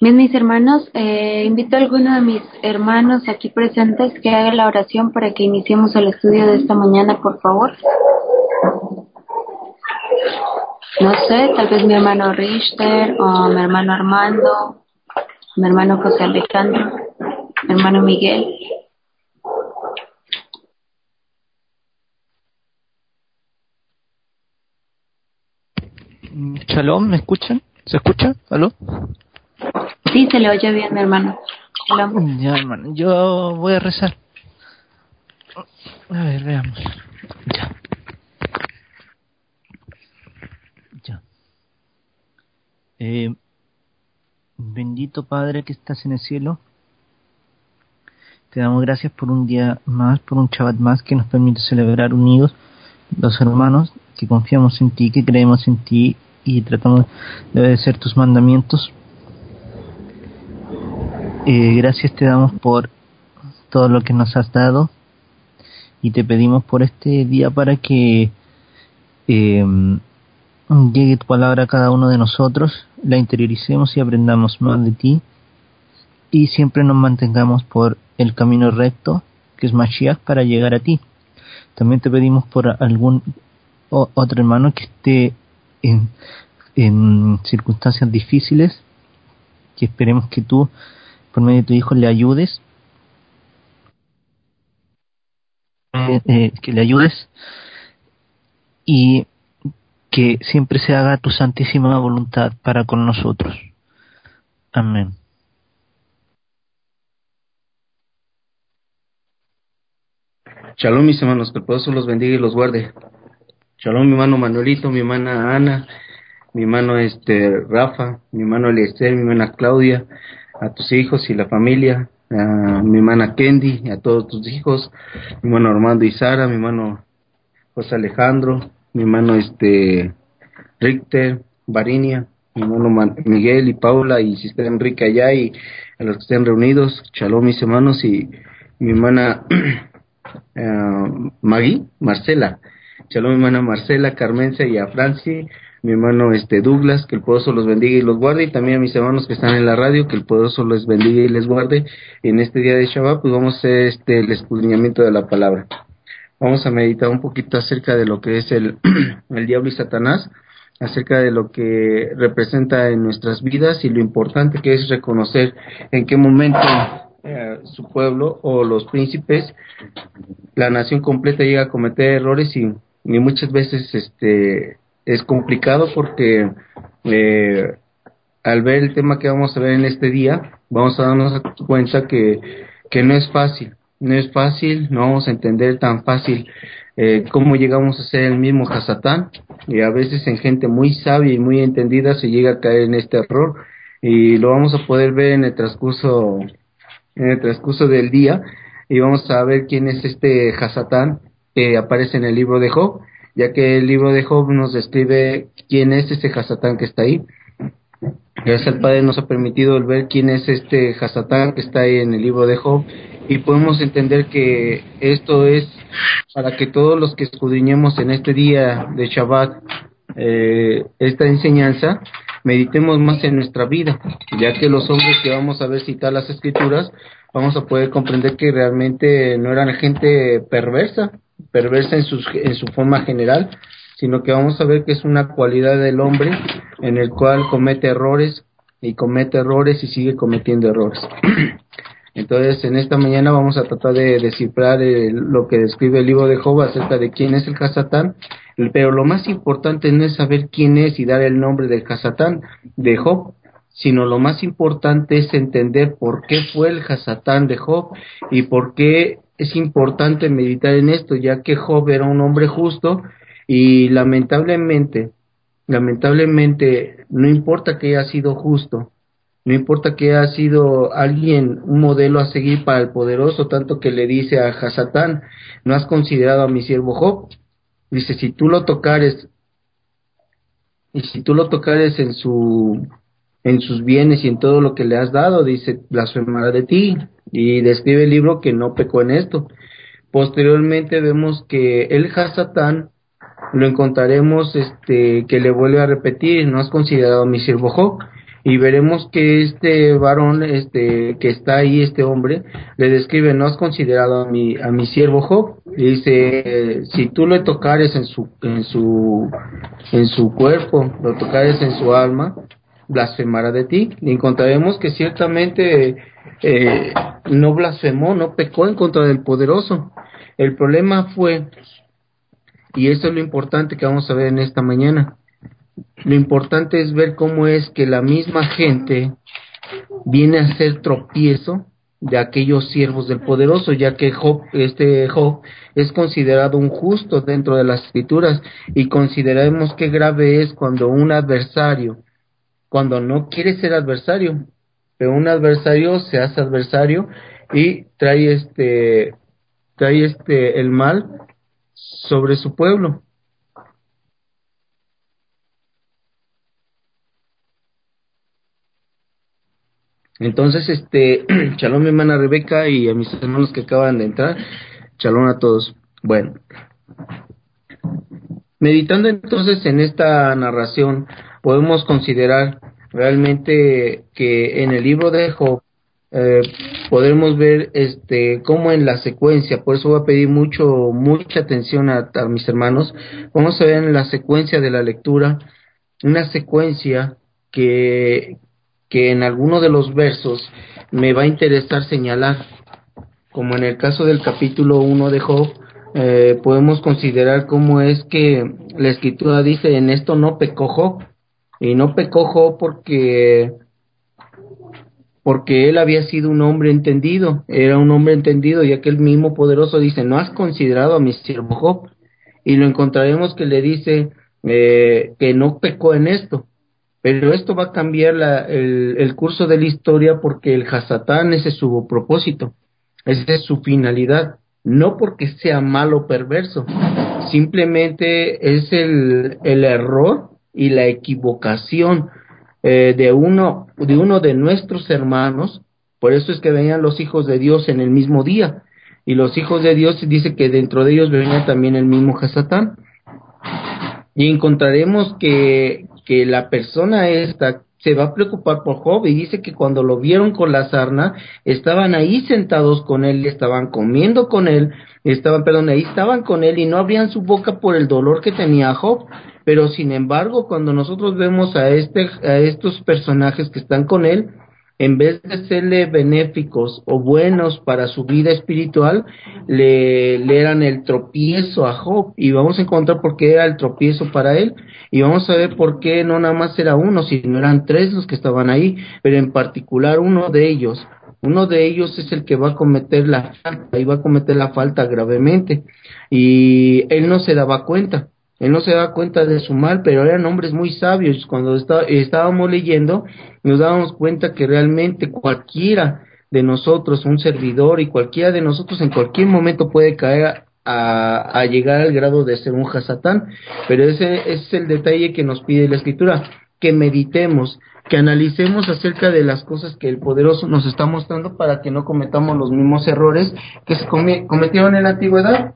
Bien, mis hermanos, eh, invito a alguno de mis hermanos aquí presentes que haga la oración para que iniciemos el estudio de esta mañana, por favor. No sé, tal vez mi hermano Richter o mi hermano Armando, mi hermano José Alejandro, mi hermano Miguel. Shalom, ¿me escuchan? ¿Se escucha? ¿Aló? Sí, se le oye bien, mi hermano. Ya, hermano, yo voy a rezar. A ver, veamos. Ya. Ya. Eh, bendito Padre que estás en el cielo. Te damos gracias por un día más, por un Shabbat más que nos permite celebrar unidos los hermanos que confiamos en ti, que creemos en ti y tratamos de obedecer tus mandamientos. Eh, gracias te damos por todo lo que nos has dado y te pedimos por este día para que eh, llegue tu palabra a cada uno de nosotros, la interioricemos y aprendamos más de ti y siempre nos mantengamos por el camino recto que es Mashiach para llegar a ti. También te pedimos por algún otro hermano que esté en, en circunstancias difíciles, que esperemos que tú por medio de tu Hijo le ayudes, eh, eh, que le ayudes y que siempre se haga tu santísima voluntad para con nosotros. Amén. Shalom mis hermanos, que el poderoso los bendiga y los guarde. Shalom mi hermano Manuelito, mi hermana Ana, mi hermano este Rafa, mi hermano Eliezer, mi hermana Claudia, a tus hijos y la familia, a mi hermana Kendi, a todos tus hijos, mi hermano Armando y Sara, mi hermano José Alejandro, mi hermano este Richter, Barinia, mi hermano Miguel y Paula y si está Enrique allá y a los que estén reunidos, shalom mis hermanos y mi hermana uh, Maggie, Marcela, shalom mi hermana Marcela, Carmenza y a Franci, mi hermano este Douglas, que el poderoso los bendiga y los guarde, y también a mis hermanos que están en la radio, que el poderoso los bendiga y les guarde. En este día de Shabbat, pues vamos a hacer este, el escudriñamiento de la palabra. Vamos a meditar un poquito acerca de lo que es el, el diablo y Satanás, acerca de lo que representa en nuestras vidas y lo importante que es reconocer en qué momento eh, su pueblo o los príncipes, la nación completa llega a cometer errores y, y muchas veces este es complicado porque eh, al ver el tema que vamos a ver en este día, vamos a darnos cuenta que, que no es fácil, no es fácil, no vamos a entender tan fácil eh, cómo llegamos a ser el mismo Hasatán, y a veces en gente muy sabia y muy entendida se llega a caer en este error, y lo vamos a poder ver en el transcurso, en el transcurso del día, y vamos a ver quién es este Hasatán que aparece en el libro de Job, ya que el libro de Job nos describe quién es ese Hasatán que está ahí. Gracias al Padre nos ha permitido ver quién es este Hasatán que está ahí en el libro de Job y podemos entender que esto es para que todos los que escudriñemos en este día de Shabbat eh, esta enseñanza, meditemos más en nuestra vida, ya que los hombres que vamos a ver citar las escrituras, vamos a poder comprender que realmente no eran gente perversa, perversa en, sus, en su forma general, sino que vamos a ver que es una cualidad del hombre en el cual comete errores y comete errores y sigue cometiendo errores. Entonces, en esta mañana vamos a tratar de descifrar lo que describe el libro de Job acerca de quién es el Hasatán, pero lo más importante no es saber quién es y dar el nombre del Hasatán de Job, sino lo más importante es entender por qué fue el Hasatán de Job y por qué es importante meditar en esto, ya que Job era un hombre justo y lamentablemente, lamentablemente, no importa que haya sido justo, no importa que haya sido alguien, un modelo a seguir para el poderoso, tanto que le dice a Hasatán, no has considerado a mi siervo Job. Dice, si tú lo tocares, y si tú lo tocares en su en sus bienes y en todo lo que le has dado, dice, blasfemará de ti y describe el libro que no pecó en esto. Posteriormente vemos que el Hasatán lo encontraremos este que le vuelve a repetir, no has considerado a mi siervo Job. y veremos que este varón, este que está ahí, este hombre, le describe, no has considerado a mi, a mi siervo Job, y dice, si tú le tocares en su, en su, en su cuerpo, lo tocares en su alma, blasfemará de ti, y encontraremos que ciertamente eh, no blasfemó, no pecó en contra del poderoso. El problema fue, y eso es lo importante que vamos a ver en esta mañana, lo importante es ver cómo es que la misma gente viene a ser tropiezo de aquellos siervos del poderoso, ya que Job, este Job es considerado un justo dentro de las escrituras y consideremos qué grave es cuando un adversario, cuando no quiere ser adversario, pero un adversario se hace adversario y trae este trae este el mal sobre su pueblo. Entonces, este, shalom mi hermana Rebeca y a mis hermanos que acaban de entrar, shalom a todos. Bueno, meditando entonces en esta narración, podemos considerar realmente que en el libro de Job eh, podremos ver este cómo en la secuencia, por eso voy a pedir mucho mucha atención a, a mis hermanos, vamos a ver en la secuencia de la lectura una secuencia que, que en alguno de los versos me va a interesar señalar, como en el caso del capítulo 1 de Job, eh, podemos considerar cómo es que la escritura dice en esto no pecó Job, y no pecó Job porque porque él había sido un hombre entendido, era un hombre entendido, ya que el mismo poderoso dice, no has considerado a mi siervo Job, y lo encontraremos que le dice eh, que no pecó en esto, pero esto va a cambiar la, el, el, curso de la historia porque el Hasatán ese es su propósito, esa es su finalidad, no porque sea malo o perverso, simplemente es el, el error y la equivocación eh, de uno de uno de nuestros hermanos, por eso es que venían los hijos de Dios en el mismo día, y los hijos de Dios dice que dentro de ellos venía también el mismo Hasatán. Y encontraremos que, que la persona esta se va a preocupar por Job y dice que cuando lo vieron con la sarna, estaban ahí sentados con él, estaban comiendo con él, estaban, perdón, ahí estaban con él y no abrían su boca por el dolor que tenía Job. Pero sin embargo, cuando nosotros vemos a este, a estos personajes que están con él, en vez de serle benéficos o buenos para su vida espiritual, le, le, eran el tropiezo a Job. Y vamos a encontrar por qué era el tropiezo para él. Y vamos a ver por qué no nada más era uno, sino eran tres los que estaban ahí, pero en particular uno de ellos. Uno de ellos es el que va a cometer la falta y va a cometer la falta gravemente. Y él no se daba cuenta él no se da cuenta de su mal, pero eran hombres muy sabios. Cuando está, estábamos leyendo, nos dábamos cuenta que realmente cualquiera de nosotros, un servidor y cualquiera de nosotros en cualquier momento puede caer a, a llegar al grado de ser un hasatán. Pero ese, es el detalle que nos pide la escritura, que meditemos, que analicemos acerca de las cosas que el poderoso nos está mostrando para que no cometamos los mismos errores que se cometieron en la antigüedad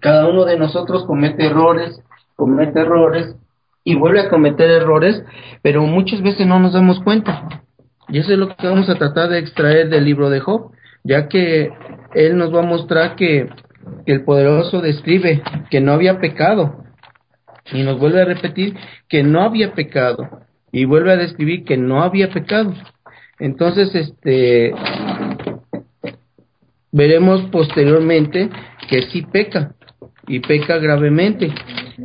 cada uno de nosotros comete errores, comete errores y vuelve a cometer errores, pero muchas veces no nos damos cuenta. Y eso es lo que vamos a tratar de extraer del libro de Job, ya que él nos va a mostrar que, que el poderoso describe que no había pecado y nos vuelve a repetir que no había pecado y vuelve a describir que no había pecado. Entonces, este veremos posteriormente que sí peca y peca gravemente.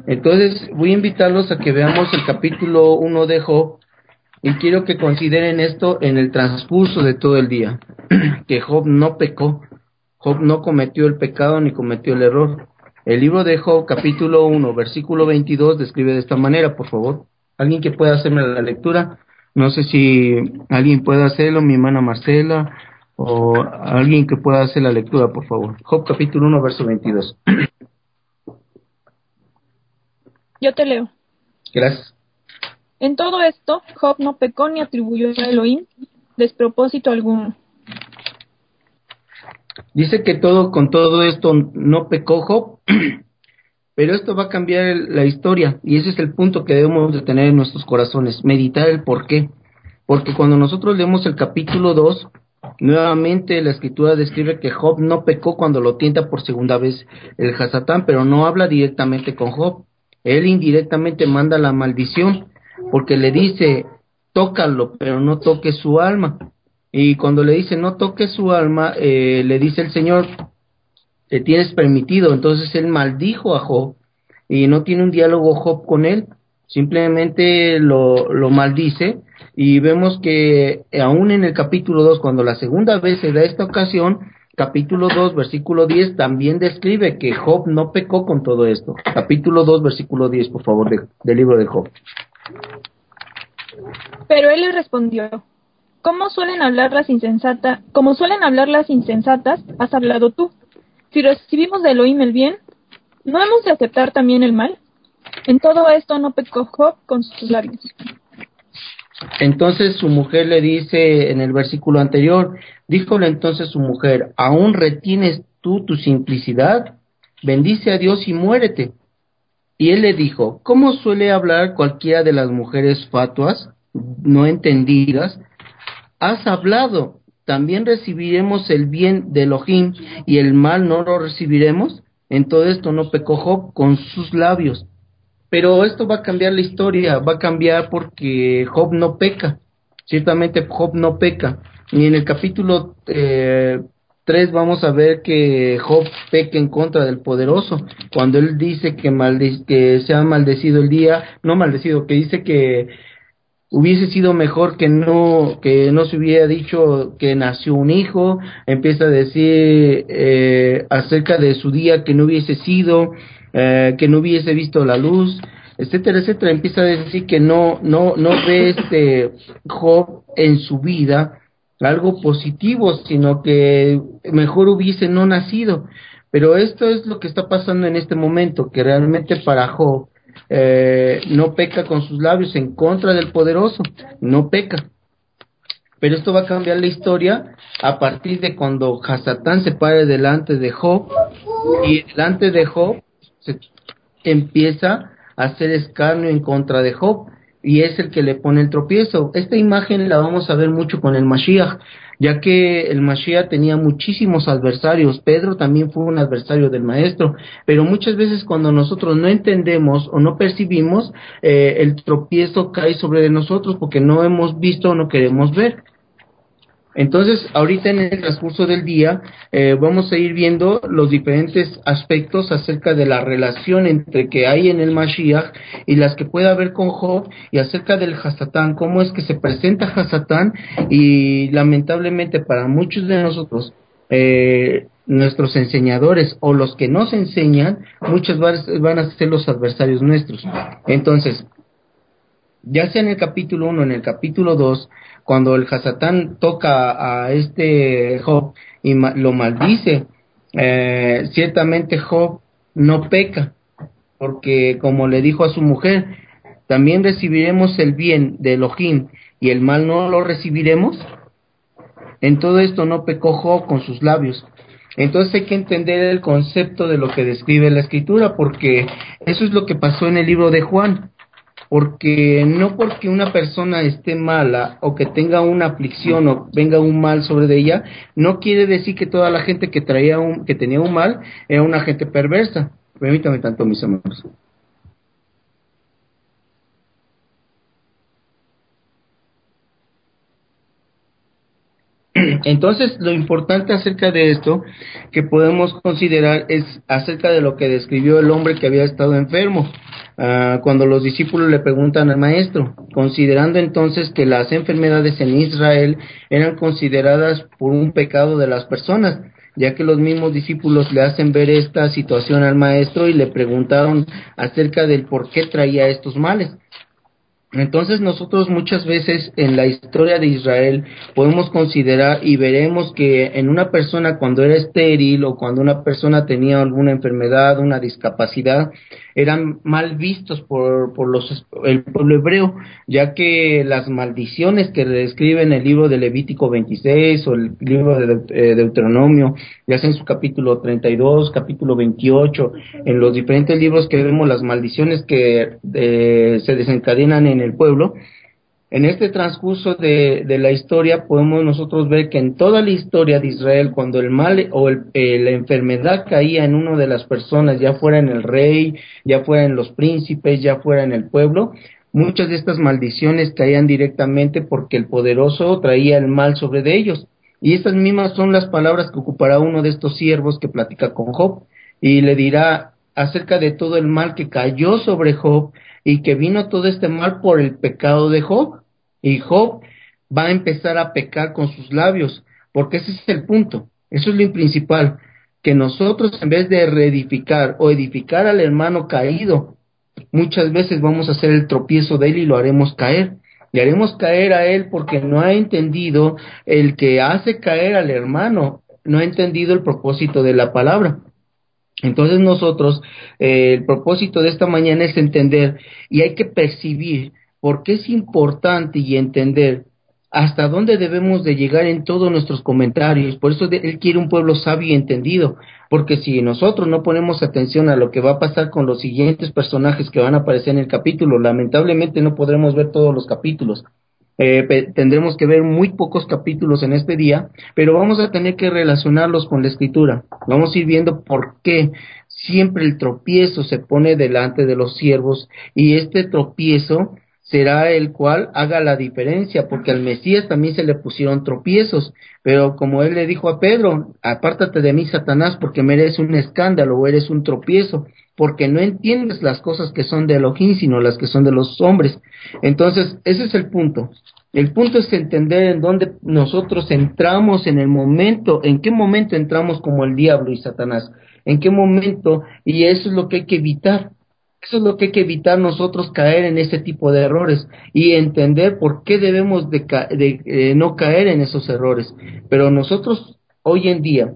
Entonces voy a invitarlos a que veamos el capítulo 1 de Job y quiero que consideren esto en el transcurso de todo el día, que Job no pecó, Job no cometió el pecado ni cometió el error. El libro de Job capítulo 1 versículo 22 describe de esta manera, por favor. ¿Alguien que pueda hacerme la lectura? No sé si alguien puede hacerlo, mi hermana Marcela, o alguien que pueda hacer la lectura, por favor. Job capítulo 1, verso 22. Yo te leo. Gracias. En todo esto, Job no pecó ni atribuyó a Elohim despropósito alguno. Dice que todo con todo esto no pecó Job, pero esto va a cambiar la historia y ese es el punto que debemos de tener en nuestros corazones, meditar el por qué. porque cuando nosotros leemos el capítulo 2, nuevamente la escritura describe que Job no pecó cuando lo tienta por segunda vez el Hasatán, pero no habla directamente con Job. Él indirectamente manda la maldición, porque le dice, tócalo, pero no toque su alma. Y cuando le dice, no toque su alma, eh, le dice el Señor, te tienes permitido. Entonces él maldijo a Job y no tiene un diálogo Job con él, simplemente lo, lo maldice y vemos que aún en el capítulo 2, cuando la segunda vez se da esta ocasión, capítulo 2, versículo 10, también describe que Job no pecó con todo esto. Capítulo 2, versículo 10, por favor, del libro de Job. Pero él le respondió, ¿cómo suelen hablar las insensatas? Como suelen hablar las insensatas, has hablado tú. Si recibimos de Elohim el bien, ¿no hemos de aceptar también el mal? En todo esto no pecó Job con sus labios. Entonces su mujer le dice en el versículo anterior, díjole entonces su mujer, ¿aún retienes tú tu simplicidad? Bendice a Dios y muérete. Y él le dijo, ¿cómo suele hablar cualquiera de las mujeres fatuas, no entendidas? Has hablado, también recibiremos el bien de Elohim y el mal no lo recibiremos. En todo esto no pecó Job con sus labios. Pero esto va a cambiar la historia, va a cambiar porque Job no peca. Ciertamente Job no peca. Y en el capítulo eh, 3 vamos a ver que Job peca en contra del poderoso. Cuando él dice que, que se ha maldecido el día, no maldecido, que dice que hubiese sido mejor que no que no se hubiera dicho que nació un hijo empieza a decir eh, acerca de su día que no hubiese sido eh, que no hubiese visto la luz etcétera etcétera empieza a decir que no no no ve este Job en su vida algo positivo sino que mejor hubiese no nacido pero esto es lo que está pasando en este momento que realmente para Job eh, no peca con sus labios en contra del poderoso, no peca. Pero esto va a cambiar la historia a partir de cuando Hasatán se pare delante de Job y delante de Job se empieza a hacer escarnio en contra de Job y es el que le pone el tropiezo. Esta imagen la vamos a ver mucho con el Mashiach ya que el Mashiach tenía muchísimos adversarios, Pedro también fue un adversario del Maestro, pero muchas veces cuando nosotros no entendemos o no percibimos, eh, el tropiezo cae sobre nosotros porque no hemos visto o no queremos ver. Entonces, ahorita en el transcurso del día eh, vamos a ir viendo los diferentes aspectos acerca de la relación entre que hay en el Mashiach y las que puede haber con Job y acerca del Hasatán, cómo es que se presenta Hasatán y lamentablemente para muchos de nosotros eh, nuestros enseñadores o los que nos enseñan, muchas veces van a ser los adversarios nuestros. Entonces, ya sea en el capítulo 1, en el capítulo 2, cuando el Hasatán toca a este Job y lo maldice, eh, ciertamente Job no peca, porque como le dijo a su mujer, también recibiremos el bien de Elohim y el mal no lo recibiremos. En todo esto no pecó Job con sus labios. Entonces hay que entender el concepto de lo que describe la escritura, porque eso es lo que pasó en el libro de Juan porque no porque una persona esté mala o que tenga una aflicción o venga un mal sobre ella, no quiere decir que toda la gente que traía un, que tenía un mal era una gente perversa. Permítame tanto, mis amigos. Entonces, lo importante acerca de esto que podemos considerar es acerca de lo que describió el hombre que había estado enfermo. Ah, cuando los discípulos le preguntan al maestro, considerando entonces que las enfermedades en Israel eran consideradas por un pecado de las personas, ya que los mismos discípulos le hacen ver esta situación al maestro y le preguntaron acerca del por qué traía estos males. Entonces nosotros muchas veces en la historia de Israel podemos considerar y veremos que en una persona cuando era estéril o cuando una persona tenía alguna enfermedad, una discapacidad, eran mal vistos por, por los, el pueblo hebreo, ya que las maldiciones que describen el libro de Levítico 26 o el libro de eh, Deuteronomio, ya sea en su capítulo 32, capítulo 28, en los diferentes libros que vemos las maldiciones que eh, se desencadenan en el pueblo, en este transcurso de, la historia podemos nosotros ver que en toda la historia de Israel, cuando el mal o eh, la enfermedad caía en una de las personas, ya fuera en el rey, ya fuera en los príncipes, ya fuera en el pueblo, muchas de estas maldiciones caían directamente porque el poderoso traía el mal sobre de ellos. Y estas mismas son las palabras que ocupará uno de estos siervos que platica con Job y le dirá acerca de todo el mal que cayó sobre Job y que vino todo este mal por el pecado de Job. Y Job va a empezar a pecar con sus labios, porque ese es el punto, eso es lo principal, que nosotros en vez de reedificar o edificar al hermano caído, muchas veces vamos a hacer el tropiezo de él y lo haremos caer. Le haremos caer a él porque no ha entendido el que hace caer al hermano, no ha entendido el propósito de la palabra. Entonces nosotros, eh, el propósito de esta mañana es entender y hay que percibir por qué es importante y entender hasta dónde debemos de llegar en todos nuestros comentarios. Por eso Él quiere un pueblo sabio y entendido, porque si nosotros no ponemos atención a lo que va a pasar con los siguientes personajes que van a aparecer en el capítulo, lamentablemente no podremos ver todos los capítulos. Eh, tendremos que ver muy pocos capítulos en este día, pero vamos a tener que relacionarlos con la escritura. Vamos a ir viendo por qué siempre el tropiezo se pone delante de los siervos y este tropiezo será el cual haga la diferencia, porque al Mesías también se le pusieron tropiezos, pero como él le dijo a Pedro, apártate de mí, Satanás, porque me eres un escándalo o eres un tropiezo, porque no entiendes las cosas que son de Elohim, sino las que son de los hombres. Entonces, ese es el punto. El punto es entender en dónde nosotros entramos en el momento, en qué momento entramos como el diablo y Satanás, en qué momento, y eso es lo que hay que evitar eso es lo que hay que evitar nosotros caer en ese tipo de errores y entender por qué debemos de, eh, no caer en esos errores. Pero nosotros hoy en día,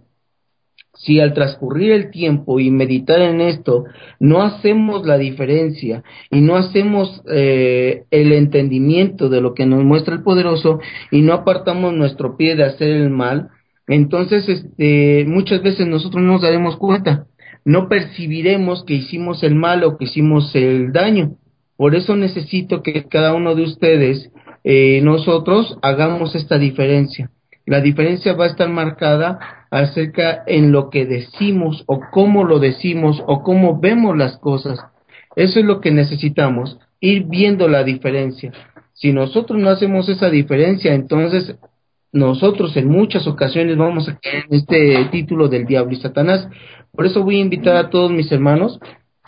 si al transcurrir el tiempo y meditar en esto no hacemos la diferencia y no hacemos eh, el entendimiento de lo que nos muestra el poderoso y no apartamos nuestro pie de hacer el mal, entonces este, muchas veces nosotros no nos daremos cuenta no percibiremos que hicimos el mal o que hicimos el daño. Por eso necesito que cada uno de ustedes, eh, nosotros, hagamos esta diferencia. La diferencia va a estar marcada acerca en lo que decimos o cómo lo decimos o cómo vemos las cosas. Eso es lo que necesitamos, ir viendo la diferencia. Si nosotros no hacemos esa diferencia, entonces nosotros en muchas ocasiones vamos a caer en este título del diablo y Satanás. Por eso voy a invitar a todos mis hermanos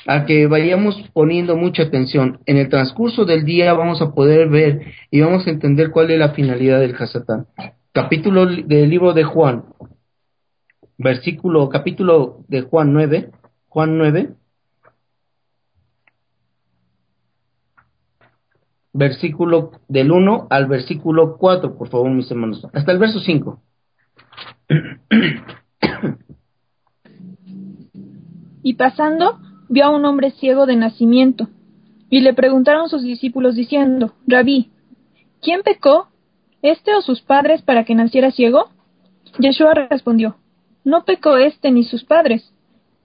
a que vayamos poniendo mucha atención. En el transcurso del día vamos a poder ver y vamos a entender cuál es la finalidad del Hasatán. Capítulo del libro de Juan, versículo, capítulo de Juan 9, Juan 9, versículo del 1 al versículo 4, por favor, mis hermanos, hasta el verso 5. Y pasando, vio a un hombre ciego de nacimiento, y le preguntaron sus discípulos diciendo, Rabí, ¿quién pecó, este o sus padres, para que naciera ciego? Yeshua respondió, no pecó este ni sus padres,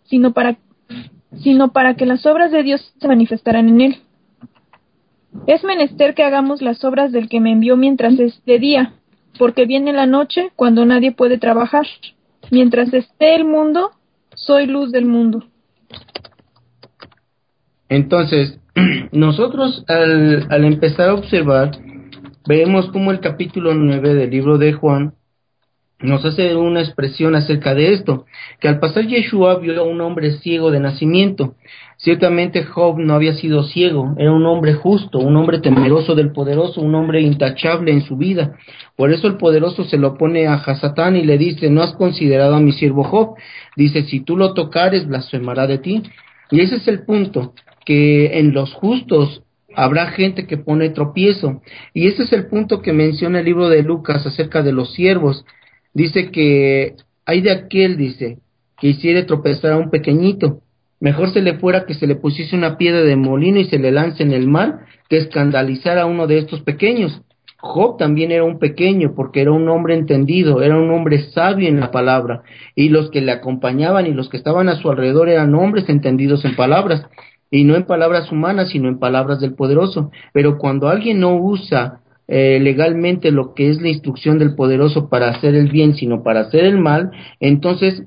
sino para, sino para que las obras de Dios se manifestaran en él. Es menester que hagamos las obras del que me envió mientras es de día, porque viene la noche cuando nadie puede trabajar. Mientras esté el mundo, soy luz del mundo. Entonces, nosotros al, al empezar a observar, vemos como el capítulo 9 del libro de Juan nos hace una expresión acerca de esto, que al pasar Yeshua vio a un hombre ciego de nacimiento. Ciertamente Job no había sido ciego, era un hombre justo, un hombre temeroso del poderoso, un hombre intachable en su vida. Por eso el poderoso se lo pone a Hasatán y le dice, no has considerado a mi siervo Job. Dice, si tú lo tocares, blasfemará de ti. Y ese es el punto, que en los justos habrá gente que pone tropiezo. Y ese es el punto que menciona el libro de Lucas acerca de los siervos dice que hay de aquel, dice, que hiciere tropezar a un pequeñito. Mejor se le fuera que se le pusiese una piedra de molino y se le lance en el mar que escandalizar a uno de estos pequeños. Job también era un pequeño porque era un hombre entendido, era un hombre sabio en la palabra, y los que le acompañaban y los que estaban a su alrededor eran hombres entendidos en palabras, y no en palabras humanas, sino en palabras del poderoso. Pero cuando alguien no usa eh, legalmente lo que es la instrucción del poderoso para hacer el bien, sino para hacer el mal, entonces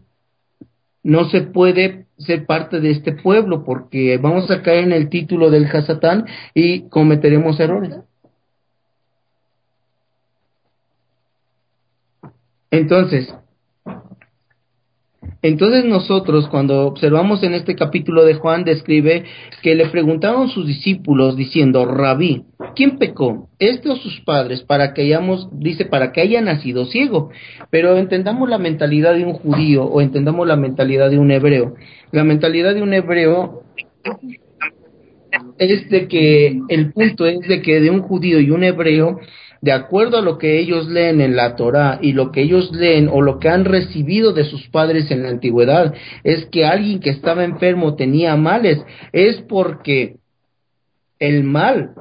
no se puede ser parte de este pueblo porque vamos a caer en el título del Hasatán y cometeremos errores. Entonces, entonces nosotros cuando observamos en este capítulo de Juan describe que le preguntaron sus discípulos diciendo, Rabí, ¿quién pecó? ¿Este o sus padres para que hayamos, dice, para que haya nacido ciego? Pero entendamos la mentalidad de un judío o entendamos la mentalidad de un hebreo. La mentalidad de un hebreo es de que el punto es de que de un judío y un hebreo de acuerdo a lo que ellos leen en la Torá y lo que ellos leen o lo que han recibido de sus padres en la antigüedad, es que alguien que estaba enfermo tenía males, es porque el mal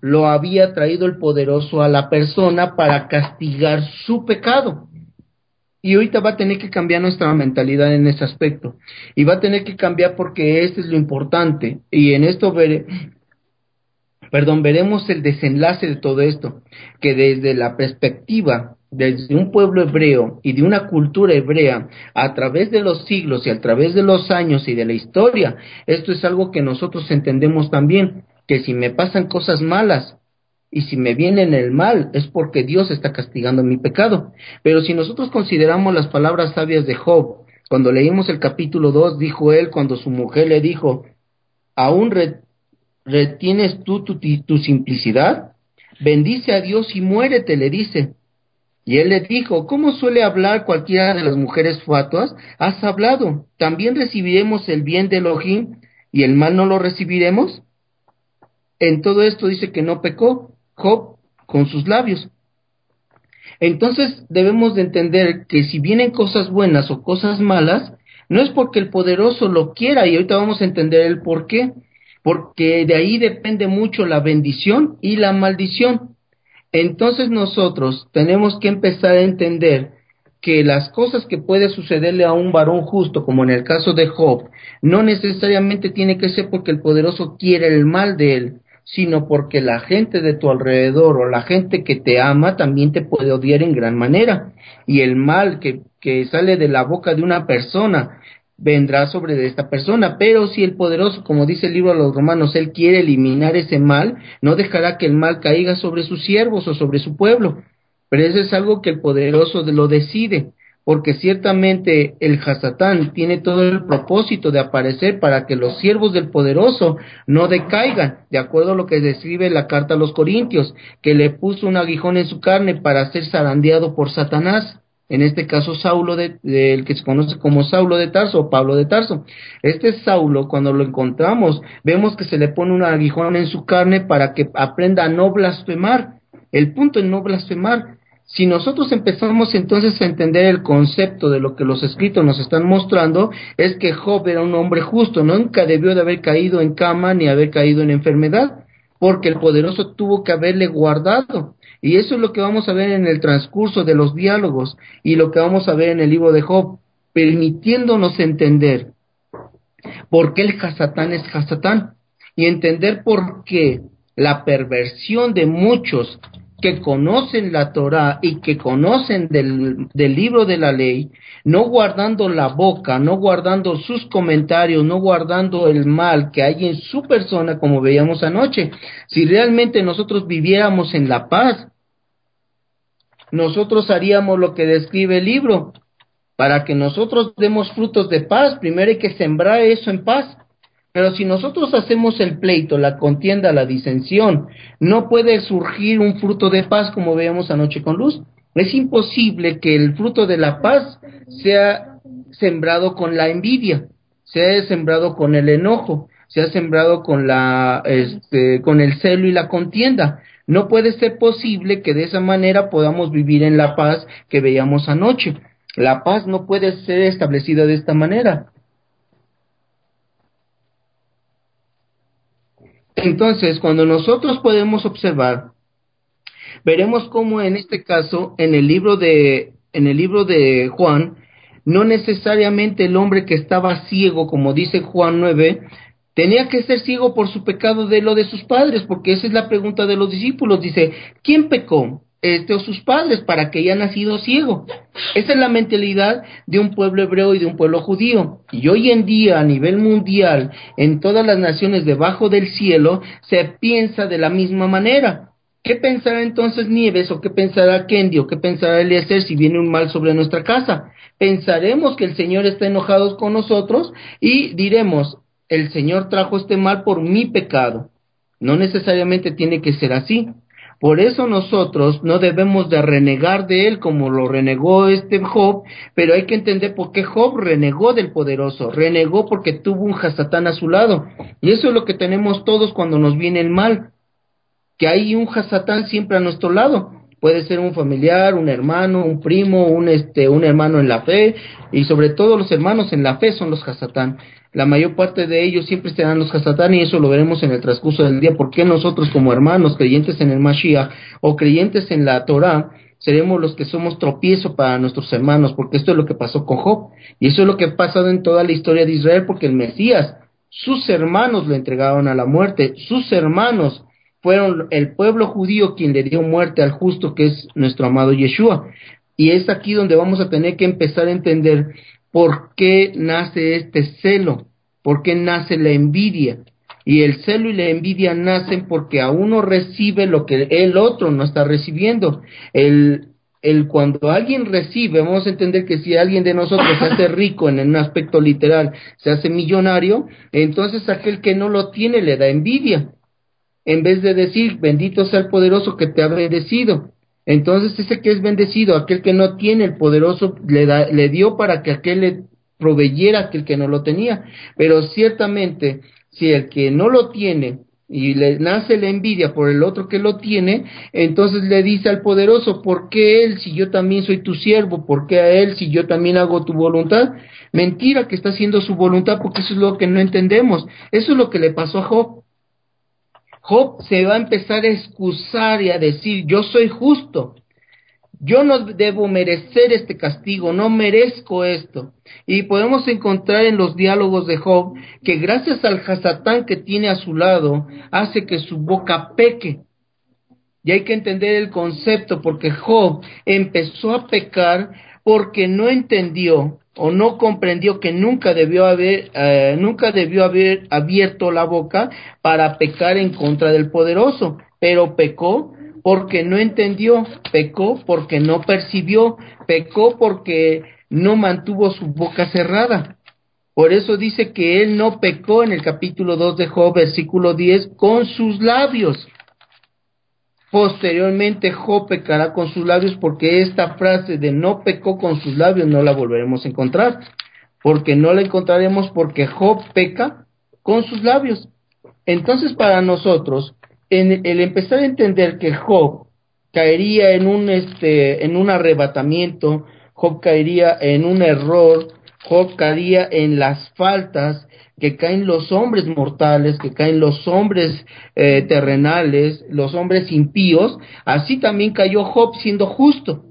lo había traído el poderoso a la persona para castigar su pecado. Y ahorita va a tener que cambiar nuestra mentalidad en ese aspecto. Y va a tener que cambiar porque este es lo importante. Y en esto veré, perdón, veremos el desenlace de todo esto, que desde la perspectiva desde un pueblo hebreo y de una cultura hebrea a través de los siglos y a través de los años y de la historia, esto es algo que nosotros entendemos también, que si me pasan cosas malas y si me viene el mal es porque Dios está castigando mi pecado. Pero si nosotros consideramos las palabras sabias de Job, cuando leímos el capítulo 2, dijo él cuando su mujer le dijo, aún ¿Retienes tú tu, simplicidad? Bendice a Dios y muérete, le dice. Y él le dijo, ¿cómo suele hablar cualquiera de las mujeres fatuas? Has hablado, ¿también recibiremos el bien de Elohim y el mal no lo recibiremos? En todo esto dice que no pecó Job con sus labios. Entonces debemos de entender que si vienen cosas buenas o cosas malas, no es porque el poderoso lo quiera, y ahorita vamos a entender el por qué, porque de ahí depende mucho la bendición y la maldición. Entonces nosotros tenemos que empezar a entender que las cosas que puede sucederle a un varón justo, como en el caso de Job, no necesariamente tiene que ser porque el poderoso quiere el mal de él, sino porque la gente de tu alrededor o la gente que te ama también te puede odiar en gran manera. Y el mal que, que sale de la boca de una persona vendrá sobre esta persona. Pero si el poderoso, como dice el libro de los romanos, él quiere eliminar ese mal, no dejará que el mal caiga sobre sus siervos o sobre su pueblo. Pero eso es algo que el poderoso lo decide, porque ciertamente el Hasatán tiene todo el propósito de aparecer para que los siervos del poderoso no decaigan, de acuerdo a lo que describe la carta a los Corintios, que le puso un aguijón en su carne para ser zarandeado por Satanás en este caso Saulo, de, el que se conoce como Saulo de Tarso o Pablo de Tarso. Este Saulo, cuando lo encontramos, vemos que se le pone un aguijón en su carne para que aprenda a no blasfemar. El punto es no blasfemar. Si nosotros empezamos entonces a entender el concepto de lo que los escritos nos están mostrando, es que Job era un hombre justo, nunca debió de haber caído en cama ni haber caído en enfermedad, porque el poderoso tuvo que haberle guardado. Y eso es lo que vamos a ver en el transcurso de los diálogos y lo que vamos a ver en el libro de Job, permitiéndonos entender por qué el Hasatán es Hasatán y entender por qué la perversión de muchos que conocen la Torah y que conocen del, del, libro de la ley, no guardando la boca, no guardando sus comentarios, no guardando el mal que hay en su persona, como veíamos anoche. Si realmente nosotros viviéramos en la paz, nosotros haríamos lo que describe el libro. Para que nosotros demos frutos de paz, primero hay que sembrar eso en paz. Pero si nosotros hacemos el pleito, la contienda, la disensión, no puede surgir un fruto de paz como veíamos anoche con luz. Es imposible que el fruto de la paz sea sembrado con la envidia, sea sembrado con el enojo, sea sembrado con la este, con el celo y la contienda. No puede ser posible que de esa manera podamos vivir en la paz que veíamos anoche. La paz no puede ser establecida de esta manera. Entonces, cuando nosotros podemos observar, veremos cómo en este caso, en el libro de, en el libro de Juan, no necesariamente el hombre que estaba ciego, como dice Juan 9, Tenía que ser ciego por su pecado de lo de sus padres, porque esa es la pregunta de los discípulos. Dice, ¿quién pecó? Este o sus padres para que haya nacido ciego. Esa es la mentalidad de un pueblo hebreo y de un pueblo judío. Y hoy en día, a nivel mundial, en todas las naciones debajo del cielo, se piensa de la misma manera. ¿Qué pensará entonces Nieves o qué pensará Kendi o qué pensará Eliezer si viene un mal sobre nuestra casa? Pensaremos que el Señor está enojado con nosotros y diremos, el Señor trajo este mal por mi pecado. No necesariamente tiene que ser así. Por eso nosotros no debemos de renegar de él como lo renegó este Job, pero hay que entender por qué Job renegó del poderoso, renegó porque tuvo un Hasatán a su lado. Y eso es lo que tenemos todos cuando nos viene el mal, que hay un Hasatán siempre a nuestro lado. Puede ser un familiar, un hermano, un primo, un este, un hermano en la fe, y sobre todo los hermanos en la fe son los Hasatán. La mayor parte de ellos siempre serán los Hasatán y eso lo veremos en el transcurso del día, porque nosotros como hermanos creyentes en el Mashiach o creyentes en la Torah seremos los que somos tropiezo para nuestros hermanos, porque esto es lo que pasó con Job y eso es lo que ha pasado en toda la historia de Israel, porque el Mesías, sus hermanos lo entregaron a la muerte, sus hermanos fueron el pueblo judío quien le dio muerte al justo que es nuestro amado Yeshua. Y es aquí donde vamos a tener que empezar a entender por qué nace este celo, por qué nace la envidia. Y el celo y la envidia nacen porque a uno recibe lo que el otro no está recibiendo. El, el cuando alguien recibe, vamos a entender que si alguien de nosotros se hace rico en un aspecto literal, se hace millonario, entonces aquel que no lo tiene le da envidia. En vez de decir, bendito sea el poderoso que te ha bendecido. Entonces ese que es bendecido, aquel que no tiene, el poderoso le, da, le dio para que aquel le proveyera aquel que no lo tenía. Pero ciertamente, si el que no lo tiene y le nace la envidia por el otro que lo tiene, entonces le dice al poderoso, ¿por qué él si yo también soy tu siervo? ¿Por qué a él si yo también hago tu voluntad? Mentira que está haciendo su voluntad porque eso es lo que no entendemos. Eso es lo que le pasó a Job. Job se va a empezar a excusar y a decir, yo soy justo, yo no debo merecer este castigo, no merezco esto. Y podemos encontrar en los diálogos de Job que gracias al Hasatán que tiene a su lado, hace que su boca peque. Y hay que entender el concepto porque Job empezó a pecar porque no entendió o no comprendió que nunca debió haber eh, nunca debió haber abierto la boca para pecar en contra del poderoso, pero pecó porque no entendió, pecó porque no percibió, pecó porque no mantuvo su boca cerrada. Por eso dice que él no pecó en el capítulo 2 de Job, versículo 10, con sus labios. Posteriormente Job pecará con sus labios porque esta frase de no pecó con sus labios no la volveremos a encontrar. Porque no la encontraremos porque Job peca con sus labios. Entonces para nosotros, en el empezar a entender que Job caería en un, este, en un arrebatamiento, Job caería en un error, Job caería en las faltas que caen los hombres mortales, que caen los hombres eh, terrenales, los hombres impíos, así también cayó Job siendo justo.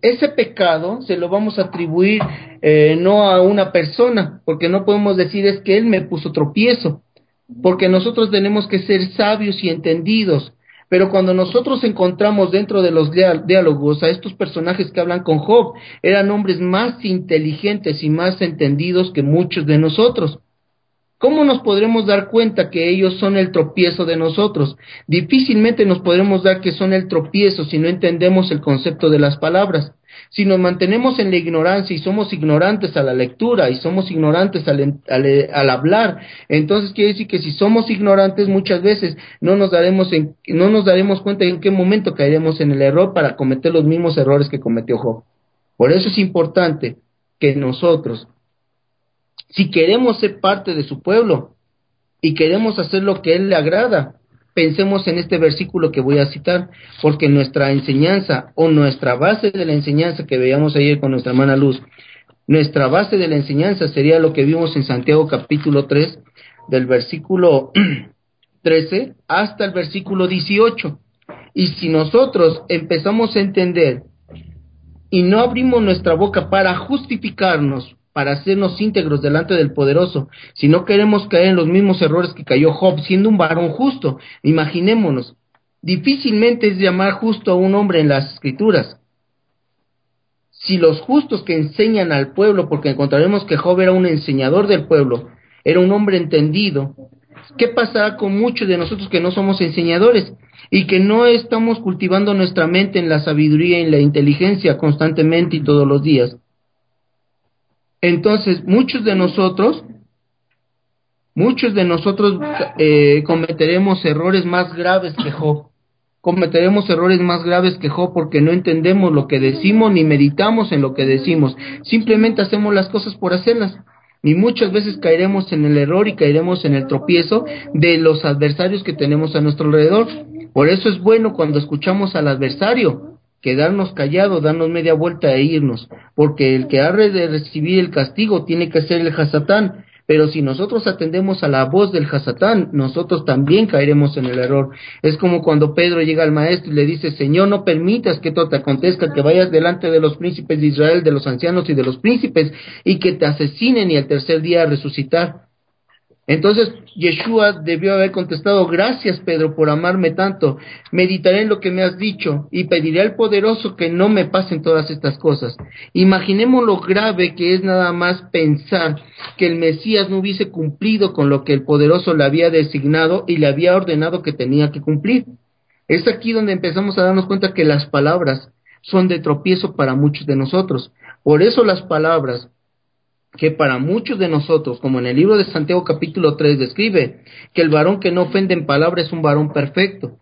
Ese pecado se lo vamos a atribuir eh, no a una persona, porque no podemos decir es que él me puso tropiezo, porque nosotros tenemos que ser sabios y entendidos. Pero cuando nosotros encontramos dentro de los diálogos a estos personajes que hablan con Job, eran hombres más inteligentes y más entendidos que muchos de nosotros. ¿Cómo nos podremos dar cuenta que ellos son el tropiezo de nosotros? Difícilmente nos podremos dar que son el tropiezo si no entendemos el concepto de las palabras. Si nos mantenemos en la ignorancia y somos ignorantes a la lectura y somos ignorantes al, al, hablar, entonces quiere decir que si somos ignorantes muchas veces no nos daremos no nos daremos cuenta en qué momento caeremos en el error para cometer los mismos errores que cometió Job. Por eso es importante que nosotros si queremos ser parte de su pueblo y queremos hacer lo que Él le agrada, pensemos en este versículo que voy a citar, porque nuestra enseñanza o nuestra base de la enseñanza que veíamos ayer con nuestra hermana Luz, nuestra base de la enseñanza sería lo que vimos en Santiago capítulo 3, del versículo 13 hasta el versículo 18. Y si nosotros empezamos a entender y no abrimos nuestra boca para justificarnos para hacernos íntegros delante del poderoso, si no queremos caer en los mismos errores que cayó Job, siendo un varón justo, imaginémonos, difícilmente es llamar justo a un hombre en las escrituras. Si los justos que enseñan al pueblo, porque encontraremos que Job era un enseñador del pueblo, era un hombre entendido, ¿qué pasará con muchos de nosotros que no somos enseñadores y que no estamos cultivando nuestra mente en la sabiduría y en la inteligencia constantemente y todos los días? Entonces, muchos de nosotros, muchos de nosotros eh, cometeremos errores más graves que Job. Cometeremos errores más graves que Job porque no entendemos lo que decimos ni meditamos en lo que decimos. Simplemente hacemos las cosas por hacerlas. Y muchas veces caeremos en el error y caeremos en el tropiezo de los adversarios que tenemos a nuestro alrededor. Por eso es bueno cuando escuchamos al adversario, quedarnos callados, darnos media vuelta e irnos, porque el que ha de recibir el castigo tiene que ser el Hasatán, pero si nosotros atendemos a la voz del Hasatán, nosotros también caeremos en el error. Es como cuando Pedro llega al maestro y le dice, Señor, no permitas que esto te acontezca, que vayas delante de los príncipes de Israel, de los ancianos y de los príncipes, y que te asesinen y al tercer día resucitar. Entonces Yeshua debió haber contestado, gracias Pedro por amarme tanto, meditaré en lo que me has dicho y pediré al poderoso que no me pasen todas estas cosas. Imaginemos lo grave que es nada más pensar que el Mesías no hubiese cumplido con lo que el poderoso le había designado y le había ordenado que tenía que cumplir. Es aquí donde empezamos a darnos cuenta que las palabras son de tropiezo para muchos de nosotros. Por eso las palabras que para muchos de nosotros, como en el libro de Santiago capítulo 3 describe, que el varón que no ofende en palabra es un varón perfecto.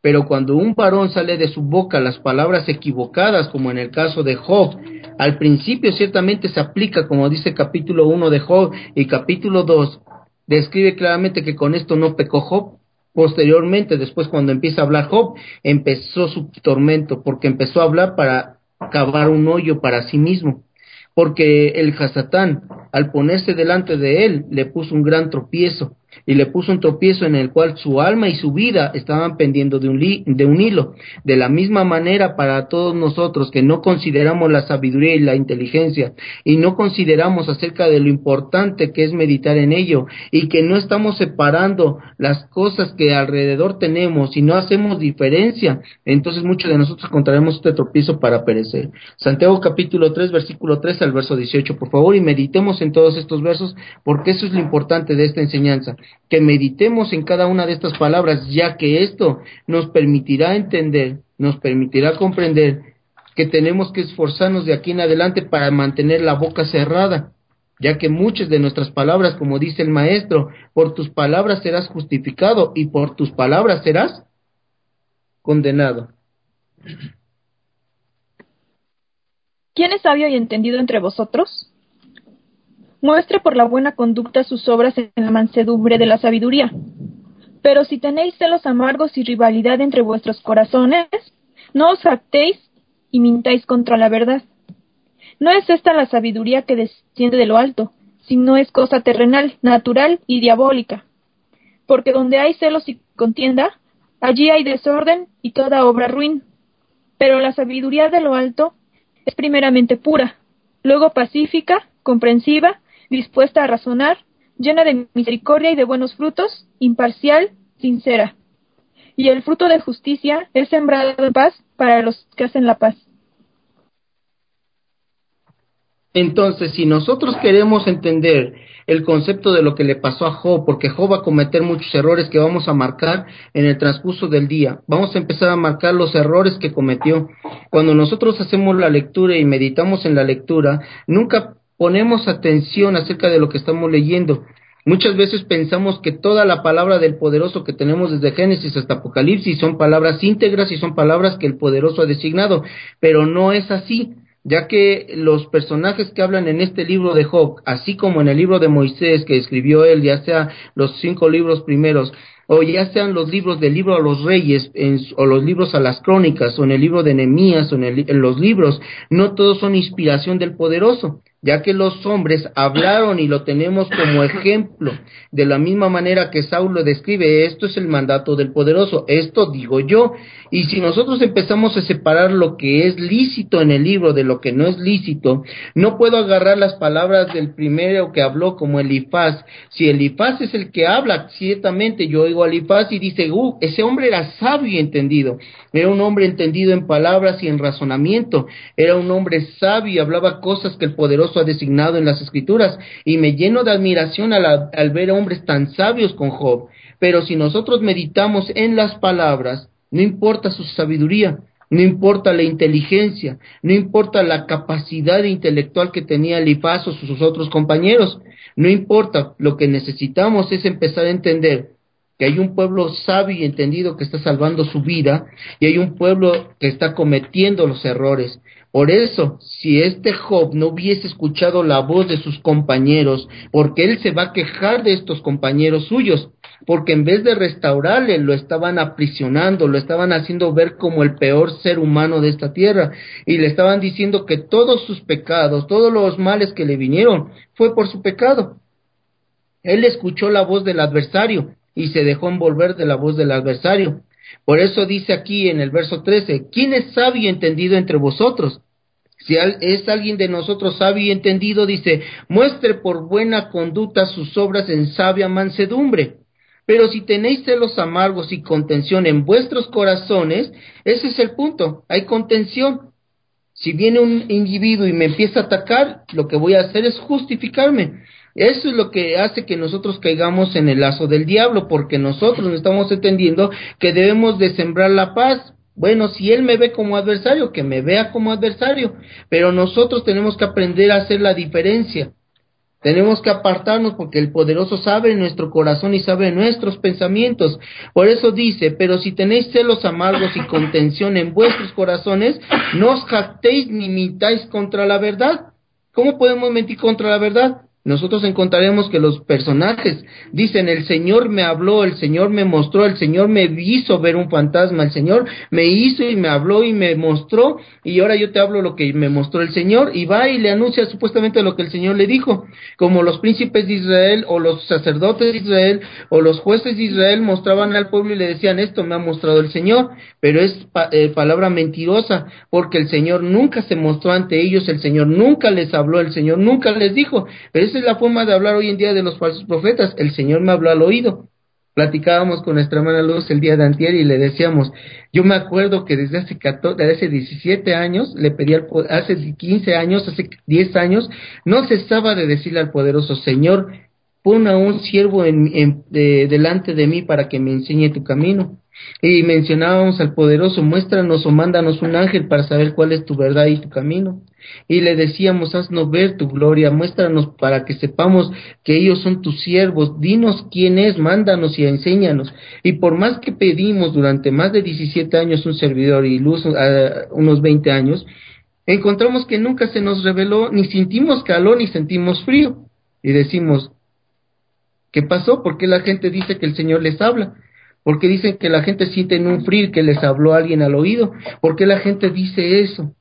Pero cuando un varón sale de su boca las palabras equivocadas, como en el caso de Job, al principio ciertamente se aplica, como dice capítulo 1 de Job y capítulo 2, describe claramente que con esto no pecó Job. Posteriormente, después cuando empieza a hablar Job, empezó su tormento, porque empezó a hablar para cavar un hoyo para sí mismo porque el Hasatán, al ponerse delante de él, le puso un gran tropiezo, y le puso un tropiezo en el cual su alma y su vida estaban pendiendo de un, de un hilo. De la misma manera para todos nosotros que no consideramos la sabiduría y la inteligencia y no consideramos acerca de lo importante que es meditar en ello y que no estamos separando las cosas que alrededor tenemos y no hacemos diferencia, entonces muchos de nosotros encontraremos este tropiezo para perecer. Santiago capítulo 3 versículo 3 al verso 18, por favor, y meditemos en todos estos versos porque eso es lo importante de esta enseñanza que meditemos en cada una de estas palabras, ya que esto nos permitirá entender, nos permitirá comprender que tenemos que esforzarnos de aquí en adelante para mantener la boca cerrada, ya que muchas de nuestras palabras, como dice el maestro, por tus palabras serás justificado y por tus palabras serás condenado. ¿Quién es sabio y entendido entre vosotros? Muestre por la buena conducta sus obras en la mansedumbre de la sabiduría. Pero si tenéis celos amargos y rivalidad entre vuestros corazones, no os jactéis y mintáis contra la verdad. No es esta la sabiduría que desciende de lo alto, sino es cosa terrenal, natural y diabólica. Porque donde hay celos y contienda, allí hay desorden y toda obra ruin. Pero la sabiduría de lo alto es primeramente pura, luego pacífica, comprensiva, dispuesta a razonar, llena de misericordia y de buenos frutos, imparcial, sincera. Y el fruto de justicia es sembrado en paz para los que hacen la paz. Entonces, si nosotros queremos entender el concepto de lo que le pasó a Job, porque Job va a cometer muchos errores que vamos a marcar en el transcurso del día, vamos a empezar a marcar los errores que cometió. Cuando nosotros hacemos la lectura y meditamos en la lectura, nunca ponemos atención acerca de lo que estamos leyendo. Muchas veces pensamos que toda la palabra del poderoso que tenemos desde Génesis hasta Apocalipsis son palabras íntegras y son palabras que el poderoso ha designado, pero no es así, ya que los personajes que hablan en este libro de Job, así como en el libro de Moisés que escribió él, ya sea los cinco libros primeros, o ya sean los libros del libro a los reyes, o los libros a las crónicas, o en el libro de Nehemías, o en, en los libros, no todos son inspiración del poderoso ya que los hombres hablaron y lo tenemos como ejemplo, de la misma manera que Saulo describe, esto es el mandato del poderoso, esto digo yo, y si nosotros empezamos a separar lo que es lícito en el libro de lo que no es lícito, no puedo agarrar las palabras del primero que habló como Elifaz, si Elifaz es el que habla, ciertamente yo oigo a Elifaz y dice, uh, ese hombre era sabio y entendido, era un hombre entendido en palabras y en razonamiento, era un hombre sabio y hablaba cosas que el poderoso ha designado en las escrituras y me lleno de admiración al, al ver hombres tan sabios con Job. Pero si nosotros meditamos en las palabras, no importa su sabiduría, no importa la inteligencia, no importa la capacidad intelectual que tenía Elifaz o sus otros compañeros, no importa, lo que necesitamos es empezar a entender que hay un pueblo sabio y entendido que está salvando su vida y hay un pueblo que está cometiendo los errores. Por eso, si este Job no hubiese escuchado la voz de sus compañeros, porque él se va a quejar de estos compañeros suyos, porque en vez de restaurarle, lo estaban aprisionando, lo estaban haciendo ver como el peor ser humano de esta tierra, y le estaban diciendo que todos sus pecados, todos los males que le vinieron, fue por su pecado. Él escuchó la voz del adversario y se dejó envolver de la voz del adversario. Por eso dice aquí en el verso 13, ¿quién es sabio y entendido entre vosotros? Si es alguien de nosotros sabio y entendido, dice, muestre por buena conducta sus obras en sabia mansedumbre. Pero si tenéis celos amargos y contención en vuestros corazones, ese es el punto, hay contención. Si viene un individuo y me empieza a atacar, lo que voy a hacer es justificarme. Eso es lo que hace que nosotros caigamos en el lazo del diablo, porque nosotros estamos entendiendo que debemos de sembrar la paz. Bueno, si él me ve como adversario, que me vea como adversario, pero nosotros tenemos que aprender a hacer la diferencia. Tenemos que apartarnos porque el poderoso sabe nuestro corazón y sabe nuestros pensamientos. Por eso dice, pero si tenéis celos amargos y contención en vuestros corazones, no os jactéis ni mintáis contra la verdad. ¿Cómo podemos mentir contra la verdad? Nosotros encontraremos que los personajes dicen, el Señor me habló, el Señor me mostró, el Señor me hizo ver un fantasma, el Señor me hizo y me habló y me mostró, y ahora yo te hablo lo que me mostró el Señor, y va y le anuncia supuestamente lo que el Señor le dijo, como los príncipes de Israel o los sacerdotes de Israel o los jueces de Israel mostraban al pueblo y le decían, esto me ha mostrado el Señor, pero es eh, palabra mentirosa, porque el Señor nunca se mostró ante ellos, el Señor nunca les habló, el Señor nunca les dijo, pero es la forma de hablar hoy en día de los falsos profetas. El Señor me habló al oído. Platicábamos con nuestra hermana Luz el día de antier y le decíamos, yo me acuerdo que desde hace 14, desde hace 17 años, le pedí al, hace 15 años, hace 10 años, no cesaba de decirle al poderoso Señor, pon a un siervo en, delante de mí para que me enseñe tu camino. Y mencionábamos al poderoso, muéstranos o mándanos un ángel para saber cuál es tu verdad y tu camino y le decíamos, haznos ver tu gloria, muéstranos para que sepamos que ellos son tus siervos, dinos quién es, mándanos y enséñanos. Y por más que pedimos durante más de 17 años un servidor y luz uh, unos 20 años, encontramos que nunca se nos reveló, ni sentimos calor ni sentimos frío. Y decimos, ¿qué pasó? ¿Por qué la gente dice que el Señor les habla? ¿Por qué dicen que la gente siente en un frío que les habló alguien al oído? ¿Por qué la gente dice eso?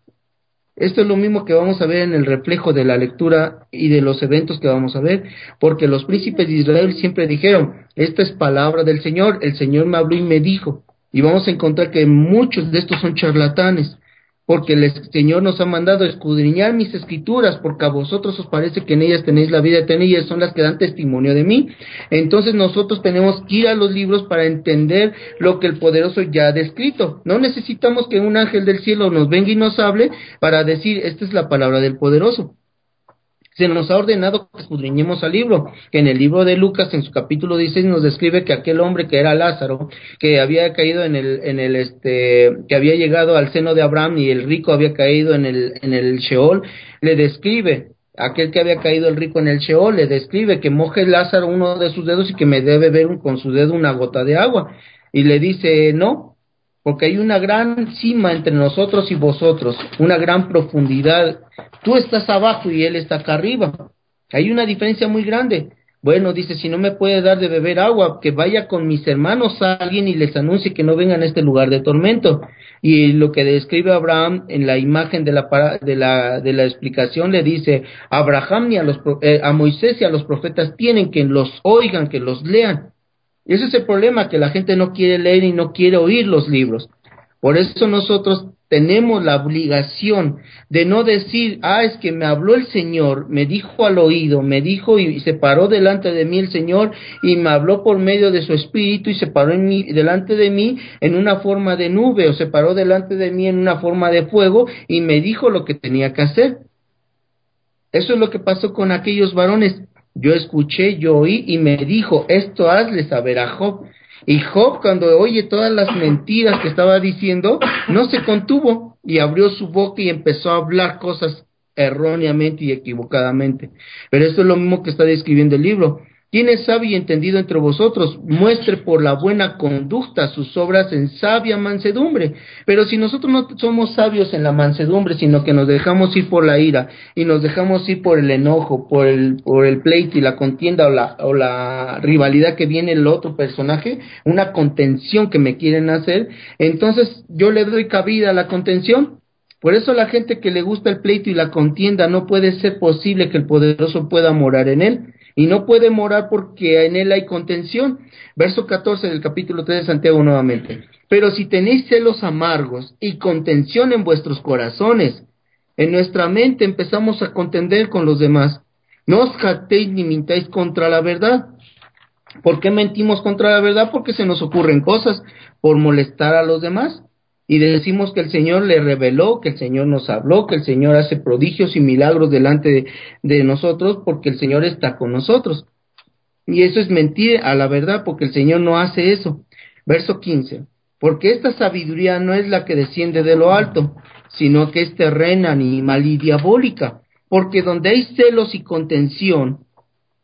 Esto es lo mismo que vamos a ver en el reflejo de la lectura y de los eventos que vamos a ver, porque los príncipes de Israel siempre dijeron, esta es palabra del Señor, el Señor me habló y me dijo, y vamos a encontrar que muchos de estos son charlatanes, porque el Señor nos ha mandado escudriñar mis escrituras, porque a vosotros os parece que en ellas tenéis la vida eterna y ellas son las que dan testimonio de mí. Entonces nosotros tenemos que ir a los libros para entender lo que el poderoso ya ha descrito. No necesitamos que un ángel del cielo nos venga y nos hable para decir, esta es la palabra del poderoso se nos ha ordenado que escudriñemos al libro, que en el libro de Lucas, en su capítulo 16, nos describe que aquel hombre que era Lázaro, que había caído en el, en el, este, que había llegado al seno de Abraham y el rico había caído en el, en el Sheol, le describe, aquel que había caído el rico en el Sheol, le describe que moje Lázaro uno de sus dedos y que me debe ver con su dedo una gota de agua. Y le dice, no, porque hay una gran cima entre nosotros y vosotros, una gran profundidad. Tú estás abajo y Él está acá arriba. Hay una diferencia muy grande. Bueno, dice, si no me puede dar de beber agua, que vaya con mis hermanos a alguien y les anuncie que no vengan a este lugar de tormento. Y lo que describe Abraham en la imagen de la, de la, de la explicación le dice, Abraham y a, los, eh, a Moisés y a los profetas tienen que los oigan, que los lean. Y ese es el problema, que la gente no quiere leer y no quiere oír los libros. Por eso nosotros tenemos la obligación de no decir, ah, es que me habló el Señor, me dijo al oído, me dijo y se paró delante de mí el Señor y me habló por medio de su espíritu y se paró en mí, delante de mí en una forma de nube o se paró delante de mí en una forma de fuego y me dijo lo que tenía que hacer. Eso es lo que pasó con aquellos varones. Yo escuché, yo oí y me dijo, esto hazle saber a Job. Y Job, cuando oye todas las mentiras que estaba diciendo, no se contuvo y abrió su boca y empezó a hablar cosas erróneamente y equivocadamente. Pero esto es lo mismo que está describiendo el libro. ¿Quién es sabio y entendido entre vosotros? Muestre por la buena conducta sus obras en sabia mansedumbre. Pero si nosotros no somos sabios en la mansedumbre, sino que nos dejamos ir por la ira y nos dejamos ir por el enojo, por el, por el pleito y la contienda o la, o la rivalidad que viene el otro personaje, una contención que me quieren hacer, entonces yo le doy cabida a la contención. Por eso la gente que le gusta el pleito y la contienda no puede ser posible que el poderoso pueda morar en él y no puede morar porque en él hay contención. Verso 14 del capítulo 3 de Santiago nuevamente. Pero si tenéis celos amargos y contención en vuestros corazones, en nuestra mente empezamos a contender con los demás. No os jactéis ni mintáis contra la verdad. ¿Por qué mentimos contra la verdad? Porque se nos ocurren cosas por molestar a los demás y decimos que el Señor le reveló, que el Señor nos habló, que el Señor hace prodigios y milagros delante de, nosotros porque el Señor está con nosotros. Y eso es mentir a la verdad porque el Señor no hace eso. Verso 15. Porque esta sabiduría no es la que desciende de lo alto, sino que es terrena, animal y diabólica. Porque donde hay celos y contención,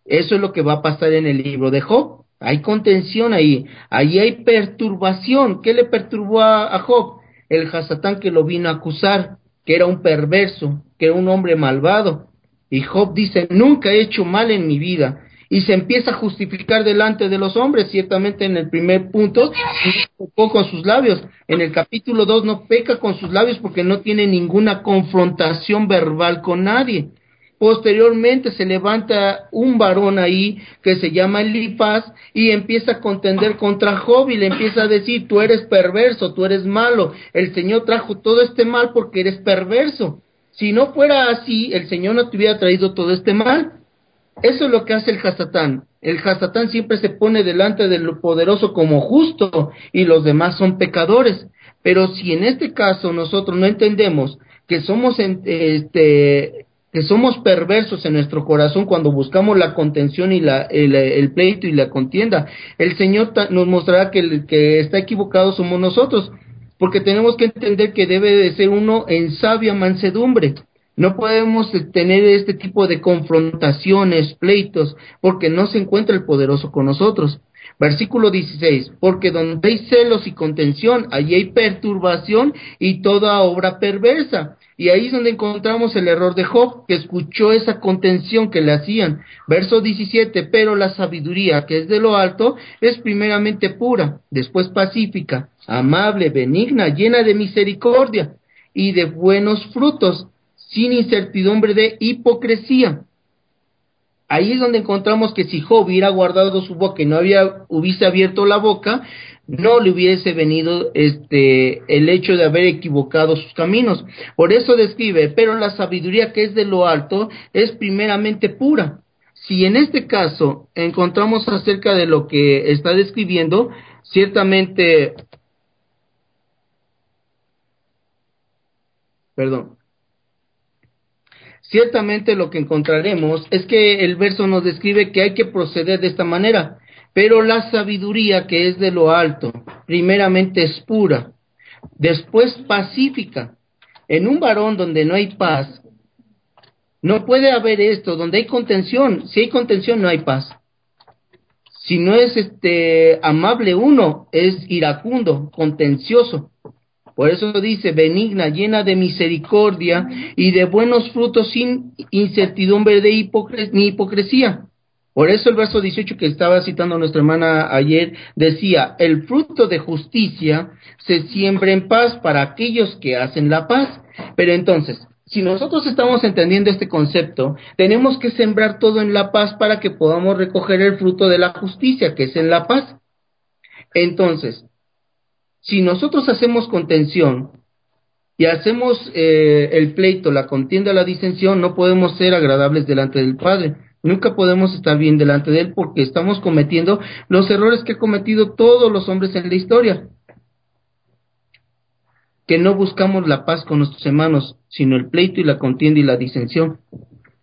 eso es lo que va a pasar en el libro de Job. Hay contención ahí, ahí hay perturbación. ¿Qué le perturbó a, Job? El Hasatán que lo vino a acusar, que era un perverso, que era un hombre malvado. Y Job dice, nunca he hecho mal en mi vida. Y se empieza a justificar delante de los hombres, ciertamente en el primer punto, no con sus labios. En el capítulo 2 no peca con sus labios porque no tiene ninguna confrontación verbal con nadie. Posteriormente se levanta un varón ahí que se llama Elifaz y empieza a contender contra Job y le empieza a decir, tú eres perverso, tú eres malo, el Señor trajo todo este mal porque eres perverso. Si no fuera así, el Señor no te hubiera traído todo este mal. Eso es lo que hace el Hasatán. El Hasatán siempre se pone delante del poderoso como justo y los demás son pecadores. Pero si en este caso nosotros no entendemos que somos este, que somos perversos en nuestro corazón cuando buscamos la contención y la, el, pleito y la contienda. El Señor nos mostrará que el que está equivocado somos nosotros, porque tenemos que entender que debe de ser uno en sabia mansedumbre. No podemos tener este tipo de confrontaciones, pleitos, porque no se encuentra el poderoso con nosotros. Versículo 16, porque donde hay celos y contención, allí hay perturbación y toda obra perversa. Y ahí es donde encontramos el error de Job, que escuchó esa contención que le hacían. Verso 17, pero la sabiduría que es de lo alto es primeramente pura, después pacífica, amable, benigna, llena de misericordia y de buenos frutos, sin incertidumbre de hipocresía. Ahí es donde encontramos que si Job hubiera guardado su boca y no hubiese abierto la boca, no le hubiese venido este el hecho de haber equivocado sus caminos. Por eso describe, pero la sabiduría que es de lo alto es primeramente pura. Si en este caso encontramos acerca de lo que está describiendo, ciertamente perdón. Ciertamente lo que encontraremos es que el verso nos describe que hay que proceder de esta manera. Pero la sabiduría que es de lo alto, primeramente es pura, después pacífica. En un varón donde no hay paz, no puede haber esto, donde hay contención. Si hay contención, no hay paz. Si no es este amable uno, es iracundo, contencioso. Por eso dice, benigna, llena de misericordia y de buenos frutos sin incertidumbre de ni hipocresía. Por eso el verso 18 que estaba citando nuestra hermana ayer decía, el fruto de justicia se siembra en paz para aquellos que hacen la paz. Pero entonces, si nosotros estamos entendiendo este concepto, tenemos que sembrar todo en la paz para que podamos recoger el fruto de la justicia, que es en la paz. Entonces, si nosotros hacemos contención y hacemos eh, el pleito, la contienda, la disensión, no podemos ser agradables delante del Padre. Nunca podemos estar bien delante de Él porque estamos cometiendo los errores que han cometido todos los hombres en la historia. Que no buscamos la paz con nuestros hermanos, sino el pleito y la contienda y la disensión.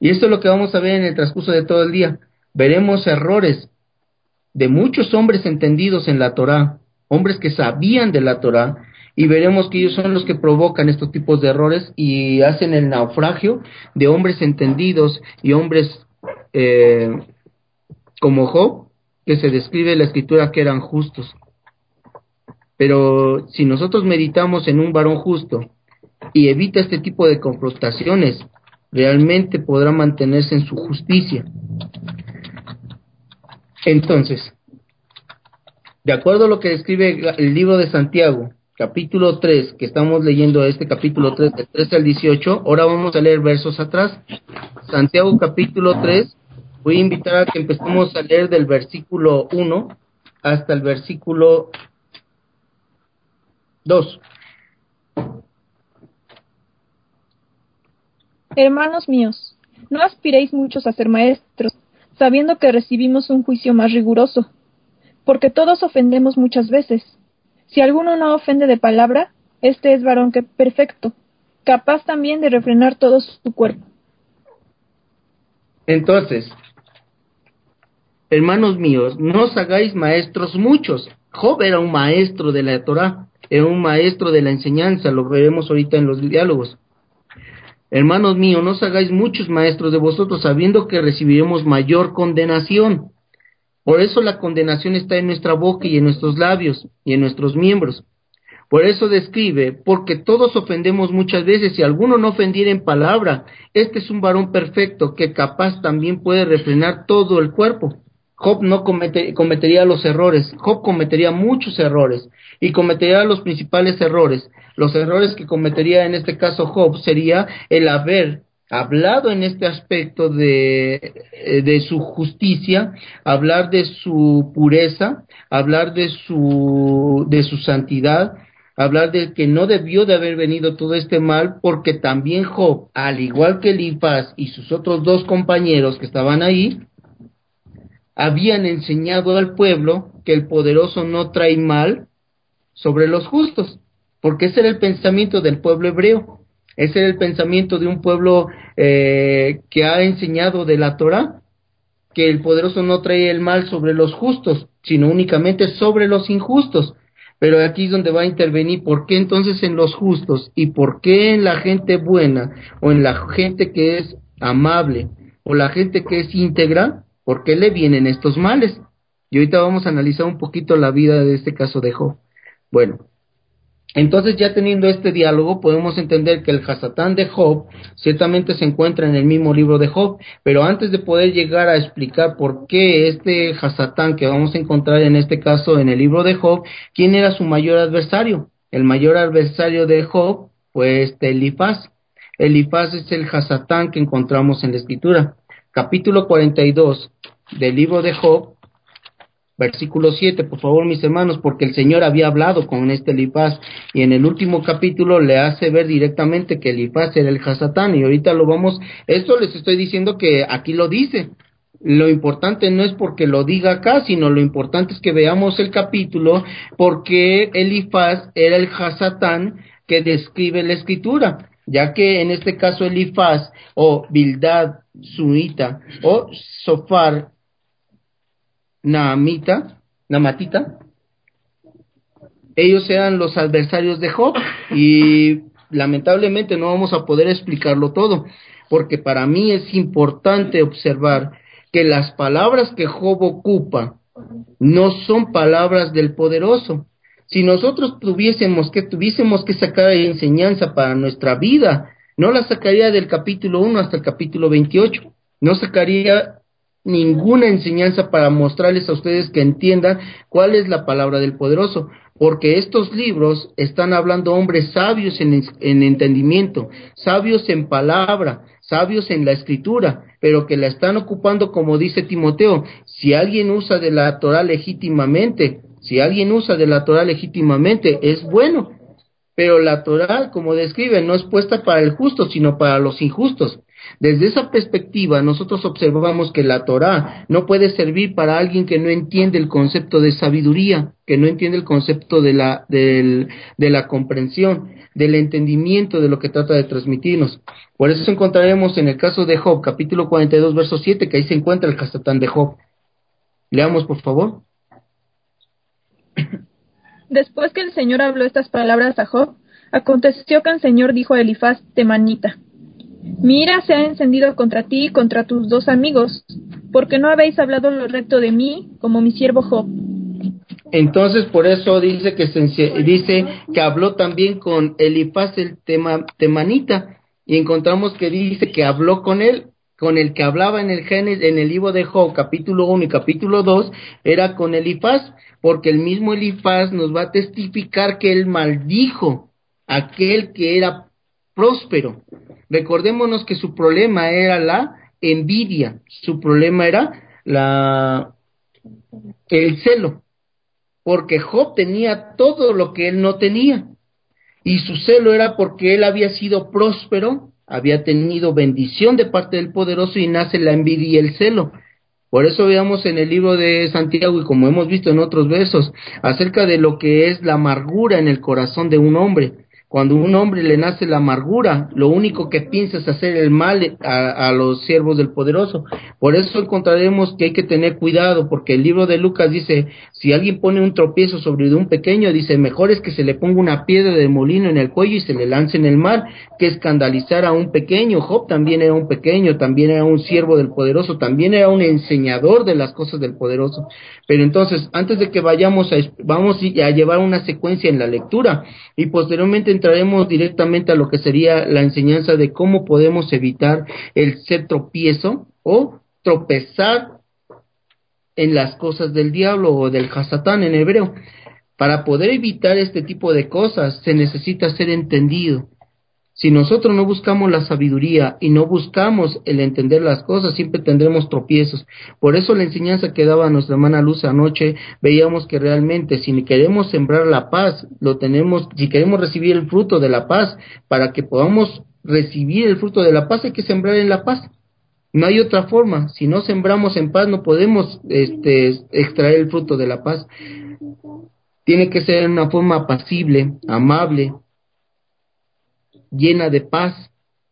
Y esto es lo que vamos a ver en el transcurso de todo el día. Veremos errores de muchos hombres entendidos en la Torá, hombres que sabían de la Torá, y veremos que ellos son los que provocan estos tipos de errores y hacen el naufragio de hombres entendidos y hombres eh, como Job, que se describe en la escritura que eran justos. Pero si nosotros meditamos en un varón justo y evita este tipo de confrontaciones, realmente podrá mantenerse en su justicia. Entonces, de acuerdo a lo que describe el libro de Santiago, capítulo 3, que estamos leyendo este capítulo 3, del 13 al 18, ahora vamos a leer versos atrás. Santiago capítulo 3, voy a invitar a que empecemos a leer del versículo 1 hasta el versículo 2. Hermanos míos, no aspiréis muchos a ser maestros, sabiendo que recibimos un juicio más riguroso, porque todos ofendemos muchas veces. Si alguno no ofende de palabra, este es varón que perfecto, capaz también de refrenar todo su cuerpo. Entonces, hermanos míos, no os hagáis maestros muchos. Job era un maestro de la Torah, era un maestro de la enseñanza, lo veremos ahorita en los diálogos. Hermanos míos, no os hagáis muchos maestros de vosotros, sabiendo que recibiremos mayor condenación. Por eso la condenación está en nuestra boca y en nuestros labios y en nuestros miembros. Por eso describe, porque todos ofendemos muchas veces, y alguno no ofendiera en palabra, este es un varón perfecto que capaz también puede refrenar todo el cuerpo. Job no cometería los errores, Job cometería muchos errores y cometería los principales errores. Los errores que cometería en este caso Job sería el haber hablado en este aspecto de, eh, su justicia, hablar de su pureza, hablar de su, de su santidad, hablar de que no debió de haber venido todo este mal, porque también Job, al igual que Elifaz y sus otros dos compañeros que estaban ahí, habían enseñado al pueblo que el poderoso no trae mal sobre los justos, porque ese era el pensamiento del pueblo hebreo, ese era el pensamiento de un pueblo eh, que ha enseñado de la Torah, que el poderoso no trae el mal sobre los justos, sino únicamente sobre los injustos. Pero aquí es donde va a intervenir por qué entonces en los justos y por qué en la gente buena o en la gente que es amable o la gente que es íntegra ¿Por qué le vienen estos males? Y ahorita vamos a analizar un poquito la vida de este caso de Job. Bueno, entonces ya teniendo este diálogo podemos entender que el Hasatán de Job ciertamente se encuentra en el mismo libro de Job, pero antes de poder llegar a explicar por qué este Hasatán que vamos a encontrar en este caso en el libro de Job, ¿quién era su mayor adversario? El mayor adversario de Job fue este Elifaz. Elifaz es el Hasatán que encontramos en la escritura capítulo 42 del libro de Job, versículo 7, por favor, mis hermanos, porque el Señor había hablado con este Elifaz y en el último capítulo le hace ver directamente que Elifaz era el Hasatán y ahorita lo vamos, esto les estoy diciendo que aquí lo dice. Lo importante no es porque lo diga acá, sino lo importante es que veamos el capítulo porque Elifaz era el Hasatán que describe la escritura ya que en este caso Elifaz o Bildad Sunita o Sofar Naamita, Namatita, ellos eran los adversarios de Job y lamentablemente no vamos a poder explicarlo todo, porque para mí es importante observar que las palabras que Job ocupa no son palabras del poderoso, si nosotros tuviésemos que, tuviésemos que sacar enseñanza para nuestra vida, no la sacaría del capítulo 1 hasta el capítulo 28, no sacaría ninguna enseñanza para mostrarles a ustedes que entiendan cuál es la palabra del poderoso, porque estos libros están hablando hombres sabios en, en entendimiento, sabios en palabra, sabios en la escritura, pero que la están ocupando como dice Timoteo, si alguien usa de la Torah legítimamente, si alguien usa de la Torah legítimamente, es bueno, pero la Torah, como describe, no es puesta para el justo, sino para los injustos. Desde esa perspectiva, nosotros observamos que la Torah no puede servir para alguien que no entiende el concepto de sabiduría, que no entiende el concepto de la, de la comprensión, del entendimiento de lo que trata de transmitirnos. Por eso encontraremos en el caso de Job, capítulo 42, verso 7, que ahí se encuentra el casatán de Job. Leamos, por favor. Después que el Señor habló estas palabras a Job, aconteció que el Señor dijo a Elifaz temanita, Mira se ha encendido contra ti y contra tus dos amigos, porque no habéis hablado lo recto de mí, como mi siervo Job. Entonces, por eso dice que se, dice que habló también con Elifaz el tema, temanita, y encontramos que dice que habló con él, con el que hablaba en el Génesis, en el libro de Job, capítulo 1 y capítulo 2, era con Elifaz, porque el mismo Elifaz nos va a testificar que él maldijo aquel que era próspero. Recordémonos que su problema era la envidia, su problema era la el celo, porque Job tenía todo lo que él no tenía. Y su celo era porque él había sido próspero, había tenido bendición de parte del poderoso y nace la envidia y el celo. Por eso veamos en el libro de Santiago y como hemos visto en otros versos acerca de lo que es la amargura en el corazón de un hombre. Cuando un hombre le nace la amargura, lo único que piensa es hacer el mal a, los siervos del poderoso. Por eso encontraremos que hay que tener cuidado, porque el libro de Lucas dice, si alguien pone un tropiezo sobre un pequeño, dice, mejor es que se le ponga una piedra de molino en el cuello y se le lance en el mar, que escandalizar a un pequeño. Job también era un pequeño, también era un siervo del poderoso, también era un enseñador de las cosas del poderoso. Pero entonces, antes de que vayamos a, vamos a llevar una secuencia en la lectura y posteriormente entraremos directamente a lo que sería la enseñanza de cómo podemos evitar el ser tropiezo o tropezar en las cosas del diablo o del hasatán en hebreo. Para poder evitar este tipo de cosas se necesita ser entendido, si nosotros no buscamos la sabiduría y no buscamos el entender las cosas, siempre tendremos tropiezos. Por eso la enseñanza que daba nuestra hermana Luz anoche, veíamos que realmente si queremos sembrar la paz, lo tenemos, si queremos recibir el fruto de la paz, para que podamos recibir el fruto de la paz hay que sembrar en la paz. No hay otra forma. Si no sembramos en paz, no podemos este, extraer el fruto de la paz. Tiene que ser una forma apacible, amable, llena de paz.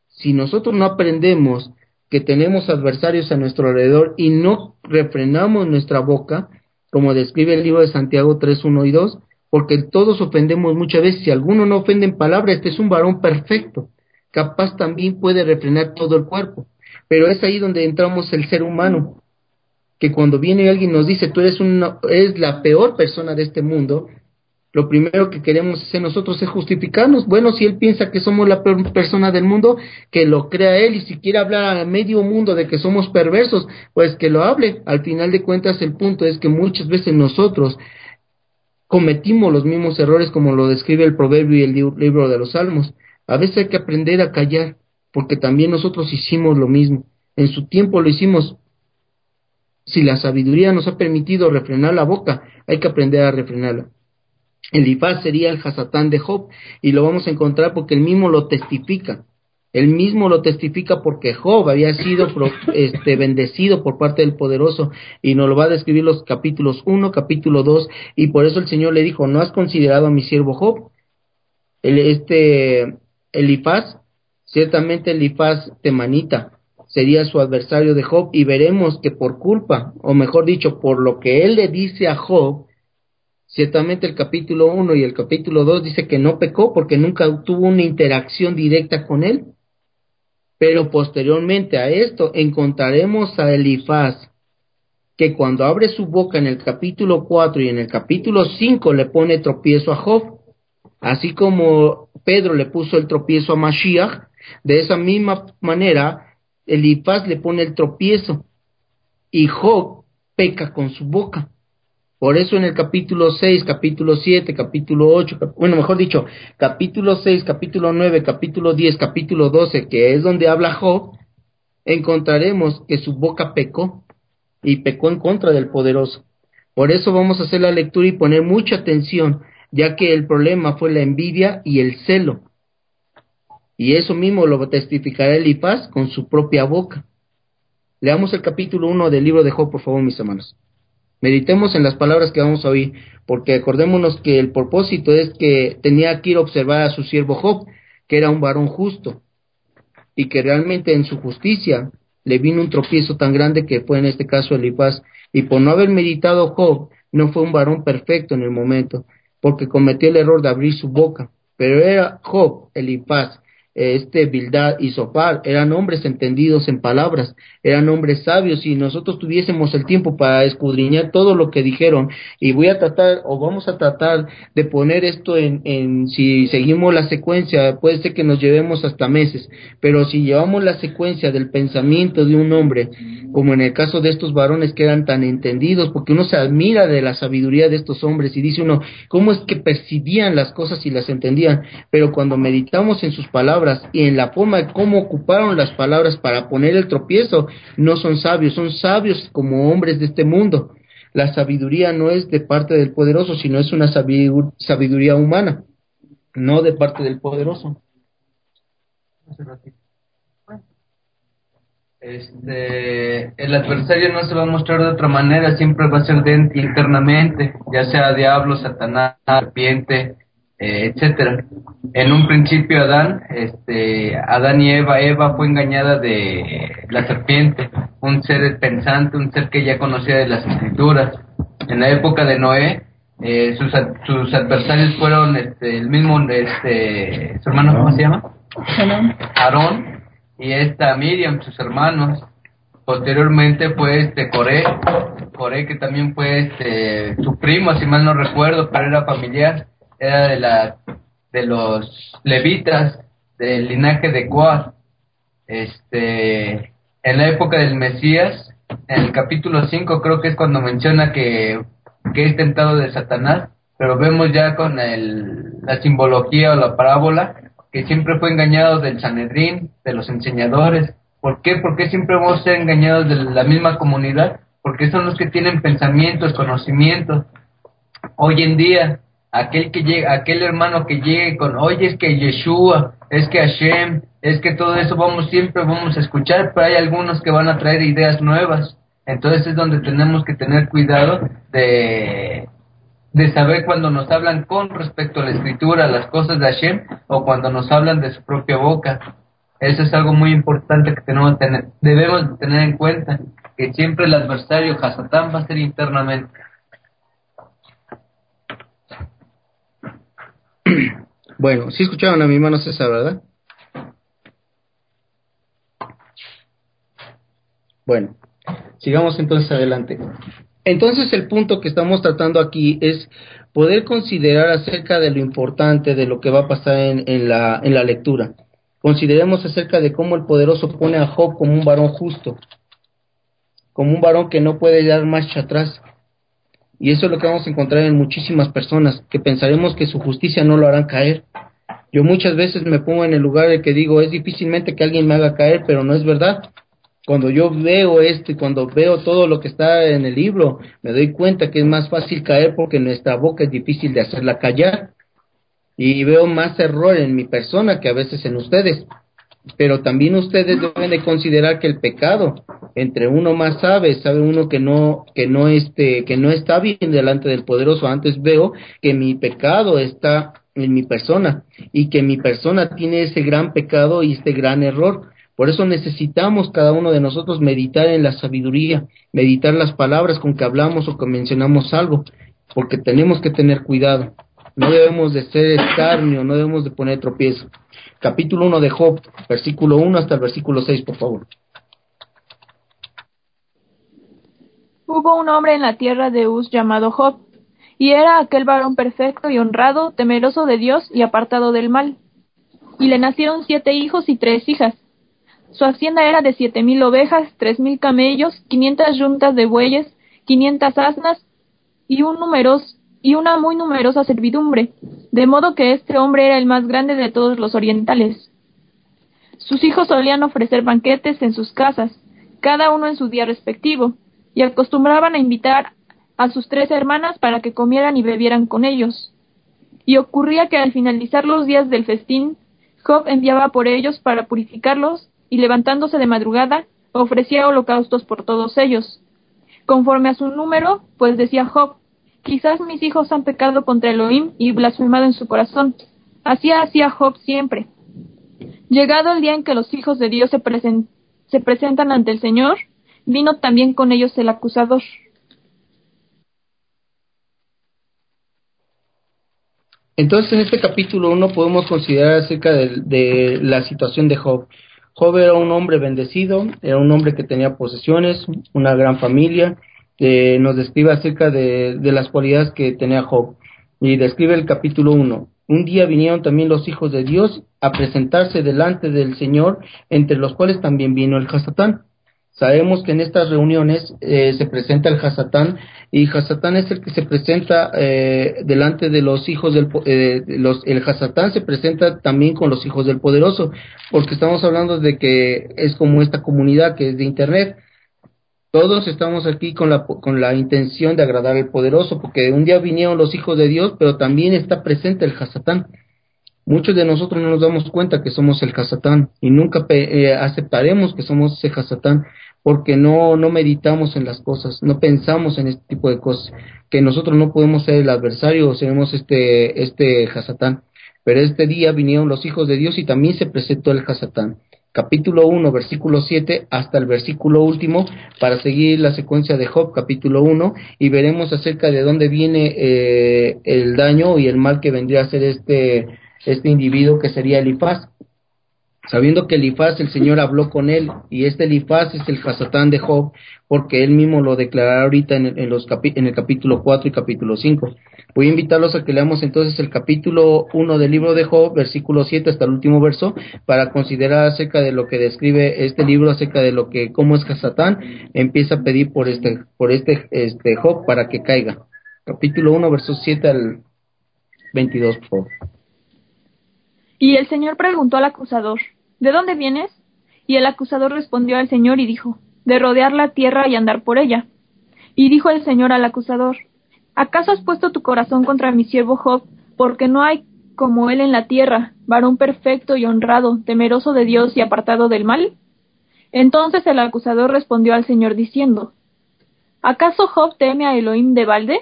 Si nosotros no aprendemos que tenemos adversarios a nuestro alrededor y no refrenamos nuestra boca, como describe el libro de Santiago 3, 1 y 2, porque todos ofendemos muchas veces. Si alguno no ofende en palabra, este es un varón perfecto, capaz también puede refrenar todo el cuerpo. Pero es ahí donde entramos el ser humano, que cuando viene alguien nos dice, tú eres, una, eres la peor persona de este mundo, lo primero que queremos hacer nosotros es justificarnos. Bueno, si él piensa que somos la peor persona del mundo, que lo crea él y si quiere hablar a medio mundo de que somos perversos, pues que lo hable. Al final de cuentas, el punto es que muchas veces nosotros cometimos los mismos errores como lo describe el proverbio y el libro de los salmos. A veces hay que aprender a callar, porque también nosotros hicimos lo mismo. En su tiempo lo hicimos. Si la sabiduría nos ha permitido refrenar la boca, hay que aprender a refrenarla. Elifaz sería el Hasatán de Job y lo vamos a encontrar porque él mismo lo testifica. Él mismo lo testifica porque Job había sido este, bendecido por parte del poderoso y nos lo va a describir los capítulos 1, capítulo 2 y por eso el Señor le dijo, ¿no has considerado a mi siervo Job? El, este Elifaz, ciertamente Elifaz temanita sería su adversario de Job y veremos que por culpa, o mejor dicho, por lo que él le dice a Job, Ciertamente el capítulo 1 y el capítulo 2 dice que no pecó porque nunca tuvo una interacción directa con él. Pero posteriormente a esto encontraremos a Elifaz, que cuando abre su boca en el capítulo 4 y en el capítulo 5 le pone tropiezo a Job, así como Pedro le puso el tropiezo a Mashiach, de esa misma manera Elifaz le pone el tropiezo y Job peca con su boca. Por eso en el capítulo 6, capítulo 7, capítulo 8, bueno, mejor dicho, capítulo 6, capítulo 9, capítulo 10, capítulo 12, que es donde habla Job, encontraremos que su boca pecó y pecó en contra del poderoso. Por eso vamos a hacer la lectura y poner mucha atención, ya que el problema fue la envidia y el celo. Y eso mismo lo testificará Elifaz con su propia boca. Leamos el capítulo 1 del libro de Job, por favor, mis hermanos. Meditemos en las palabras que vamos a oír, porque acordémonos que el propósito es que tenía que ir a observar a su siervo Job, que era un varón justo, y que realmente en su justicia le vino un tropiezo tan grande que fue en este caso Elifaz, y por no haber meditado Job, no fue un varón perfecto en el momento, porque cometió el error de abrir su boca, pero era Job, Elifaz, este Bildad y Sopar eran hombres entendidos en palabras, eran hombres sabios y nosotros tuviésemos el tiempo para escudriñar todo lo que dijeron. Y voy a tratar o vamos a tratar de poner esto en, en si seguimos la secuencia puede ser que nos llevemos hasta meses, pero si llevamos la secuencia del pensamiento de un hombre como en el caso de estos varones que eran tan entendidos porque uno se admira de la sabiduría de estos hombres y dice uno cómo es que percibían las cosas y las entendían, pero cuando meditamos en sus palabras y en la forma de cómo ocuparon las palabras para poner el tropiezo, no son sabios, son sabios como hombres de este mundo. La sabiduría no es de parte del poderoso, sino es una sabiduría humana, no de parte del poderoso. Este, el adversario no se va a mostrar de otra manera, siempre va a ser dentro, internamente, ya sea diablo, satanás, serpiente, eh, etcétera. En un principio Adán, este, Adán y Eva, Eva fue engañada de la serpiente, un ser pensante, un ser que ya conocía de las escrituras. En la época de Noé, eh, sus, sus adversarios fueron este, el mismo, este, su hermano, ¿cómo se llama? Aarón y esta Miriam, sus hermanos. Posteriormente fue este Coré, Coré que también fue este, su primo, si mal no recuerdo, pero era familiar era de, la, de los levitas del linaje de Coat. Este, en la época del Mesías, en el capítulo 5 creo que es cuando menciona que, que es tentado de Satanás, pero vemos ya con el, la simbología o la parábola que siempre fue engañado del Sanedrín, de los enseñadores. ¿Por qué? Porque siempre vamos a ser engañados de la misma comunidad, porque son los que tienen pensamientos, conocimientos. Hoy en día aquel que llega, aquel hermano que llegue con, oye, es que Yeshua, es que Hashem, es que todo eso vamos siempre vamos a escuchar, pero hay algunos que van a traer ideas nuevas. Entonces es donde tenemos que tener cuidado de, de saber cuando nos hablan con respecto a la escritura, las cosas de Hashem, o cuando nos hablan de su propia boca. Eso es algo muy importante que tenemos tener, debemos tener en cuenta, que siempre el adversario, Hasatán, va a ser internamente. Bueno, sí escucharon a mi hermano César, ¿verdad? Bueno, sigamos entonces adelante. Entonces el punto que estamos tratando aquí es poder considerar acerca de lo importante de lo que va a pasar en, en, la, en la lectura. Consideremos acerca de cómo el poderoso pone a Job como un varón justo, como un varón que no puede dar marcha atrás, y eso es lo que vamos a encontrar en muchísimas personas, que pensaremos que su justicia no lo harán caer. Yo muchas veces me pongo en el lugar de que digo, es difícilmente que alguien me haga caer, pero no es verdad. Cuando yo veo esto y cuando veo todo lo que está en el libro, me doy cuenta que es más fácil caer porque nuestra boca es difícil de hacerla callar. Y veo más error en mi persona que a veces en ustedes pero también ustedes deben de considerar que el pecado entre uno más sabe sabe uno que no que no este que no está bien delante del poderoso. Antes veo que mi pecado está en mi persona y que mi persona tiene ese gran pecado y este gran error. Por eso necesitamos cada uno de nosotros meditar en la sabiduría meditar las palabras con que hablamos o que mencionamos algo porque tenemos que tener cuidado. No debemos de ser escarnio no debemos de poner tropiezo capítulo 1 de Job, versículo 1 hasta el versículo 6, por favor. Hubo un hombre en la tierra de Uz llamado Job, y era aquel varón perfecto y honrado, temeroso de Dios y apartado del mal. Y le nacieron siete hijos y tres hijas. Su hacienda era de siete mil ovejas, tres mil camellos, quinientas yuntas de bueyes, quinientas asnas y un numeroso y una muy numerosa servidumbre, de modo que este hombre era el más grande de todos los orientales. Sus hijos solían ofrecer banquetes en sus casas, cada uno en su día respectivo, y acostumbraban a invitar a sus tres hermanas para que comieran y bebieran con ellos. Y ocurría que al finalizar los días del festín, Job enviaba por ellos para purificarlos, y levantándose de madrugada, ofrecía holocaustos por todos ellos. Conforme a su número, pues decía Job, Quizás mis hijos han pecado contra Elohim y blasfemado en su corazón. Así hacía Job siempre. Llegado el día en que los hijos de Dios se, se presentan ante el Señor, vino también con ellos el acusador. Entonces, en este capítulo 1 podemos considerar acerca de, de, la situación de Job. Job era un hombre bendecido, era un hombre que tenía posesiones, una gran familia, nos describe acerca de, de, las cualidades que tenía Job. Y describe el capítulo 1. Un día vinieron también los hijos de Dios a presentarse delante del Señor, entre los cuales también vino el Hasatán. Sabemos que en estas reuniones eh, se presenta el Hasatán y Hasatán es el que se presenta eh, delante de los hijos del eh, los, el Hasatán se presenta también con los hijos del poderoso porque estamos hablando de que es como esta comunidad que es de internet todos estamos aquí con la, con la intención de agradar al poderoso, porque un día vinieron los hijos de Dios, pero también está presente el Hasatán. Muchos de nosotros no nos damos cuenta que somos el Hasatán y nunca eh, aceptaremos que somos ese Hasatán porque no, no meditamos en las cosas, no pensamos en este tipo de cosas, que nosotros no podemos ser el adversario o seremos este, este Hasatán. Pero este día vinieron los hijos de Dios y también se presentó el Hasatán capítulo 1, versículo 7 hasta el versículo último para seguir la secuencia de Job, capítulo 1, y veremos acerca de dónde viene eh, el daño y el mal que vendría a ser este, este individuo que sería Elifaz. Sabiendo que Elifaz, el Señor habló con él, y este Elifaz es el Hasatán de Job, porque él mismo lo declarará ahorita en, en los en el capítulo 4 y capítulo 5. Voy a invitarlos a que leamos entonces el capítulo 1 del libro de Job, versículo 7 hasta el último verso, para considerar acerca de lo que describe este libro, acerca de lo que, cómo es que Satán empieza a pedir por este, por este, este Job para que caiga. Capítulo 1, versos 7 al 22, por favor. Y el Señor preguntó al acusador, ¿de dónde vienes? Y el acusador respondió al Señor y dijo, de rodear la tierra y andar por ella. Y dijo el Señor al acusador, ¿acaso has puesto tu corazón contra mi siervo Job, porque no hay como él en la tierra, varón perfecto y honrado, temeroso de Dios y apartado del mal? Entonces el acusador respondió al Señor diciendo, ¿acaso Job teme a Elohim de balde?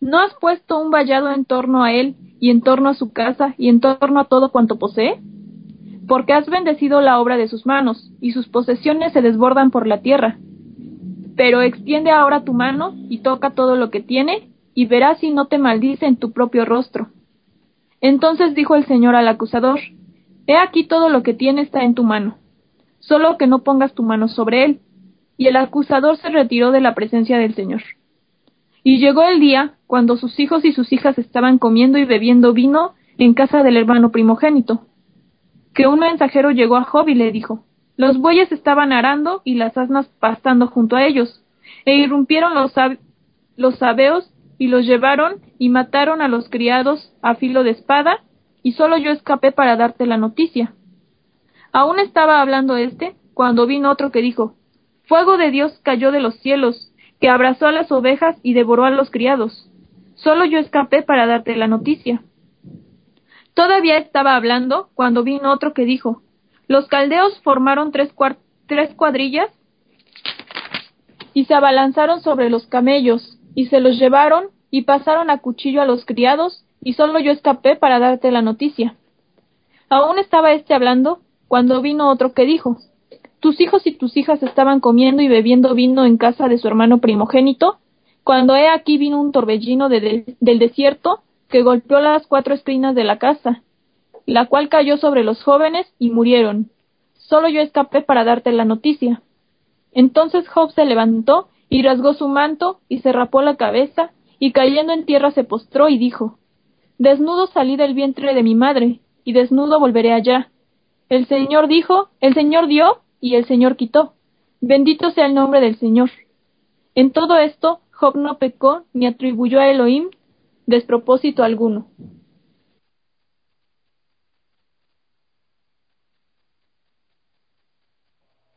¿No has puesto un vallado en torno a él y en torno a su casa y en torno a todo cuanto posee? Porque has bendecido la obra de sus manos, y sus posesiones se desbordan por la tierra. Pero extiende ahora tu mano y toca todo lo que tiene, y verás si no te maldice en tu propio rostro. Entonces dijo el Señor al acusador, He aquí todo lo que tiene está en tu mano, solo que no pongas tu mano sobre él. Y el acusador se retiró de la presencia del Señor. Y llegó el día cuando sus hijos y sus hijas estaban comiendo y bebiendo vino en casa del hermano primogénito, que un mensajero llegó a Job y le dijo, los bueyes estaban arando y las asnas pastando junto a ellos, e irrumpieron los, los sabeos y los llevaron y mataron a los criados a filo de espada, y solo yo escapé para darte la noticia. Aún estaba hablando éste, cuando vino otro que dijo, Fuego de Dios cayó de los cielos, que abrazó a las ovejas y devoró a los criados. Solo yo escapé para darte la noticia. Todavía estaba hablando cuando vino otro que dijo, los caldeos formaron tres, tres cuadrillas y se abalanzaron sobre los camellos y se los llevaron y pasaron a cuchillo a los criados y solo yo escapé para darte la noticia. Aún estaba éste hablando cuando vino otro que dijo, tus hijos y tus hijas estaban comiendo y bebiendo vino en casa de su hermano primogénito, cuando he aquí vino un torbellino del desierto que golpeó las cuatro esquinas de la casa, la cual cayó sobre los jóvenes y murieron. Solo yo escapé para darte la noticia. Entonces Job se levantó y rasgó su manto y se rapó la cabeza y cayendo en tierra se postró y dijo Desnudo salí del vientre de mi madre y desnudo volveré allá. El Señor dijo, el Señor dio y el Señor quitó. Bendito sea el nombre del Señor. En todo esto, Job no pecó ni atribuyó a Elohim despropósito alguno.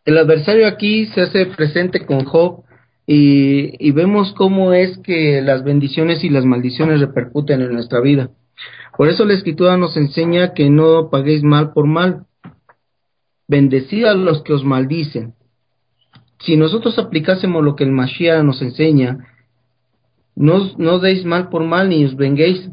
El adversario aquí se hace presente con Job y, vemos cómo es que las bendiciones y las maldiciones repercuten en nuestra vida. Por eso la escritura nos enseña que no paguéis mal por mal. Bendecid a los que os maldicen. Si nosotros aplicásemos lo que el Mashiach nos enseña, no, no deis mal por mal ni os venguéis.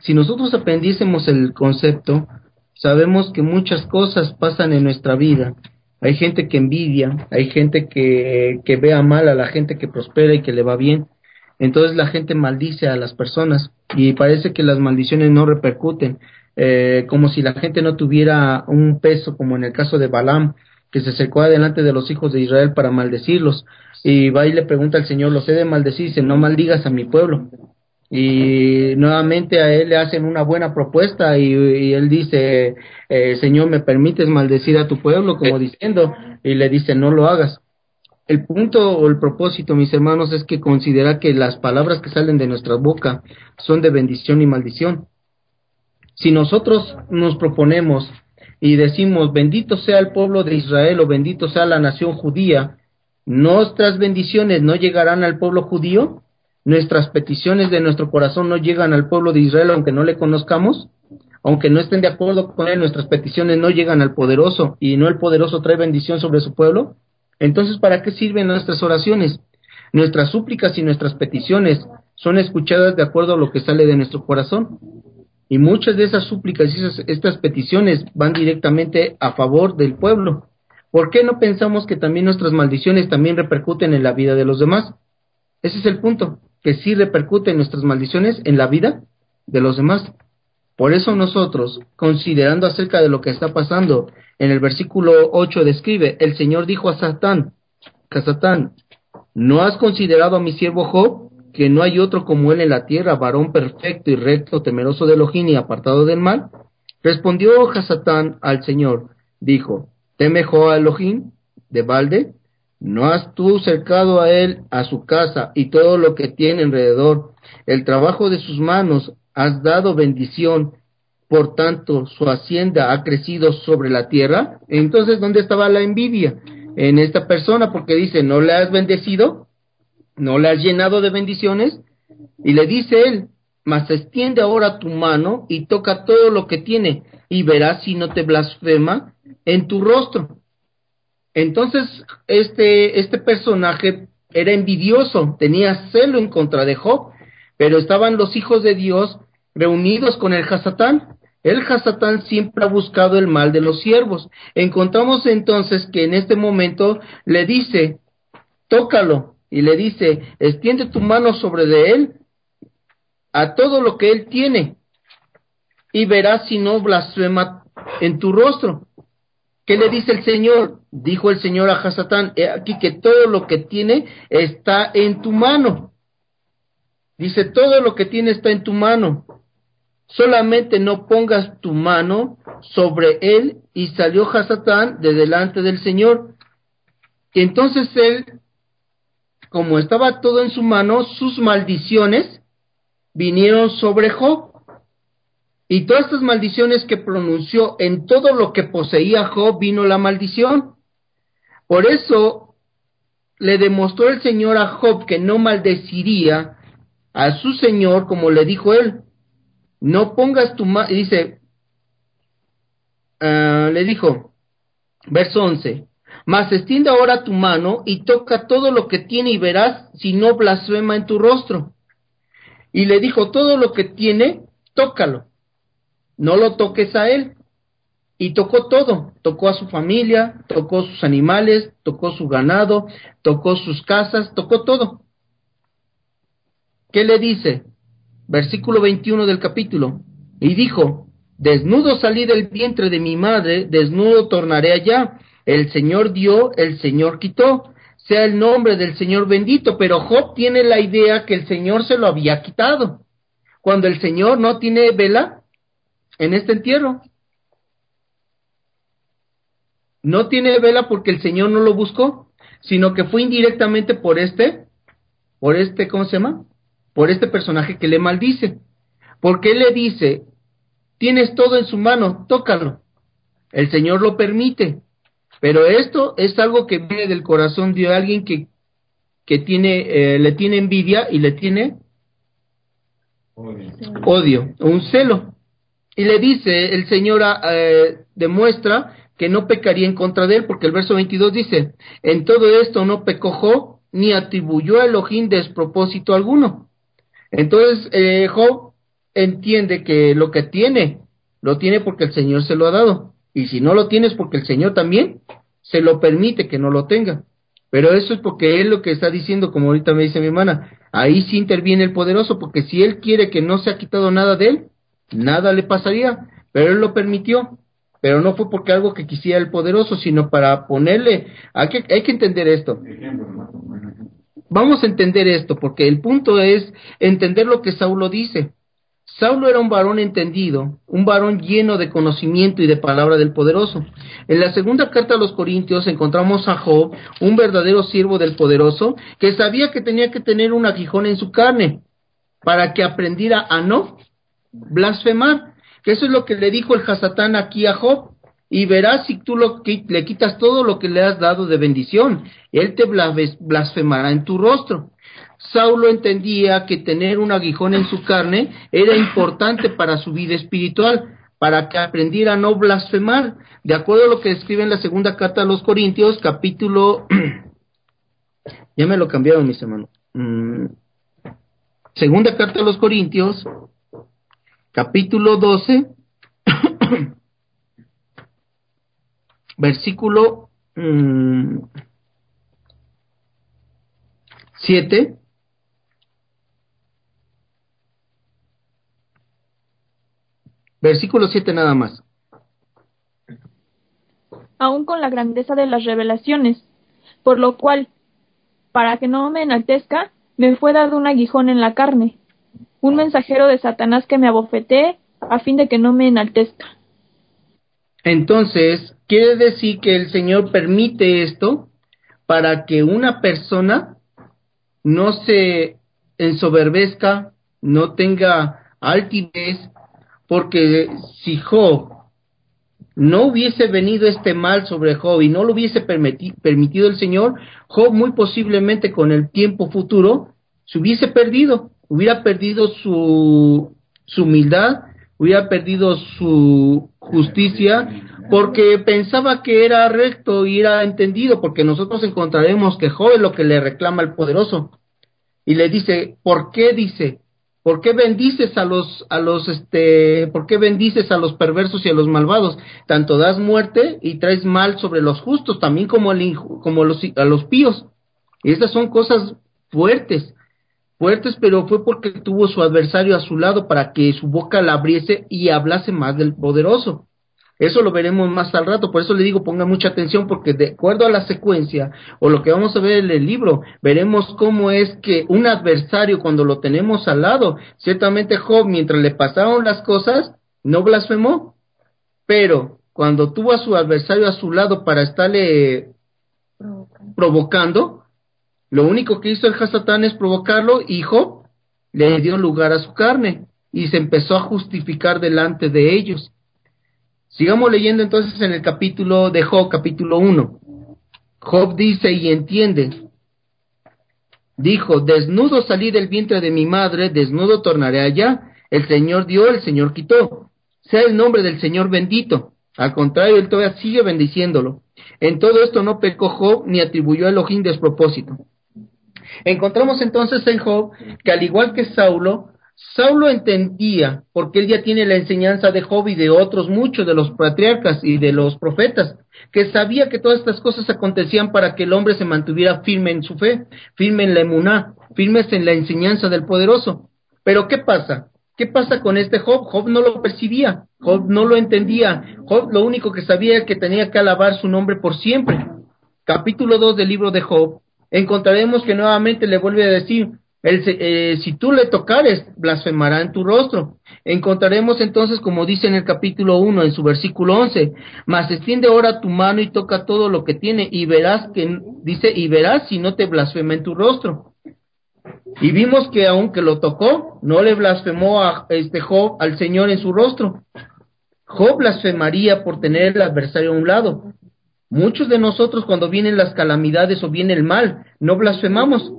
Si nosotros aprendiésemos el concepto, sabemos que muchas cosas pasan en nuestra vida hay gente que envidia, hay gente que, que vea mal a la gente que prospera y que le va bien. Entonces la gente maldice a las personas y parece que las maldiciones no repercuten, eh, como si la gente no tuviera un peso, como en el caso de Balaam, que se acercó adelante de los hijos de Israel para maldecirlos. Y va y le pregunta al Señor, los he de maldecir, dice, no maldigas a mi pueblo y nuevamente a él le hacen una buena propuesta y, él dice, eh, Señor, ¿me permites maldecir a tu pueblo? Como diciendo, y le dice, no lo hagas. El punto o el propósito, mis hermanos, es que considera que las palabras que salen de nuestra boca son de bendición y maldición. Si nosotros nos proponemos y decimos, bendito sea el pueblo de Israel o bendito sea la nación judía, nuestras bendiciones no llegarán al pueblo judío, nuestras peticiones de nuestro corazón no llegan al pueblo de Israel aunque no le conozcamos, aunque no estén de acuerdo con él, nuestras peticiones no llegan al poderoso y no el poderoso trae bendición sobre su pueblo, entonces ¿para qué sirven nuestras oraciones? Nuestras súplicas y nuestras peticiones son escuchadas de acuerdo a lo que sale de nuestro corazón. Y muchas de esas súplicas y esas, estas peticiones van directamente a favor del pueblo. ¿Por qué no pensamos que también nuestras maldiciones también repercuten en la vida de los demás? Ese es el punto que sí repercuten nuestras maldiciones en la vida de los demás. Por eso nosotros, considerando acerca de lo que está pasando, en el versículo 8 describe, el Señor dijo a Satán, a Satán, ¿no has considerado a mi siervo Job, que no hay otro como él en la tierra, varón perfecto y recto, temeroso de Elohim y apartado del mal? Respondió Hasatán al Señor, dijo, ¿teme Job a Elohim de balde? ¿No has tú cercado a él, a su casa y todo lo que tiene alrededor? El trabajo de sus manos has dado bendición, por tanto su hacienda ha crecido sobre la tierra. Entonces, ¿dónde estaba la envidia? En esta persona, porque dice, ¿no le has bendecido? ¿No le has llenado de bendiciones? Y le dice él, mas extiende ahora tu mano y toca todo lo que tiene, y verás si no te blasfema en tu rostro. Entonces, este, este personaje era envidioso, tenía celo en contra de Job, pero estaban los hijos de Dios reunidos con el Hasatán. El Hasatán siempre ha buscado el mal de los siervos. Encontramos entonces que en este momento le dice, tócalo, y le dice, extiende tu mano sobre de él a todo lo que él tiene, y verás si no blasfema en tu rostro. ¿Qué le dice el Señor? Dijo el Señor a Hasatán, he aquí que todo lo que tiene está en tu mano. Dice, todo lo que tiene está en tu mano. Solamente no pongas tu mano sobre él. Y salió Hasatán de delante del Señor. Y entonces él, como estaba todo en su mano, sus maldiciones vinieron sobre Job. Y todas estas maldiciones que pronunció en todo lo que poseía Job vino la maldición. Por eso le demostró el Señor a Job que no maldeciría a su Señor como le dijo él. No pongas tu mano, dice, uh, le dijo, verso 11, mas extiende ahora tu mano y toca todo lo que tiene y verás si no blasfema en tu rostro. Y le dijo, todo lo que tiene, tócalo no lo toques a él. Y tocó todo, tocó a su familia, tocó sus animales, tocó su ganado, tocó sus casas, tocó todo. ¿Qué le dice? Versículo 21 del capítulo. Y dijo, desnudo salí del vientre de mi madre, desnudo tornaré allá. El Señor dio, el Señor quitó. Sea el nombre del Señor bendito, pero Job tiene la idea que el Señor se lo había quitado. Cuando el Señor no tiene vela, en este entierro. no tiene vela porque el Señor no lo buscó, sino que fue indirectamente por este, por este, ¿cómo se llama? Por este personaje que le maldice. Porque él le dice, tienes todo en su mano, tócalo. El Señor lo permite. Pero esto es algo que viene del corazón de alguien que, que tiene, eh, le tiene envidia y le tiene odio, un celo. Y le dice, el Señor ah, eh, demuestra que no pecaría en contra de él, porque el verso 22 dice, en todo esto no pecó ni atribuyó a Elohim despropósito alguno. Entonces eh, Job entiende que lo que tiene, lo tiene porque el Señor se lo ha dado. Y si no lo tienes porque el Señor también se lo permite que no lo tenga. Pero eso es porque él lo que está diciendo, como ahorita me dice mi hermana, ahí sí interviene el poderoso, porque si él quiere que no se ha quitado nada de él, nada le pasaría, pero él lo permitió, pero no fue porque algo que quisiera el poderoso, sino para ponerle, hay que, hay que entender esto. Vamos a entender esto, porque el punto es entender lo que Saulo dice. Saulo era un varón entendido, un varón lleno de conocimiento y de palabra del poderoso. En la segunda carta a los Corintios encontramos a Job, un verdadero siervo del poderoso, que sabía que tenía que tener un aguijón en su carne para que aprendiera a no blasfemar. Que eso es lo que le dijo el Hasatán aquí a Job. Y verás si tú lo, le quitas todo lo que le has dado de bendición, él te blasfemará en tu rostro. Saulo entendía que tener un aguijón en su carne era importante para su vida espiritual, para que aprendiera a no blasfemar, de acuerdo a lo que escribe en la segunda carta a los Corintios, capítulo... ya me lo cambiaron mis hermanos. Mm, segunda carta a los Corintios, capítulo 12, versículo 7. Versículo 7 nada más. Aún con la grandeza de las revelaciones, por lo cual, para que no me enaltezca, me fue dado un aguijón en la carne, un mensajero de Satanás que me abofetee a fin de que no me enaltezca. Entonces, quiere decir que el Señor permite esto para que una persona no se ensoberbezca, no tenga altivez, porque si Job no hubiese venido este mal sobre Job y no lo hubiese permitido el Señor, Job muy posiblemente con el tiempo futuro se hubiese perdido, hubiera perdido su, su humildad, hubiera perdido su justicia, porque pensaba que era recto y era entendido, porque nosotros encontraremos que Job es lo que le reclama al poderoso. Y le dice, ¿por qué dice? ¿Por qué bendices a los, a los, este, por qué bendices a los perversos y a los malvados? Tanto das muerte y traes mal sobre los justos, también como, el, como los, a los píos. Y estas son cosas fuertes, fuertes, pero fue porque tuvo su adversario a su lado para que su boca la abriese y hablase más del poderoso. Eso lo veremos más al rato, por eso le digo ponga mucha atención porque de acuerdo a la secuencia o lo que vamos a ver en el libro, veremos cómo es que un adversario cuando lo tenemos al lado, ciertamente Job mientras le pasaron las cosas, no blasfemó, pero cuando tuvo a su adversario a su lado para estarle provocando, lo único que hizo el Hasatán es provocarlo y Job le dio lugar a su carne y se empezó a justificar delante de ellos. Sigamos leyendo entonces en el capítulo de Job, capítulo 1. Job dice y entiende. Dijo, desnudo salí del vientre de mi madre, desnudo tornaré allá. El Señor dio, el Señor quitó. Sea el nombre del Señor bendito. Al contrario, él todavía sigue bendiciéndolo. En todo esto no pecó Job ni atribuyó a Elohim despropósito. Encontramos entonces en Job que al igual que Saulo, Saulo entendía, porque él ya tiene la enseñanza de Job y de otros muchos de los patriarcas y de los profetas, que sabía que todas estas cosas acontecían para que el hombre se mantuviera firme en su fe, firme en la emuná, firme en la enseñanza del poderoso. Pero ¿qué pasa? ¿Qué pasa con este Job? Job no lo percibía, Job no lo entendía, Job lo único que sabía es que tenía que alabar su nombre por siempre. Capítulo 2 del libro de Job, encontraremos que nuevamente le vuelve a decir, eh, si tú le tocares, blasfemará en tu rostro. Encontraremos entonces, como dice en el capítulo 1, en su versículo 11, mas extiende ahora tu mano y toca todo lo que tiene, y verás que, dice, y verás si no te blasfema en tu rostro. Y vimos que aunque lo tocó, no le blasfemó a este Job al Señor en su rostro. Job blasfemaría por tener el adversario a un lado. Muchos de nosotros cuando vienen las calamidades o viene el mal, no blasfemamos.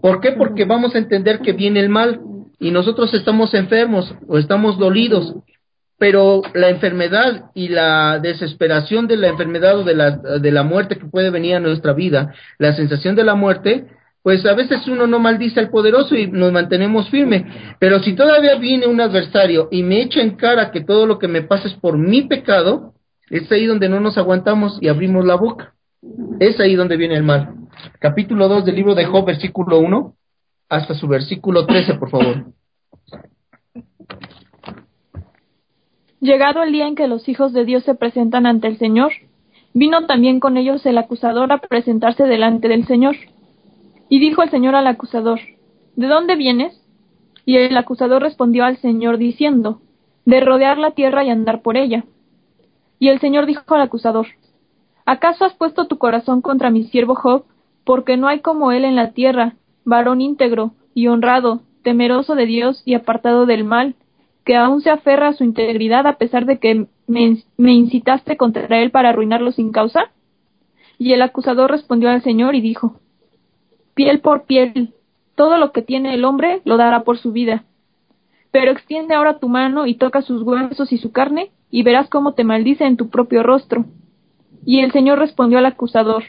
¿Por qué? Porque vamos a entender que viene el mal y nosotros estamos enfermos o estamos dolidos. Pero la enfermedad y la desesperación de la enfermedad o de la, de la muerte que puede venir a nuestra vida, la sensación de la muerte, pues a veces uno no maldice al poderoso y nos mantenemos firmes. Pero si todavía viene un adversario y me echa en cara que todo lo que me pasa es por mi pecado, es ahí donde no nos aguantamos y abrimos la boca. Es ahí donde viene el mal. Capítulo 2 del libro de Job, versículo 1 hasta su versículo 13, por favor. Llegado el día en que los hijos de Dios se presentan ante el Señor, vino también con ellos el acusador a presentarse delante del Señor. Y dijo el Señor al acusador, ¿De dónde vienes? Y el acusador respondió al Señor diciendo, De rodear la tierra y andar por ella. Y el Señor dijo al acusador, ¿acaso has puesto tu corazón contra mi siervo Job, porque no hay como él en la tierra, varón íntegro y honrado, temeroso de Dios y apartado del mal, que aún se aferra a su integridad a pesar de que me, me incitaste contra él para arruinarlo sin causa? Y el acusador respondió al Señor y dijo, piel por piel, todo lo que tiene el hombre lo dará por su vida. Pero extiende ahora tu mano y toca sus huesos y su carne, y verás cómo te maldice en tu propio rostro. Y el Señor respondió al acusador,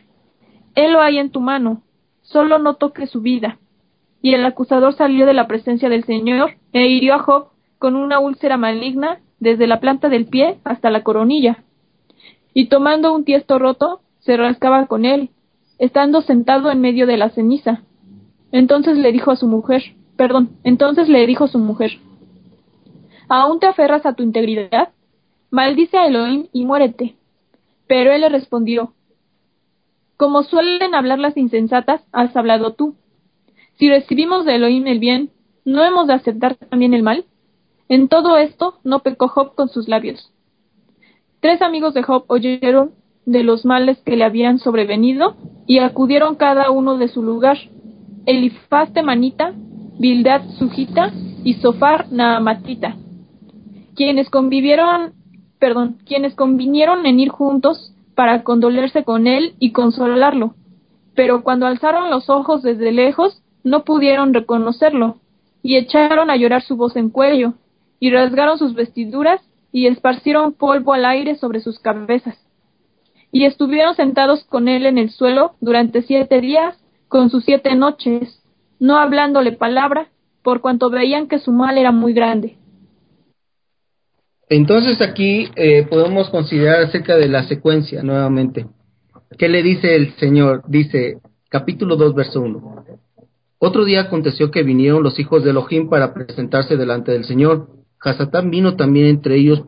Él lo hay en tu mano, solo no toque su vida. Y el acusador salió de la presencia del Señor e hirió a Job con una úlcera maligna desde la planta del pie hasta la coronilla. Y tomando un tiesto roto, se rascaba con él, estando sentado en medio de la ceniza. Entonces le dijo a su mujer, perdón, entonces le dijo su mujer, ¿aún te aferras a tu integridad? Maldice a Elohim y muérete. Pero él le respondió, como suelen hablar las insensatas, has hablado tú. Si recibimos de Elohim el bien, ¿no hemos de aceptar también el mal? En todo esto no pecó Job con sus labios. Tres amigos de Job oyeron de los males que le habían sobrevenido y acudieron cada uno de su lugar. Elifaz Temanita, Bildad Sujita y Sofar Naamatita, quienes convivieron, perdón, quienes convinieron en ir juntos para condolerse con él y consolarlo. Pero cuando alzaron los ojos desde lejos, no pudieron reconocerlo, y echaron a llorar su voz en cuello, y rasgaron sus vestiduras, y esparcieron polvo al aire sobre sus cabezas. Y estuvieron sentados con él en el suelo durante siete días, con sus siete noches, no hablándole palabra, por cuanto veían que su mal era muy grande. Entonces aquí eh, podemos considerar acerca de la secuencia nuevamente. ¿Qué le dice el Señor? Dice, capítulo 2, verso 1. Otro día aconteció que vinieron los hijos de Elohim para presentarse delante del Señor. Hasatán vino también entre ellos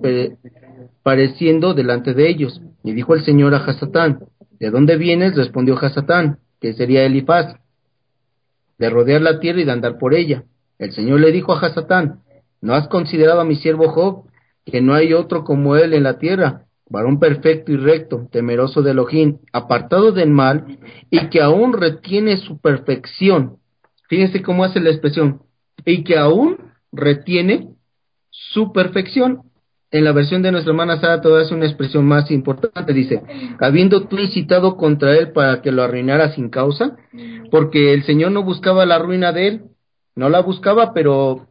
pareciendo delante de ellos. Y dijo el Señor a Hasatán, ¿de dónde vienes? Respondió Hasatán, que sería Elifaz, de rodear la tierra y de andar por ella. El Señor le dijo a Hasatán, ¿no has considerado a mi siervo Job, que no hay otro como él en la tierra, varón perfecto y recto, temeroso de Elohim, apartado del mal, y que aún retiene su perfección. Fíjense cómo hace la expresión, y que aún retiene su perfección. En la versión de nuestra hermana Sara todavía es una expresión más importante, dice, habiendo tú incitado contra él para que lo arruinara sin causa, porque el Señor no buscaba la ruina de él, no la buscaba, pero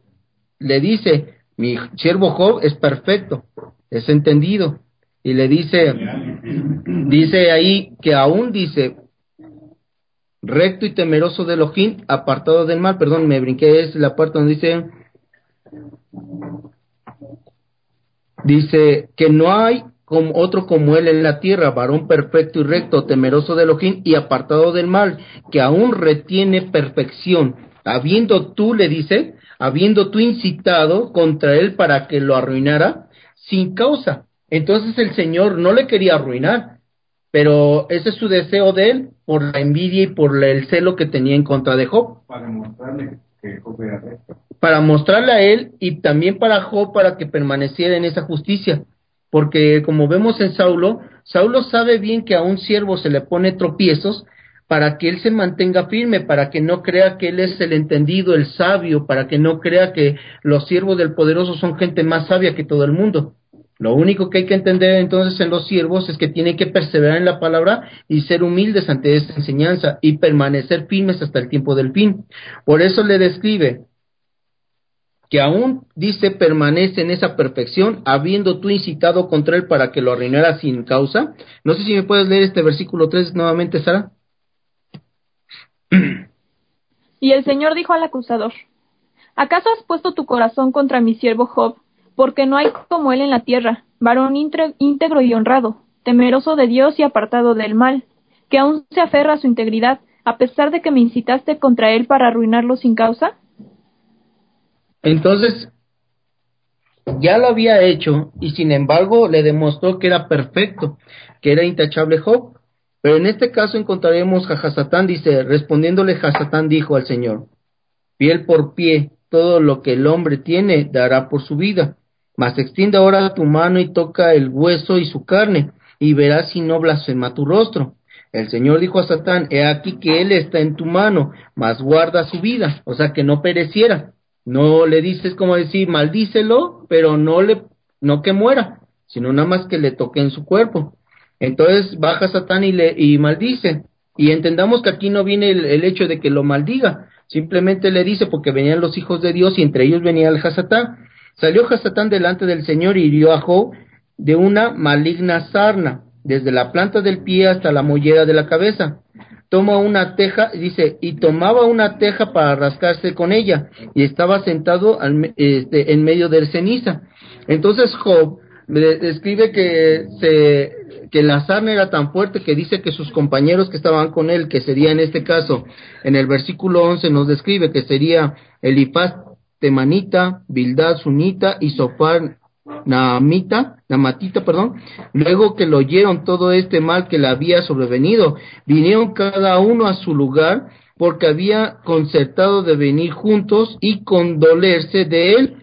le dice, mi siervo Job es perfecto, es entendido. Y le dice, dice ahí que aún dice, recto y temeroso de Elohim, apartado del mal, perdón, me brinqué, es la parte donde dice, dice que no hay como otro como él en la tierra, varón perfecto y recto, temeroso de Elohim y apartado del mal, que aún retiene perfección. Habiendo tú, le dice, habiendo tú incitado contra él para que lo arruinara sin causa. Entonces el Señor no le quería arruinar, pero ese es su deseo de él por la envidia y por el celo que tenía en contra de Job. Para demostrarle para mostrarle a él y también para Job para que permaneciera en esa justicia. Porque como vemos en Saulo, Saulo sabe bien que a un siervo se le pone tropiezos para que él se mantenga firme, para que no crea que él es el entendido, el sabio, para que no crea que los siervos del poderoso son gente más sabia que todo el mundo. Lo único que hay que entender entonces en los siervos es que tienen que perseverar en la palabra y ser humildes ante esta enseñanza y permanecer firmes hasta el tiempo del fin. Por eso le describe que aún dice permanece en esa perfección, habiendo tú incitado contra él para que lo arruinara sin causa. No sé si me puedes leer este versículo 3 nuevamente, Sara. Y el Señor dijo al acusador, ¿acaso has puesto tu corazón contra mi siervo Job? Porque no hay como él en la tierra, varón íntegro y honrado, temeroso de Dios y apartado del mal, que aún se aferra a su integridad, a pesar de que me incitaste contra él para arruinarlo sin causa. Entonces, ya lo había hecho y sin embargo le demostró que era perfecto, que era intachable Job. Pero en este caso encontraremos a Hasatán, dice, respondiéndole Hasatán dijo al Señor, piel por pie, todo lo que el hombre tiene dará por su vida, mas extiende ahora tu mano y toca el hueso y su carne, y verás si no blasfema tu rostro. El Señor dijo a Satán, he aquí que él está en tu mano, mas guarda su vida, o sea que no pereciera. No le dices como decir, maldícelo, pero no le, no que muera, sino nada más que le toque en su cuerpo. Entonces baja Satán y le y maldice. Y entendamos que aquí no viene el, hecho de que lo maldiga, simplemente le dice porque venían los hijos de Dios y entre ellos venía el Hasatán. Salió Hasatán delante del Señor y hirió a Job de una maligna sarna, desde la planta del pie hasta la mollera de la cabeza. Toma una teja, dice, y tomaba una teja para rascarse con ella, y estaba sentado este, en medio del ceniza. Entonces Job describe que se que la sarna era tan fuerte que dice que sus compañeros que estaban con él, que sería en este caso, en el versículo 11 nos describe que sería Elifaz Temanita, Bildad Sunita y Sofar Naamita, Namatita, perdón, luego que lo oyeron todo este mal que le había sobrevenido, vinieron cada uno a su lugar porque había concertado de venir juntos y condolerse de él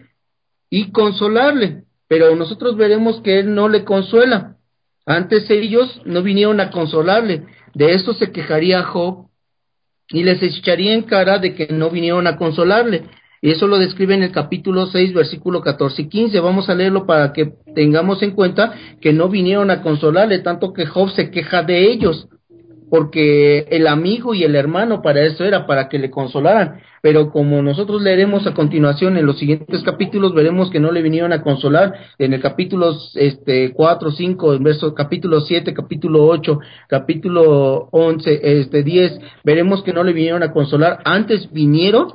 y consolarle. Pero nosotros veremos que él no le consuela, antes ellos no vinieron a consolarle. De eso se quejaría Job y les echaría en cara de que no vinieron a consolarle. Y eso lo describe en el capítulo 6, versículo 14 y 15. Vamos a leerlo para que tengamos en cuenta que no vinieron a consolarle, tanto que Job se queja de ellos porque el amigo y el hermano para eso era, para que le consolaran. Pero como nosotros leeremos a continuación en los siguientes capítulos, veremos que no le vinieron a consolar. En el capítulo este, 4, 5, en verso, capítulo 7, capítulo 8, capítulo 11, este, 10, veremos que no le vinieron a consolar. Antes vinieron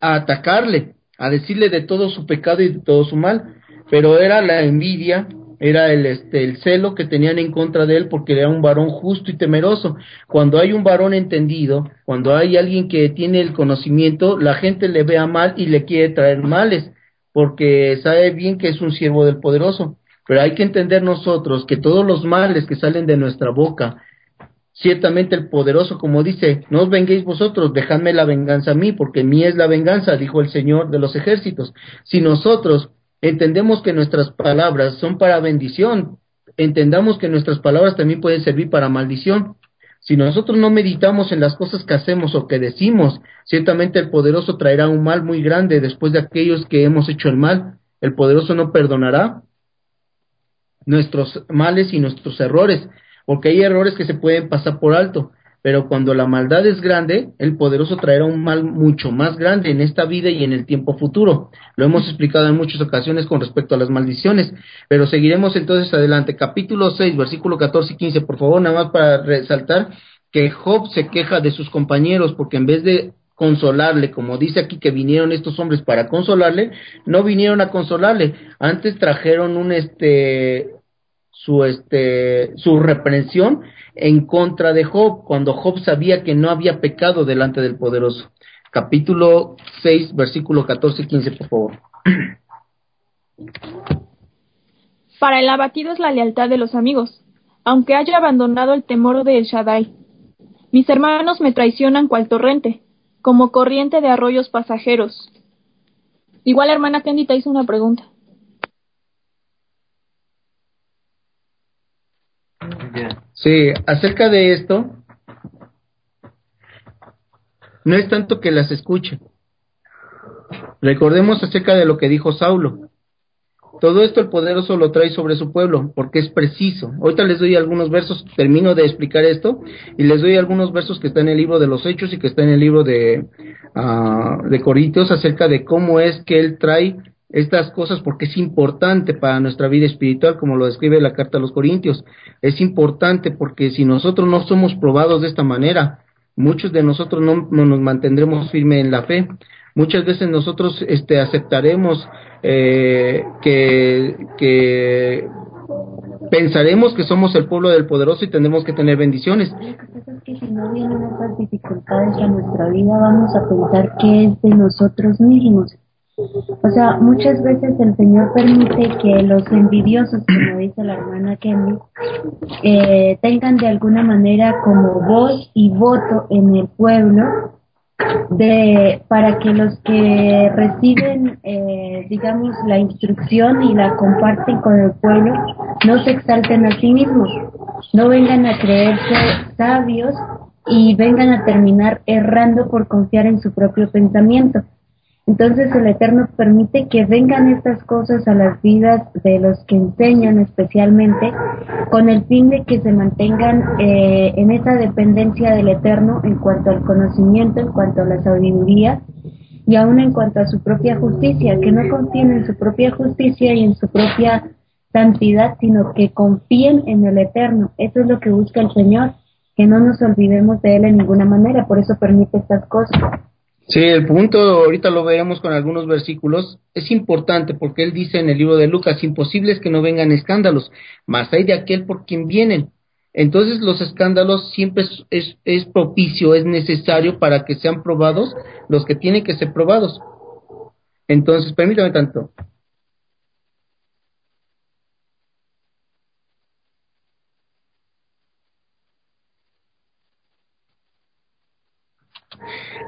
a atacarle, a decirle de todo su pecado y de todo su mal. Pero era la envidia, era el, este, el celo que tenían en contra de él porque era un varón justo y temeroso. Cuando hay un varón entendido, cuando hay alguien que tiene el conocimiento, la gente le vea mal y le quiere traer males, porque sabe bien que es un siervo del poderoso. Pero hay que entender nosotros que todos los males que salen de nuestra boca, ciertamente el poderoso, como dice, no os venguéis vosotros, dejadme la venganza a mí, porque mí es la venganza, dijo el Señor de los ejércitos. Si nosotros entendemos que nuestras palabras son para bendición, entendamos que nuestras palabras también pueden servir para maldición. Si nosotros no meditamos en las cosas que hacemos o que decimos, ciertamente el poderoso traerá un mal muy grande después de aquellos que hemos hecho el mal. El poderoso no perdonará nuestros males y nuestros errores, porque hay errores que se pueden pasar por alto, pero cuando la maldad es grande, el poderoso traerá un mal mucho más grande en esta vida y en el tiempo futuro. Lo hemos explicado en muchas ocasiones con respecto a las maldiciones, pero seguiremos entonces adelante. Capítulo 6, versículo 14 y 15, por favor, nada más para resaltar que Job se queja de sus compañeros porque en vez de consolarle, como dice aquí que vinieron estos hombres para consolarle, no vinieron a consolarle, antes trajeron un este su este su reprensión en contra de Job, cuando Job sabía que no había pecado delante del poderoso. Capítulo 6, versículo 14 y 15, por favor. Para el abatido es la lealtad de los amigos, aunque haya abandonado el temor de El Shaddai. Mis hermanos me traicionan cual torrente, como corriente de arroyos pasajeros. Igual hermana Kendi te hizo una pregunta. Sí, acerca de esto, no es tanto que las escuche. Recordemos acerca de lo que dijo Saulo. Todo esto el poderoso lo trae sobre su pueblo, porque es preciso. Ahorita les doy algunos versos, termino de explicar esto, y les doy algunos versos que están en el libro de los Hechos y que está en el libro de, uh, de Corintios acerca de cómo es que él trae estas cosas porque es importante para nuestra vida espiritual, como lo describe la carta a los Corintios. Es importante porque si nosotros no somos probados de esta manera, muchos de nosotros no, nos mantendremos firmes en la fe. Muchas veces nosotros este, aceptaremos eh, que, que pensaremos que somos el pueblo del poderoso y tendremos que tener bendiciones. Lo que pasa es que si no vienen esas dificultades a nuestra vida, vamos a pensar que es de nosotros mismos o sea, muchas veces el Señor permite que los envidiosos, como dice la hermana Kenny, eh, tengan de alguna manera como voz y voto en el pueblo de para que los que reciben, eh, digamos, la instrucción y la comparten con el pueblo no se exalten a sí mismos, no vengan a creerse sabios y vengan a terminar errando por confiar en su propio pensamiento entonces el Eterno permite que vengan estas cosas a las vidas de los que enseñan especialmente con el fin de que se mantengan eh, en esa dependencia del Eterno en cuanto al conocimiento, en cuanto a la sabiduría y aún en cuanto a su propia justicia, que no confíen en su propia justicia y en su propia santidad, sino que confíen en el Eterno. Eso es lo que busca el Señor, que no nos olvidemos de Él en ninguna manera, por eso permite estas cosas. Sí, el punto, ahorita lo veremos con algunos versículos, es importante porque él dice en el libro de Lucas, imposible es que no vengan escándalos, mas hay de aquel por quien vienen. Entonces los escándalos siempre es, es, propicio, es necesario para que sean probados los que tienen que ser probados. Entonces, permítame tanto.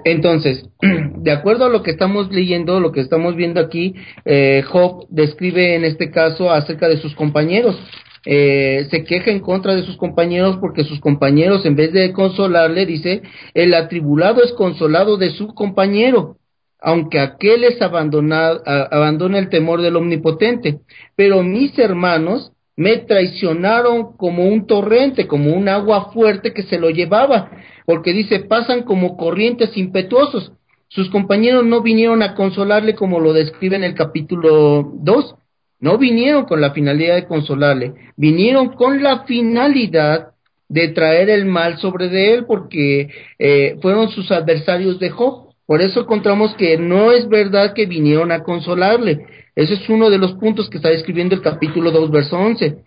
Entonces, de acuerdo a lo que estamos leyendo, lo que estamos viendo aquí, eh, Job describe en este caso acerca de sus compañeros. Eh, se queja en contra de sus compañeros porque sus compañeros, en vez de consolarle, dice, el atribulado es consolado de su compañero, aunque aquel es abandonado, abandona el temor del omnipotente. Pero mis hermanos me traicionaron como un torrente, como un agua fuerte que se lo llevaba porque dice, pasan como corrientes impetuosos. Sus compañeros no vinieron a consolarle como lo describe en el capítulo 2, no vinieron con la finalidad de consolarle, vinieron con la finalidad de traer el mal sobre de él porque eh, fueron sus adversarios de Job. Por eso encontramos que no es verdad que vinieron a consolarle. Ese es uno de los puntos que está describiendo el capítulo 2, verso 11.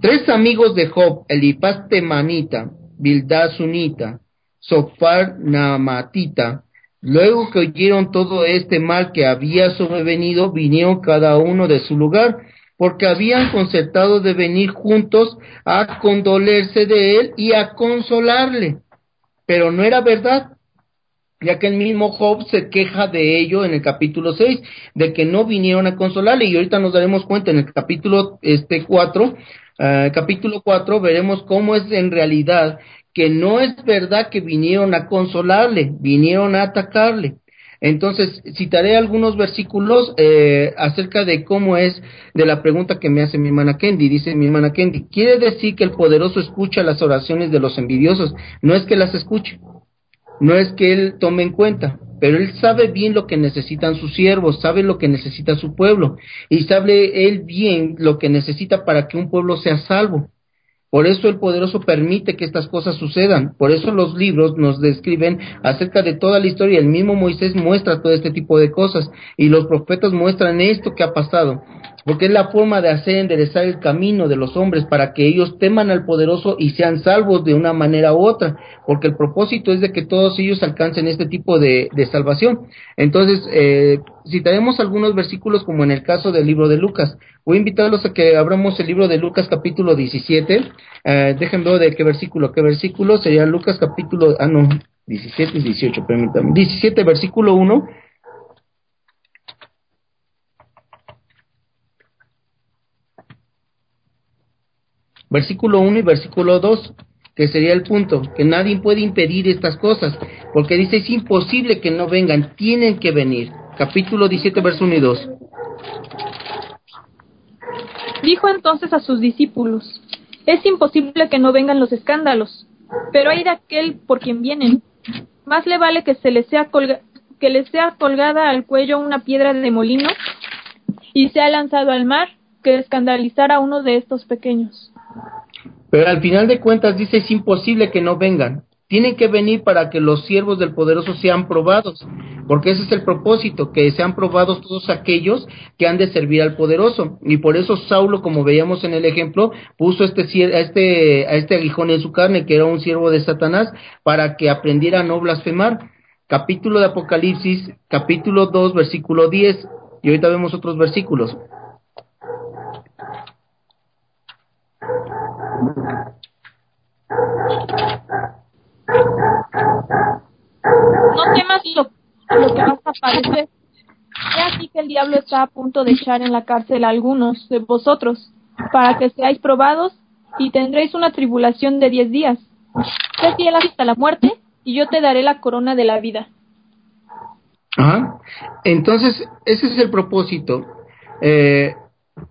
Tres amigos de Job, Elipaz Temanita, Bildad Sunita, Sofar Namatita. Luego que oyeron todo este mal que había sobrevenido, vinieron cada uno de su lugar, porque habían concertado de venir juntos a condolerse de él y a consolarle. Pero no era verdad, ya que el mismo Job se queja de ello en el capítulo 6, de que no vinieron a consolarle, y ahorita nos daremos cuenta en el capítulo este 4, eh, capítulo 4 veremos cómo es en realidad que no es verdad que vinieron a consolarle, vinieron a atacarle. Entonces, citaré algunos versículos eh, acerca de cómo es de la pregunta que me hace mi hermana Kendi. Dice mi hermana Kendi, quiere decir que el poderoso escucha las oraciones de los envidiosos. No es que las escuche, no es que él tome en cuenta, pero él sabe bien lo que necesitan sus siervos, sabe lo que necesita su pueblo y sabe él bien lo que necesita para que un pueblo sea salvo. Por eso el poderoso permite que estas cosas sucedan. Por eso los libros nos describen acerca de toda la historia. El mismo Moisés muestra todo este tipo de cosas y los profetas muestran esto que ha pasado porque es la forma de hacer enderezar el camino de los hombres para que ellos teman al poderoso y sean salvos de una manera u otra, porque el propósito es de que todos ellos alcancen este tipo de, salvación. Entonces, eh, citaremos algunos versículos como en el caso del libro de Lucas. Voy a invitarlos a que abramos el libro de Lucas capítulo 17. Eh, déjenme ver de qué versículo, qué versículo sería Lucas capítulo, ah no, 17 y 18, permítame. 17, versículo 1. Versículo 1 y versículo 2, que sería el punto, que nadie puede impedir estas cosas, porque dice es imposible que no vengan, tienen que venir. Capítulo 17, verso 1 y 2. Dijo entonces a sus discípulos, es imposible que no vengan los escándalos, pero hay de aquel por quien vienen. Más le vale que se le sea que le sea colgada al cuello una piedra de molino y sea lanzado al mar que escandalizar a uno de estos pequeños. Pero al final de cuentas dice es imposible que no vengan. Tienen que venir para que los siervos del poderoso sean probados, porque ese es el propósito, que sean probados todos aquellos que han de servir al poderoso. Y por eso Saulo, como veíamos en el ejemplo, puso este, a, este, a este aguijón en su carne, que era un siervo de Satanás, para que aprendiera a no blasfemar. Capítulo de Apocalipsis, capítulo 2, versículo 10. Y ahorita vemos otros versículos. No temas lo, lo que vas a padecer. He así que el diablo está a punto de echar en la cárcel a algunos de vosotros, para que seáis probados y tendréis una tribulación de diez días. Sé fiel hasta la muerte, y yo te daré la corona de la vida. Ajá. Entonces, ese es el propósito. Eh,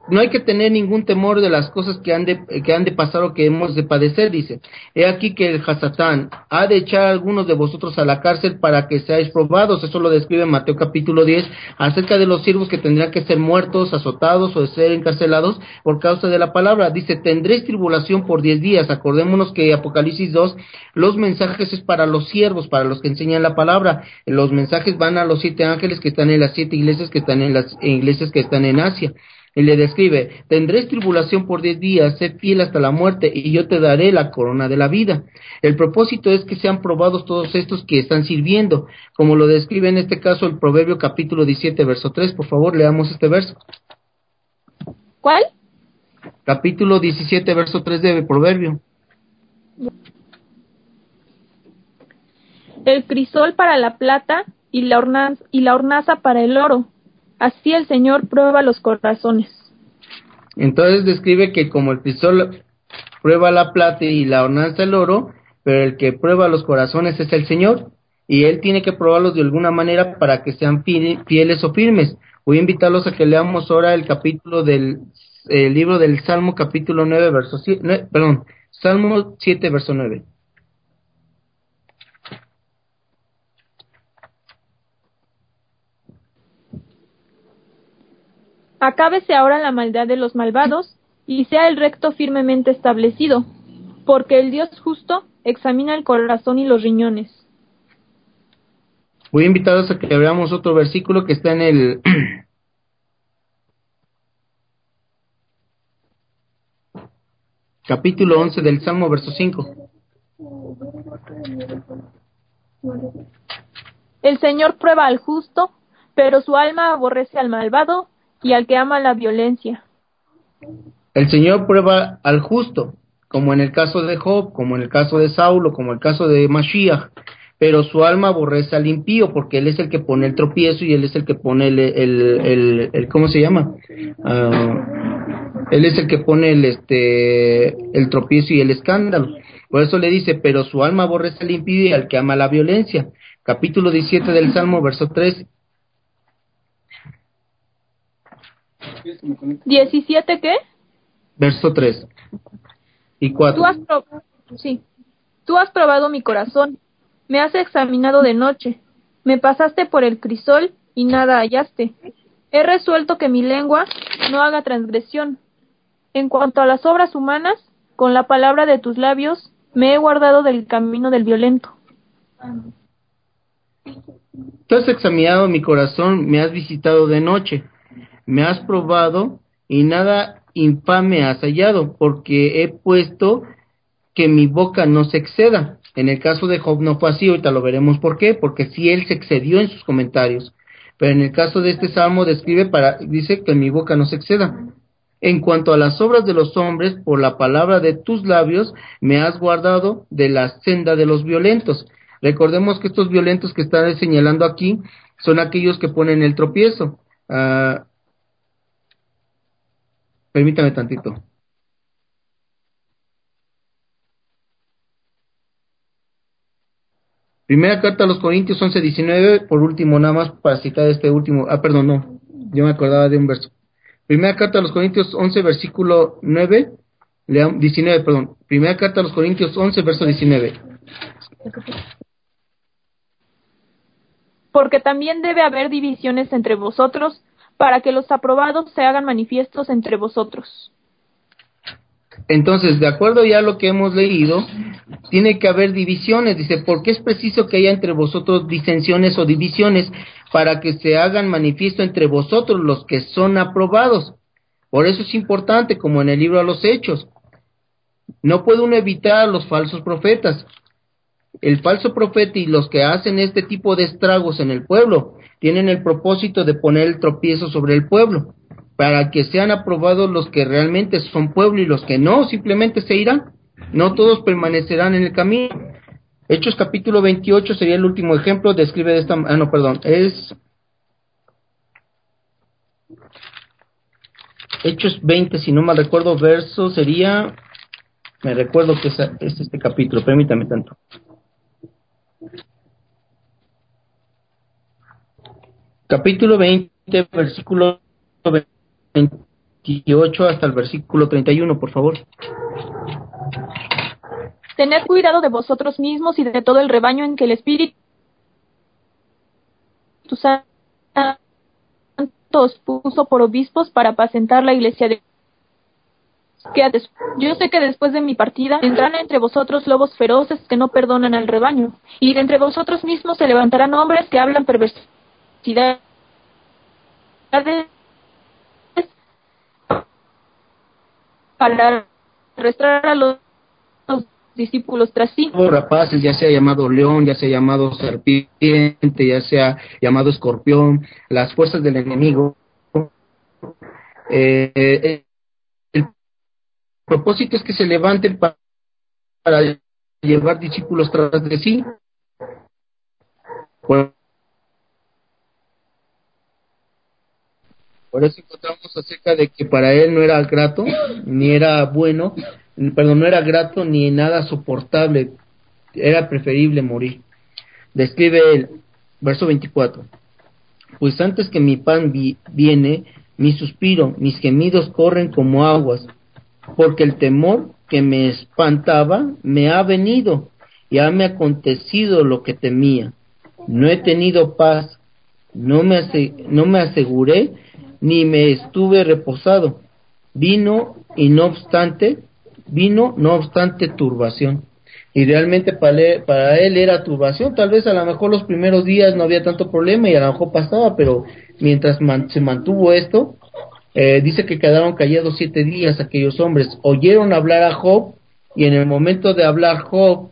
no hay que tener ningún temor de las cosas que han de, que han de pasar o que hemos de padecer, dice. He aquí que el Hasatán ha de echar a algunos de vosotros a la cárcel para que seáis probados. Eso lo describe Mateo capítulo 10 acerca de los siervos que tendrían que ser muertos, azotados o ser encarcelados por causa de la palabra. Dice, tendréis tribulación por diez días. Acordémonos que Apocalipsis 2, los mensajes es para los siervos, para los que enseñan la palabra. Los mensajes van a los siete ángeles que están en las siete iglesias que están en las iglesias que están en Asia y le describe, tendréis tribulación por diez días, sé fiel hasta la muerte, y yo te daré la corona de la vida. El propósito es que sean probados todos estos que están sirviendo, como lo describe en este caso el Proverbio capítulo 17, verso 3. Por favor, leamos este verso. ¿Cuál? Capítulo 17, verso 3 de Proverbio. El crisol para la plata y la, y la hornaza para el oro Así el Señor prueba los corazones. Entonces describe que como el crisol prueba la plata y la ornanza el oro, pero el que prueba los corazones es el Señor, y Él tiene que probarlos de alguna manera para que sean fieles o firmes. Voy a invitarlos a que leamos ahora el capítulo del libro del Salmo capítulo 9, verso 7, perdón, Salmo 7, verso 9. Acábese ahora la maldad de los malvados, y sea el recto firmemente establecido, porque el Dios justo examina el corazón y los riñones. Voy a invitaros a que veamos otro versículo que está en el capítulo 11 del Salmo, verso 5. El Señor prueba al justo, pero su alma aborrece al malvado y al que ama la violencia. El Señor prueba al justo, como en el caso de Job, como en el caso de Saulo, como en el caso de Mashiach, pero su alma aborrece al impío porque él es el que pone el tropiezo y él es el que pone el, el, el, ¿cómo se llama? Ah, él es el que pone el, este, el tropiezo y el escándalo. Por eso le dice, pero su alma aborrece al impío y al que ama la violencia. Capítulo 17 del Salmo, verso 3. ¿17 qué? Verso 3 y 4. Tú has, sí. Tú has probado mi corazón, me has examinado de noche, me pasaste por el crisol y nada hallaste. He resuelto que mi lengua no haga transgresión. En cuanto a las obras humanas, con la palabra de tus labios me he guardado del camino del violento. Tú has examinado mi corazón, me has visitado de noche me has probado y nada infame has hallado, porque he puesto que mi boca no se exceda. En el caso de Job no fue así, ahorita lo veremos por qué, porque sí él se excedió en sus comentarios. Pero en el caso de este salmo describe para, dice que mi boca no se exceda. En cuanto a las obras de los hombres, por la palabra de tus labios me has guardado de la senda de los violentos. Recordemos que estos violentos que están señalando aquí son aquellos que ponen el tropiezo. Uh, permítame tantito. Primera carta a los Corintios 11, 19, por último, nada más para citar este último. Ah, perdón, no, yo me acordaba de un verso. Primera carta a los Corintios 11, versículo 9, 19, perdón. Primera carta a los Corintios 11, verso 19. Porque también debe haber divisiones entre vosotros, para que los aprobados se hagan manifiestos entre vosotros. Entonces, de acuerdo ya a lo que hemos leído, tiene que haber divisiones. Dice, porque es preciso que haya entre vosotros disensiones o divisiones para que se hagan manifiesto entre vosotros los que son aprobados. Por eso es importante, como en el libro a los Hechos. No puede uno evitar a los falsos profetas. El falso profeta y los que hacen este tipo de estragos en el pueblo tienen el propósito de poner el tropiezo sobre el pueblo para que sean aprobados los que realmente son pueblo y los que no, simplemente se irán. No todos permanecerán en el camino. Hechos capítulo 28 sería el último ejemplo, describe de esta, ah no, perdón, es Hechos 20, si no mal recuerdo, verso sería, me recuerdo que es, es este capítulo, permítame tanto. Capítulo 20, versículo 20. 28 hasta el versículo 31, por favor. Tened cuidado de vosotros mismos y de todo el rebaño en que el Espíritu Santo os puso por obispos para apacentar la iglesia de yo sé que después de mi partida vendrán entre vosotros lobos feroces que no perdonan al rebaño, y de entre vosotros mismos se levantarán hombres que hablan perversidad para arrestar a los, discípulos tras sí. rapaces, ya sea llamado león, ya sea llamado serpiente, ya sea llamado escorpión, las fuerzas del enemigo. Eh, el propósito es que se levanten para, llevar discípulos tras de sí. Por eso encontramos acerca de que para él no era grato, ni era bueno, perdón, no era grato ni nada soportable, era preferible morir. Describe el verso 24. Pues antes que mi pan viene, mi suspiro, mis gemidos corren como aguas, porque el temor que me espantaba me ha venido y ha me acontecido lo que temía. No he tenido paz, no me, no me aseguré ni me estuve reposado. Vino y no obstante, vino no obstante turbación. Y realmente para él, era turbación. Tal vez a lo mejor los primeros días no había tanto problema y a lo mejor pasaba, pero mientras se mantuvo esto, eh, dice que quedaron callados siete días aquellos hombres. Oyeron hablar a Job y en el momento de hablar Job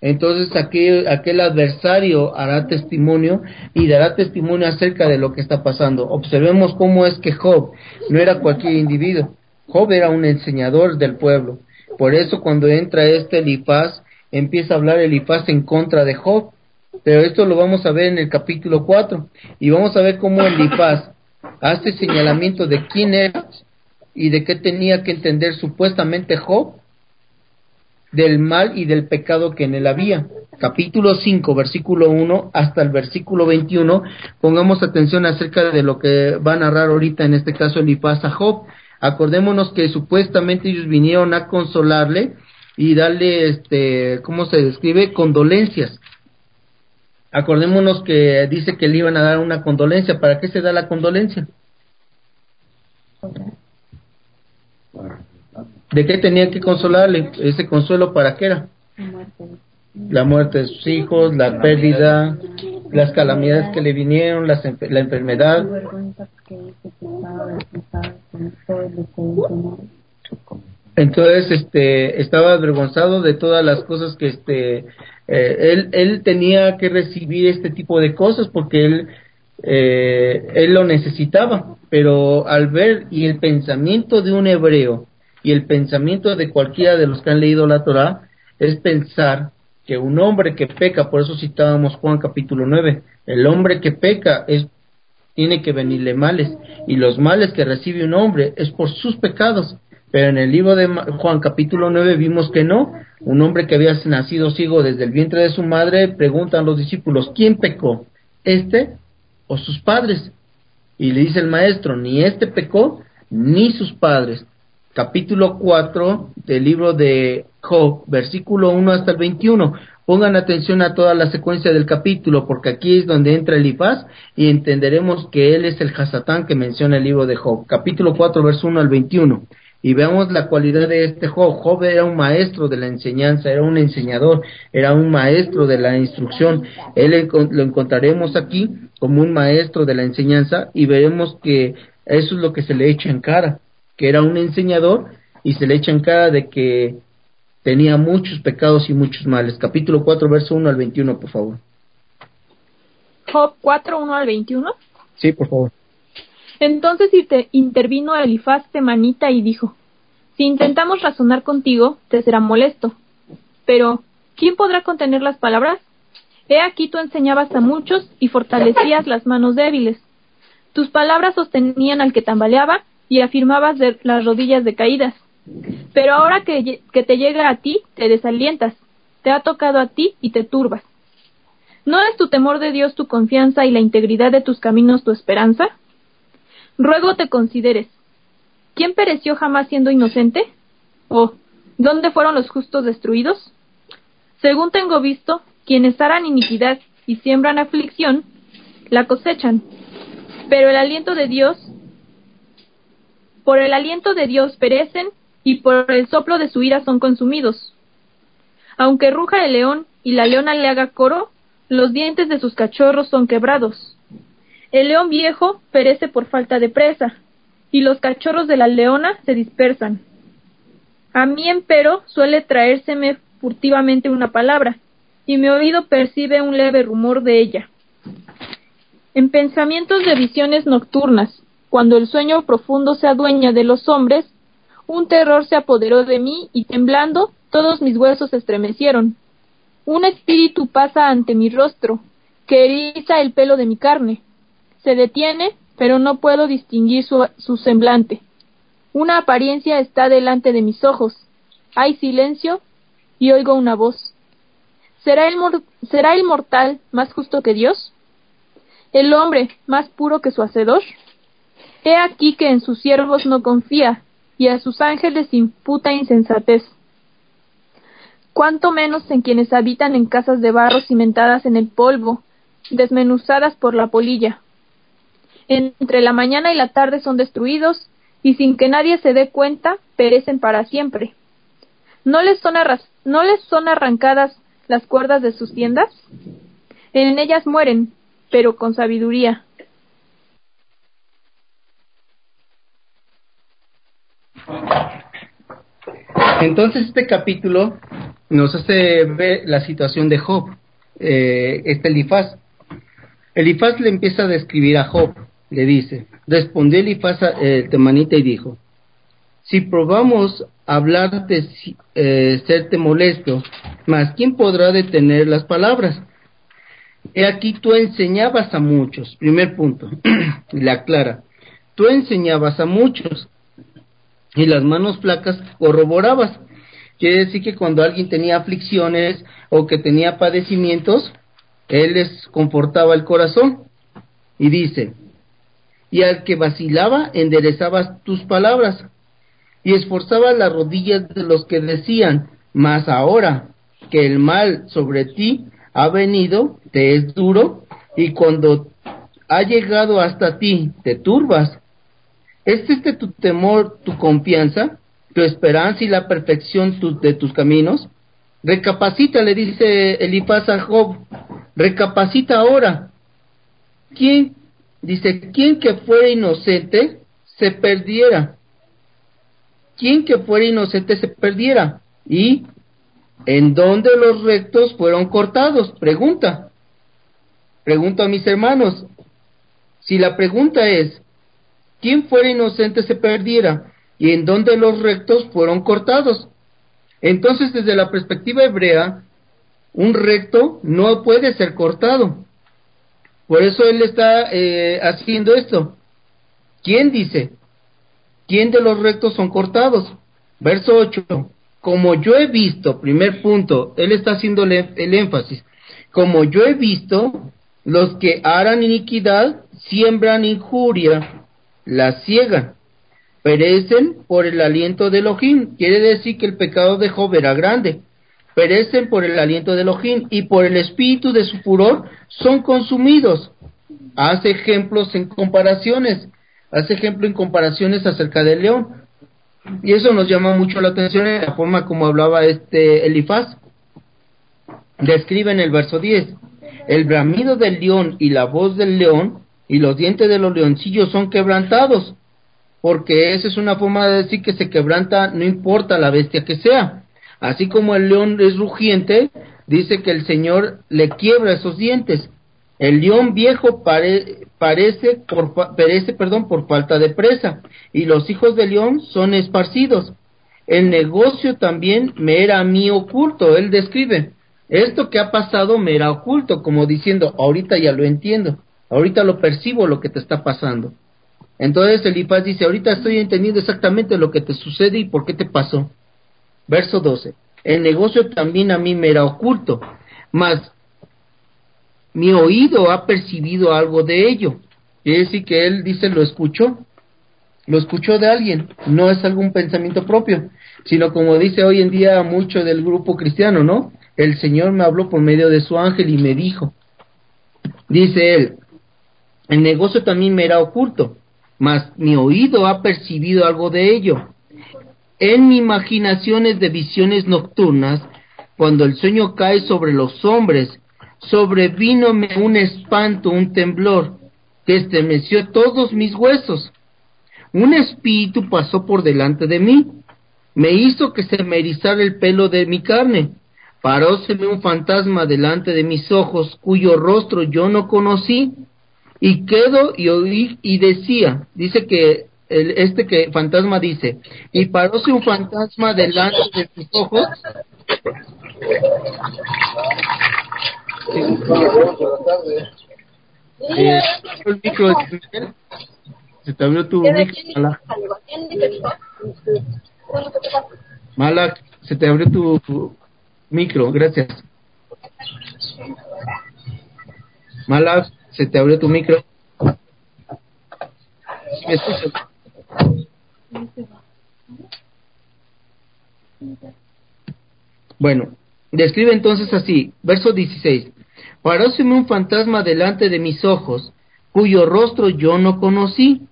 entonces aquel, aquel adversario hará testimonio y dará testimonio acerca de lo que está pasando. Observemos cómo es que Job no era cualquier individuo. Job era un enseñador del pueblo. Por eso cuando entra este Elifaz, empieza a hablar Elifaz en contra de Job. Pero esto lo vamos a ver en el capítulo 4. Y vamos a ver cómo Elifaz hace señalamiento de quién era y de qué tenía que entender supuestamente Job del mal y del pecado que en él había. Capítulo 5, versículo 1 hasta el versículo 21. Pongamos atención acerca de lo que va a narrar ahorita, en este caso Elifaz a Job. Acordémonos que supuestamente ellos vinieron a consolarle y darle, este, ¿cómo se describe? Condolencias. Acordémonos que dice que le iban a dar una condolencia. ¿Para qué se da la condolencia? ¿De qué tenía que consolarle? ¿Ese consuelo para qué era? La muerte de sus hijos, la pérdida, las calamidades que le vinieron, la enfermedad. Entonces, este, estaba avergonzado de todas las cosas que, este, eh, él, él tenía que recibir este tipo de cosas porque él, eh, él lo necesitaba. Pero al ver y el pensamiento de un hebreo y el pensamiento de cualquiera de los que han leído la Torah es pensar que un hombre que peca, por eso citábamos Juan capítulo 9, el hombre que peca es tiene que venirle males y los males que recibe un hombre es por sus pecados. Pero en el libro de Juan capítulo 9 vimos que no, un hombre que había nacido ciego desde el vientre de su madre, preguntan los discípulos, ¿quién pecó? ¿Este o sus padres? Y le dice el maestro, ni este pecó, ni sus padres. Capítulo 4 del libro de Job, versículo 1 hasta el 21. Pongan atención a toda la secuencia del capítulo, porque aquí es donde entra Elifaz y entenderemos que él es el Hasatán que menciona el libro de Job. Capítulo 4, verso 1 al 21 y veamos la cualidad de este Job. Job era un maestro de la enseñanza, era un enseñador, era un maestro de la instrucción. Él lo encontraremos aquí como un maestro de la enseñanza y veremos que eso es lo que se le echa en cara, que era un enseñador y se le echa en cara de que tenía muchos pecados y muchos males. Capítulo 4, verso 1 al 21, por favor. Job 4, 1 al 21. Sí, por favor. Entonces intervino Elifaz Temanita y dijo, Si intentamos razonar contigo, te será molesto. Pero, ¿quién podrá contener las palabras? He aquí tú enseñabas a muchos y fortalecías las manos débiles. Tus palabras sostenían al que tambaleaba y afirmabas de las rodillas decaídas. Pero ahora que, que te llega a ti, te desalientas. Te ha tocado a ti y te turbas. ¿No es tu temor de Dios tu confianza y la integridad de tus caminos tu esperanza? Ruego te consideres. ¿Quién pereció jamás siendo inocente? ¿O dónde fueron los justos destruidos? Según tengo visto, quienes harán iniquidad y siembran aflicción, la cosechan. Pero el aliento de Dios, por el aliento de Dios perecen y por el soplo de su ira son consumidos. Aunque ruja el león y la leona le haga coro, los dientes de sus cachorros son quebrados. El león viejo perece por falta de presa, y los cachorros de la leona se dispersan. A mí, empero, suele traérseme furtivamente una palabra, y mi oído percibe un leve rumor de ella. En pensamientos de visiones nocturnas, cuando el sueño profundo se adueña de los hombres, un terror se apoderó de mí y temblando todos mis huesos se estremecieron. Un espíritu pasa ante mi rostro, que eriza el pelo de mi carne. Se detiene, pero no puedo distinguir su, semblante. Una apariencia está delante de mis ojos. Hay silencio y oigo una voz. ¿Será el, ¿Será el mortal más justo que Dios? ¿El hombre más puro que su hacedor? He aquí que en sus siervos no confía, y a sus ángeles imputa insensatez. Cuanto menos en quienes habitan en casas de barro cimentadas en el polvo, desmenuzadas por la polilla entre la mañana y la tarde son destruidos, y sin que nadie se dé cuenta, perecen para siempre. ¿No les son, ¿no les son arrancadas las cuerdas de sus tiendas? En ellas mueren, pero con sabiduría. Entonces este capítulo nos hace ver la situación de Job, eh, este Elifaz. Elifaz le empieza a describir a Job le dice, respondió Elifaz el temanita y dijo, si probamos hablarte, eh, serte molesto, mas ¿quién podrá detener las palabras? He aquí tú enseñabas a muchos, primer punto, le aclara, tú enseñabas a muchos y las manos flacas corroborabas. Quiere decir que cuando alguien tenía aflicciones o que tenía padecimientos, él les confortaba el corazón. Y dice, y al que vacilaba enderezabas tus palabras, y esforzabas las rodillas de los que decían, mas ahora que el mal sobre ti ha venido, te es duro, y cuando ha llegado hasta ti, te turbas. ¿Es este tu temor, tu confianza, tu esperanza y la perfección de tus caminos? Recapacita, le dice Elifaz a Job, recapacita ahora. ¿Quién Dice, ¿quién que fuera inocente se perdiera? ¿Quién que fuera inocente se perdiera? ¿Y en dónde los rectos fueron cortados? Pregunta. Pregunto a mis hermanos. Si la pregunta es, ¿quién fuera inocente se perdiera? ¿Y en dónde los rectos fueron cortados? Entonces, desde la perspectiva hebrea, un recto no puede ser cortado. Por eso él está eh, haciendo esto. ¿Quién dice? ¿Quién de los rectos son cortados? Verso 8. Como yo he visto, primer punto, él está haciendo el énfasis. Como yo he visto, los que harán iniquidad siembran injuria, la ciegan, perecen por el aliento de Elohim. Quiere decir que el pecado de Job era grande. Perecen por el aliento de Elohim y por el espíritu de su furor son consumidos. Hace ejemplos en comparaciones, hace ejemplo en comparaciones acerca del león. Y eso nos llama mucho la atención en la forma como hablaba este Elifaz. Describe en el verso 10, el bramido del león y la voz del león y los dientes de los leoncillos son quebrantados, porque esa es una forma de decir que se quebranta no importa la bestia que sea. Así como el león es rugiente, dice que el Señor le quiebra esos dientes. El león viejo parece por, perece perdón, por falta de presa, y los hijos del león son esparcidos. El negocio también me era a mí oculto, él describe. Esto que ha pasado me era oculto, como diciendo, ahorita ya lo entiendo, ahorita lo percibo lo que te está pasando. Entonces Elifaz dice, ahorita estoy entendiendo exactamente lo que te sucede y por qué te pasó. Verso 12. El negocio también a mí me era oculto, mas mi oído ha percibido algo de ello. Quiere decir que él dice, lo escuchó, lo escuchó de alguien, no es algún pensamiento propio, sino como dice hoy en día mucho del grupo cristiano, ¿no? El Señor me habló por medio de su ángel y me dijo, dice él, el negocio también me era oculto, mas mi oído ha percibido algo de ello. En mi imaginaciones de visiones nocturnas, cuando el sueño cae sobre los hombres, sobrevínome un espanto, un temblor, que estremeció todos mis huesos. Un espíritu pasó por delante de mí, me hizo que se me erizara el pelo de mi carne. Paróseme un fantasma delante de mis ojos, cuyo rostro yo no conocí, y quedo y oí y decía, dice que el, este que fantasma dice, y paróse un fantasma delante de mis ojos. Eh, el micro, se te abrió tu micro, Malak. se te abrió tu micro, gracias. Malak, se te abrió tu micro. Bueno, describe entonces así, verso 16. Paróseme un fantasma delante de mis ojos, cuyo rostro yo no conocí,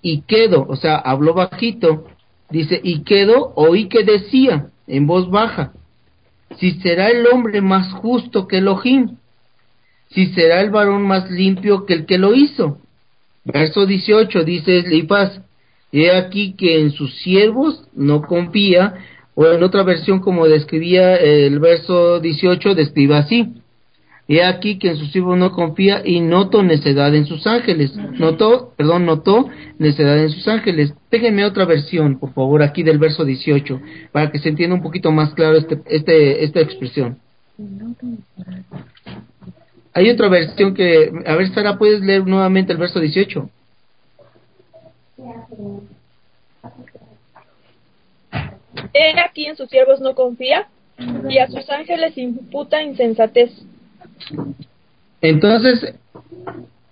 y quedo, o sea, habló bajito, dice, y quedo, oí que decía, en voz baja, si será el hombre más justo que Elohim, si será el varón más limpio que el que lo hizo. Verso 18 dice Elifaz, he aquí que en sus siervos no confía, o en otra versión como describía el verso 18, describe así, he aquí que en sus siervos no confía y noto necedad en sus ángeles, notó, perdón, notó necedad en sus ángeles. Déjenme otra versión, por favor, aquí del verso 18, para que se entienda un poquito más claro este, este, esta expresión. Hay otra versión que, a ver, Sara, ¿puedes leer nuevamente el verso 18? He aquí en sus siervos no confía y a sus ángeles imputa insensatez. Entonces,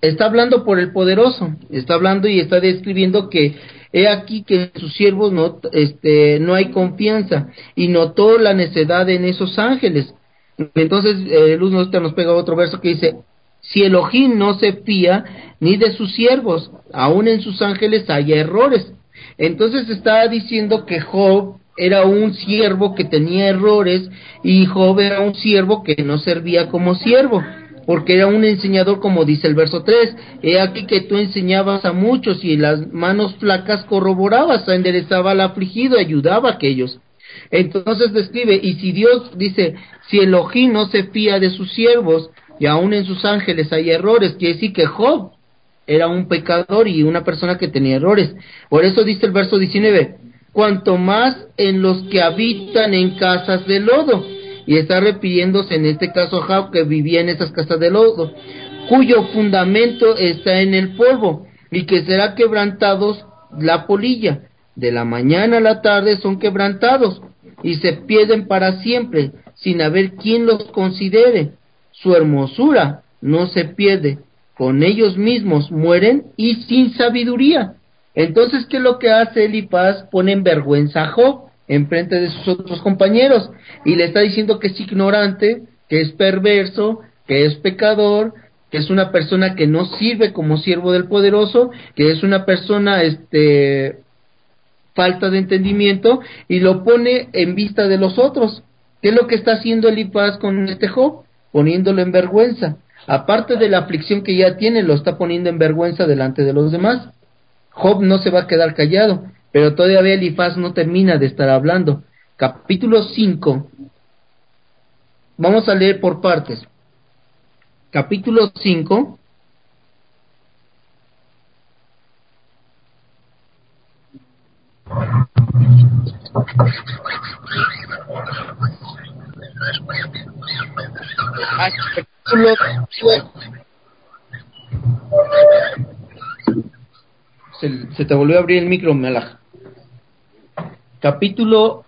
está hablando por el poderoso, está hablando y está describiendo que he aquí que en sus siervos no, este, no hay confianza y notó la necedad en esos ángeles. Entonces, eh, Luz nos pega otro verso que dice, si Elohim no se fía ni de sus siervos, aún en sus ángeles hay errores. Entonces está diciendo que Job era un siervo que tenía errores y Job era un siervo que no servía como siervo, porque era un enseñador como dice el verso 3, he aquí que tú enseñabas a muchos y las manos flacas corroborabas, enderezaba al afligido, ayudaba a aquellos. Entonces describe, y si Dios dice, si Elohim no se fía de sus siervos, y aún en sus ángeles hay errores, quiere decir que Job era un pecador y una persona que tenía errores. Por eso dice el verso 19, cuanto más en los que habitan en casas de lodo. y está refiriéndose en este caso Job que vivía en esas casas de lodo, cuyo fundamento está en el polvo y que será quebrantados la polilla. De la mañana a la tarde son quebrantados y se pierden para siempre sin haber quien los considere. Su hermosura no se pierde, con ellos mismos mueren y sin sabiduría. Entonces, ¿qué es lo que hace Elipaz? Pone en vergüenza a Job en frente de sus otros compañeros y le está diciendo que es ignorante, que es perverso, que es pecador, que es una persona que no sirve como siervo del poderoso, que es una persona este falta de entendimiento y lo pone en vista de los otros. ¿Qué es lo que está haciendo Elipaz con este Job? Poniéndolo en vergüenza. Aparte de la aflicción que ya tiene, lo está poniendo en vergüenza delante de los demás. Job no se va a quedar callado, pero todavía Elifaz no termina de estar hablando. Capítulo 5. Vamos a leer por partes. Capítulo 5. Se, se, te volvió a abrir el micro, Melach capítulo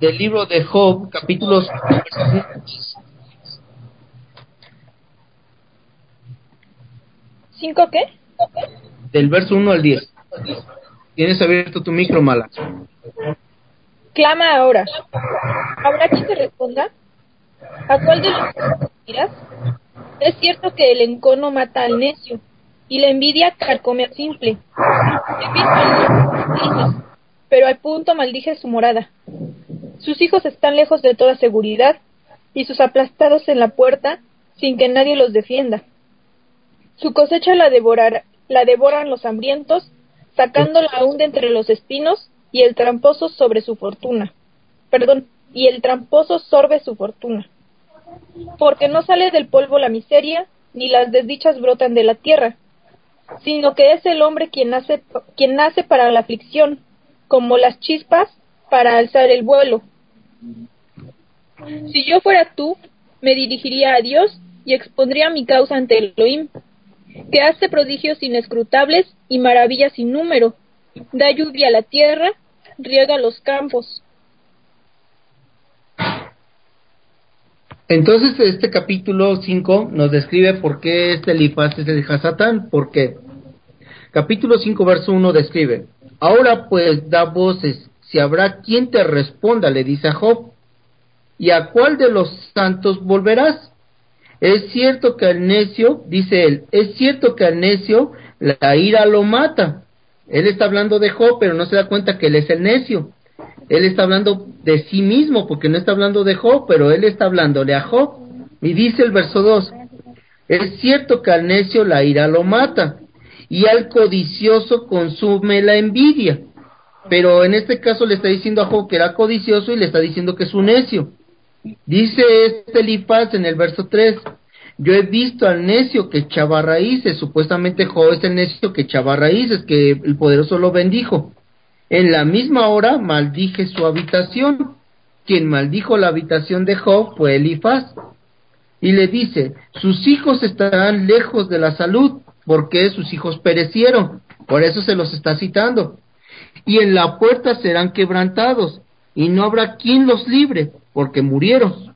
del libro de Job, capítulos ¿Cinco qué? Del verso 1 al 10. Tienes abierto tu micro, Mala. Clama ahora. ¿Habrá quien te responda? ¿A cuál de los miras? Es cierto que el encono mata al necio y la envidia carcome al simple. Pero al punto maldije su morada. Sus hijos están lejos de toda seguridad y sus aplastados en la puerta sin que nadie los defienda. Su cosecha la, devorar, la devoran los hambrientos, sacándola aún de entre los espinos y el tramposo sobre su fortuna. Perdón, y el tramposo sorbe su fortuna. Porque no sale del polvo la miseria, ni las desdichas brotan de la tierra, sino que es el hombre quien nace, quien nace para la aflicción, como las chispas para alzar el vuelo. Si yo fuera tú, me dirigiría a Dios y expondría mi causa ante Elohim, que hace prodigios inescrutables y maravillas sin número, da lluvia a la tierra, riega los campos. Entonces este capítulo 5 nos describe por qué este Elifaz es el Hasatán, porque capítulo 5 verso 1 describe, Ahora pues da voces, si habrá quien te responda, le dice a Job. ¿Y a cuál de los santos volverás? Es cierto que al necio, dice él, es cierto que al necio la ira lo mata. Él está hablando de Job, pero no se da cuenta que él es el necio. Él está hablando de sí mismo, porque no está hablando de Job, pero él está hablándole a Job. Y dice el verso 2, es cierto que al necio la ira lo mata, y al codicioso consume la envidia. Pero en este caso le está diciendo a Job que era codicioso y le está diciendo que es un necio. Dice este Elifaz en el verso 3, yo he visto al necio que echaba raíces, supuestamente Job es el necio que echaba raíces, que el poderoso lo bendijo. En la misma hora maldije su habitación. Quien maldijo la habitación de Job fue Elifaz. Y le dice, sus hijos estarán lejos de la salud, porque sus hijos perecieron. Por eso se los está citando. Y en la puerta serán quebrantados, y no habrá quien los libre, porque murieron.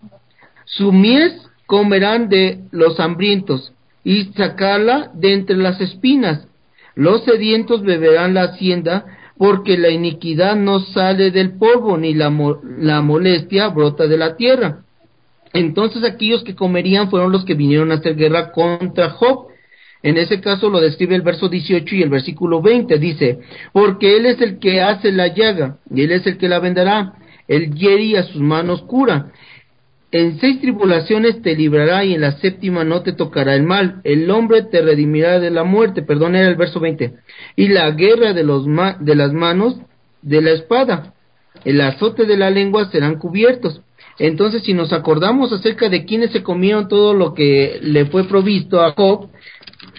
Su mies comerán de los hambrientos, y sacarla de entre las espinas. Los sedientos beberán la hacienda, porque la iniquidad no sale del polvo, ni la, la molestia brota de la tierra. Entonces aquellos que comerían fueron los que vinieron a hacer guerra contra Job, en ese caso lo describe el verso 18 y el versículo 20. Dice, porque Él es el que hace la llaga y Él es el que la vendará. Hiere y a sus manos cura. En seis tribulaciones te librará y en la séptima no te tocará el mal. El hombre te redimirá de la muerte. Perdón, era el verso 20. Y la guerra de, los de las manos de la espada. El azote de la lengua serán cubiertos. Entonces, si nos acordamos acerca de quienes se comieron todo lo que le fue provisto a Job,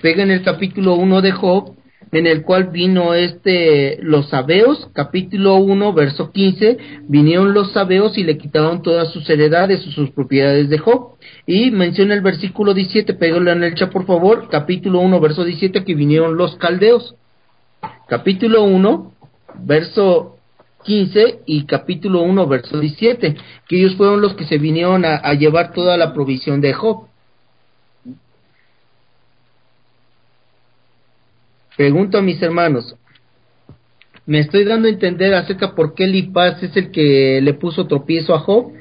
pega en el capítulo 1 de Job, en el cual vino este los sabeos, capítulo 1, verso 15, vinieron los sabeos y le quitaron todas sus heredades o sus propiedades de Job. Y menciona el versículo 17, pégalo en el chat por favor, capítulo 1, verso 17, que vinieron los caldeos. Capítulo 1, verso 15 y capítulo 1, verso 17, que ellos fueron los que se vinieron a, a llevar toda la provisión de Job. Pregunto a mis hermanos, ¿me estoy dando a entender acerca por qué Elipaz es el que le puso tropiezo a Job?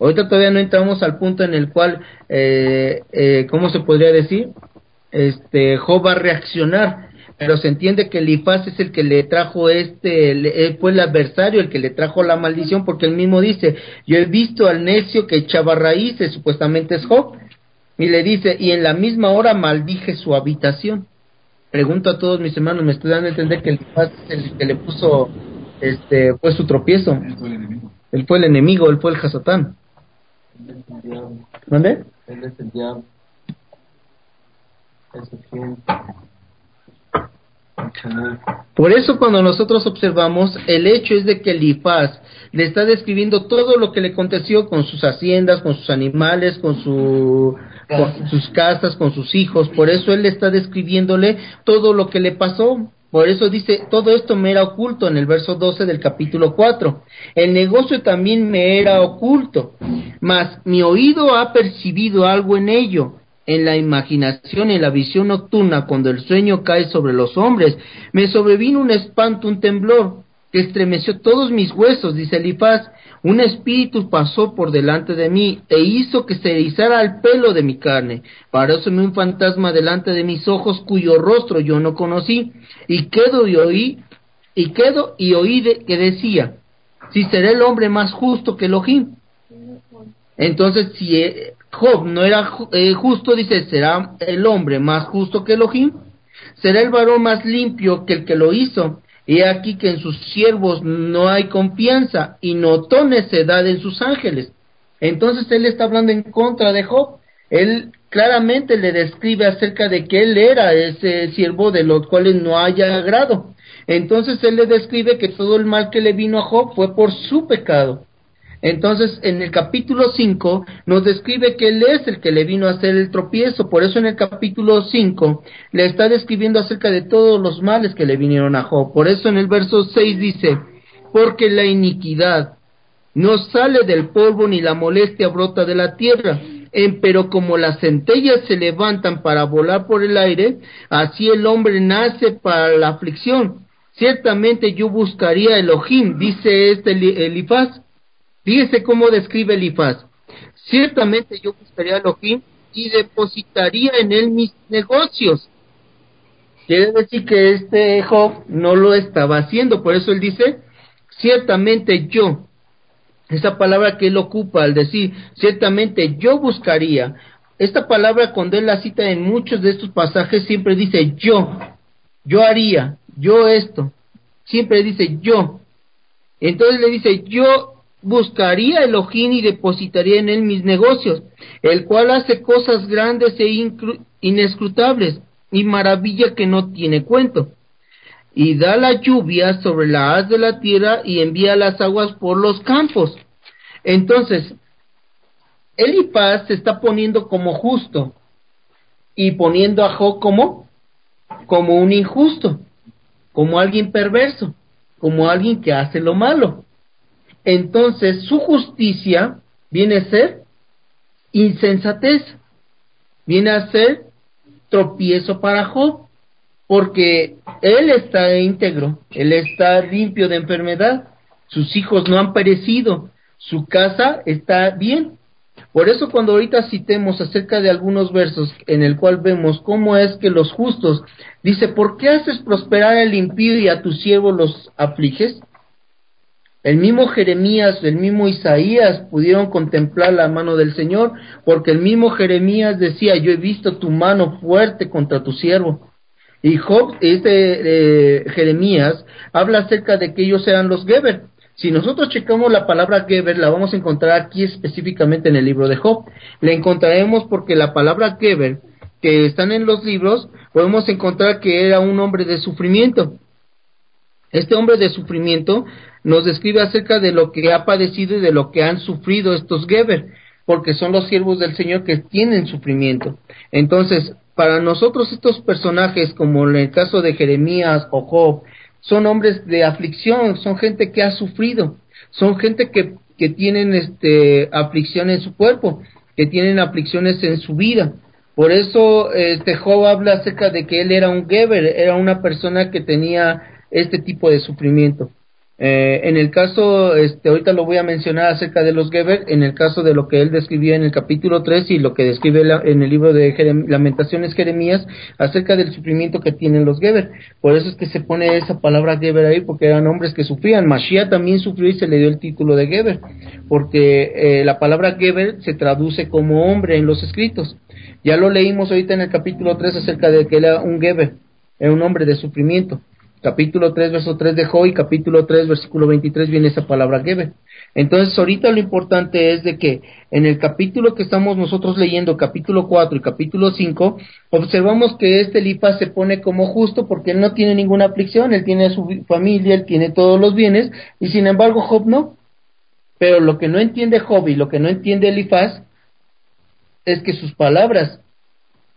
Ahorita todavía no entramos al punto en el cual, eh, eh, ¿cómo se podría decir? Este, Job va a reaccionar, pero se entiende que Elifaz es el que le trajo este, le, fue el adversario el que le trajo la maldición, porque él mismo dice, yo he visto al necio que echaba raíces, supuestamente es Job, y le dice, y en la misma hora maldije su habitación pregunto a todos mis hermanos, me estoy dando a entender que el el que le puso, este, fue su tropiezo. Él fue el enemigo. Él fue el enemigo, él fue el Hasatán. ¿Dónde? Él es el diablo. Por eso cuando nosotros observamos, el hecho es de que Elifaz le está describiendo todo lo que le aconteció con sus haciendas, con sus animales, con su con sus casas, con sus hijos. Por eso él está describiéndole todo lo que le pasó. Por eso dice, todo esto me era oculto en el verso 12 del capítulo 4. El negocio también me era oculto, mas mi oído ha percibido algo en ello. En la imaginación en la visión nocturna, cuando el sueño cae sobre los hombres, me sobrevino un espanto, un temblor, que estremeció todos mis huesos, dice Elifaz, un espíritu pasó por delante de mí e hizo que se erizara el pelo de mi carne. Paróseme un fantasma delante de mis ojos cuyo rostro yo no conocí. Y quedo y oí, y quedo y oí que decía, si seré el hombre más justo que Elohim. Entonces, si eh, Job no era eh, justo, dice, será el hombre más justo que Elohim. Será el varón más limpio que el que lo hizo He aquí que en sus siervos no hay confianza y notó necedad en sus ángeles. Entonces él está hablando en contra de Job. Él claramente le describe acerca de que él era ese siervo de los cuales no haya agrado. Entonces él le describe que todo el mal que le vino a Job fue por su pecado. Entonces, en el capítulo 5 nos describe que Él es el que le vino a hacer el tropiezo. Por eso en el capítulo 5 le está describiendo acerca de todos los males que le vinieron a Job. Por eso en el verso 6 dice, porque la iniquidad no sale del polvo ni la molestia brota de la tierra. pero como las centellas se levantan para volar por el aire, así el hombre nace para la aflicción. Ciertamente yo buscaría Elohim, dice este Elifaz, Fíjese cómo describe Elifaz. Ciertamente yo buscaría a Elohim y depositaría en él mis negocios. Quiere decir que este Job no lo estaba haciendo, por eso él dice, ciertamente yo, esa palabra que él ocupa al decir, ciertamente yo buscaría, esta palabra cuando él la cita en muchos de estos pasajes siempre dice yo, yo haría, yo esto, siempre dice yo. Entonces le dice yo buscaría Elohim y depositaría en él mis negocios, el cual hace cosas grandes e inescrutables y maravilla que no tiene cuento. Y da la lluvia sobre la haz de la tierra y envía las aguas por los campos. Entonces, Elipaz se está poniendo como justo y poniendo a Job como, como un injusto, como alguien perverso, como alguien que hace lo malo entonces su justicia viene a ser insensatez, viene a ser tropiezo para Job, porque él está íntegro, él está limpio de enfermedad, sus hijos no han perecido, su casa está bien. Por eso cuando ahorita citemos acerca de algunos versos en el cual vemos cómo es que los justos, dice, ¿por qué haces prosperar el impío y a tu siervo los afliges? El mismo Jeremías, el mismo Isaías pudieron contemplar la mano del Señor, porque el mismo Jeremías decía, yo he visto tu mano fuerte contra tu siervo. Y Job, este eh, Jeremías, habla acerca de que ellos eran los Geber. Si nosotros checamos la palabra Geber, la vamos a encontrar aquí específicamente en el libro de Job. La encontraremos porque la palabra Geber, que están en los libros, podemos encontrar que era un hombre de sufrimiento. Este hombre de sufrimiento nos describe acerca de lo que ha padecido y de lo que han sufrido estos Geber, porque son los siervos del Señor que tienen sufrimiento. Entonces, para nosotros estos personajes, como en el caso de Jeremías o Job, son hombres de aflicción, son gente que ha sufrido, son gente que, que tienen este, aflicción en su cuerpo, que tienen aflicciones en su vida. Por eso este Job habla acerca de que él era un Geber, era una persona que tenía este tipo de sufrimiento. Eh, en el caso, este, ahorita lo voy a mencionar acerca de los Geber, en el caso de lo que él describía en el capítulo 3 y lo que describe en el libro de Lamentaciones Jeremías acerca del sufrimiento que tienen los Geber. Por eso es que se pone esa palabra Geber ahí, porque eran hombres que sufrían. Mashiach también sufrió y se le dio el título de Geber, porque eh, la palabra Geber se traduce como hombre en los escritos. Ya lo leímos ahorita en el capítulo 3 acerca de que era un Geber, era un hombre de sufrimiento capítulo 3, verso 3 de Joy, capítulo 3, versículo 23 viene esa palabra Geber. Entonces, ahorita lo importante es de que en el capítulo que estamos nosotros leyendo, capítulo 4 y capítulo 5, observamos que este Lipa se pone como justo porque él no tiene ninguna aflicción, él tiene su familia, él tiene todos los bienes, y sin embargo Job no. Pero lo que no entiende Job y lo que no entiende Elifaz es que sus palabras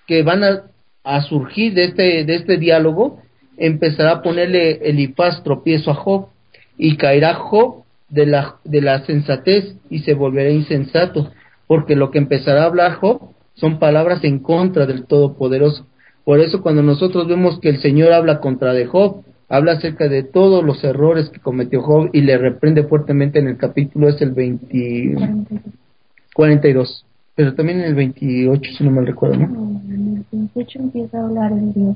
que van a, a surgir de este, de este diálogo empezará a ponerle Elifaz tropiezo a Job y caerá Job de la, de la sensatez y se volverá insensato, porque lo que empezará a hablar Job son palabras en contra del Todopoderoso. Por eso cuando nosotros vemos que el Señor habla contra de Job, habla acerca de todos los errores que cometió Job y le reprende fuertemente en el capítulo, es el 20, 42, pero también en el 28, si no me recuerdo, ¿no? En el 28 empieza a hablar el Dios.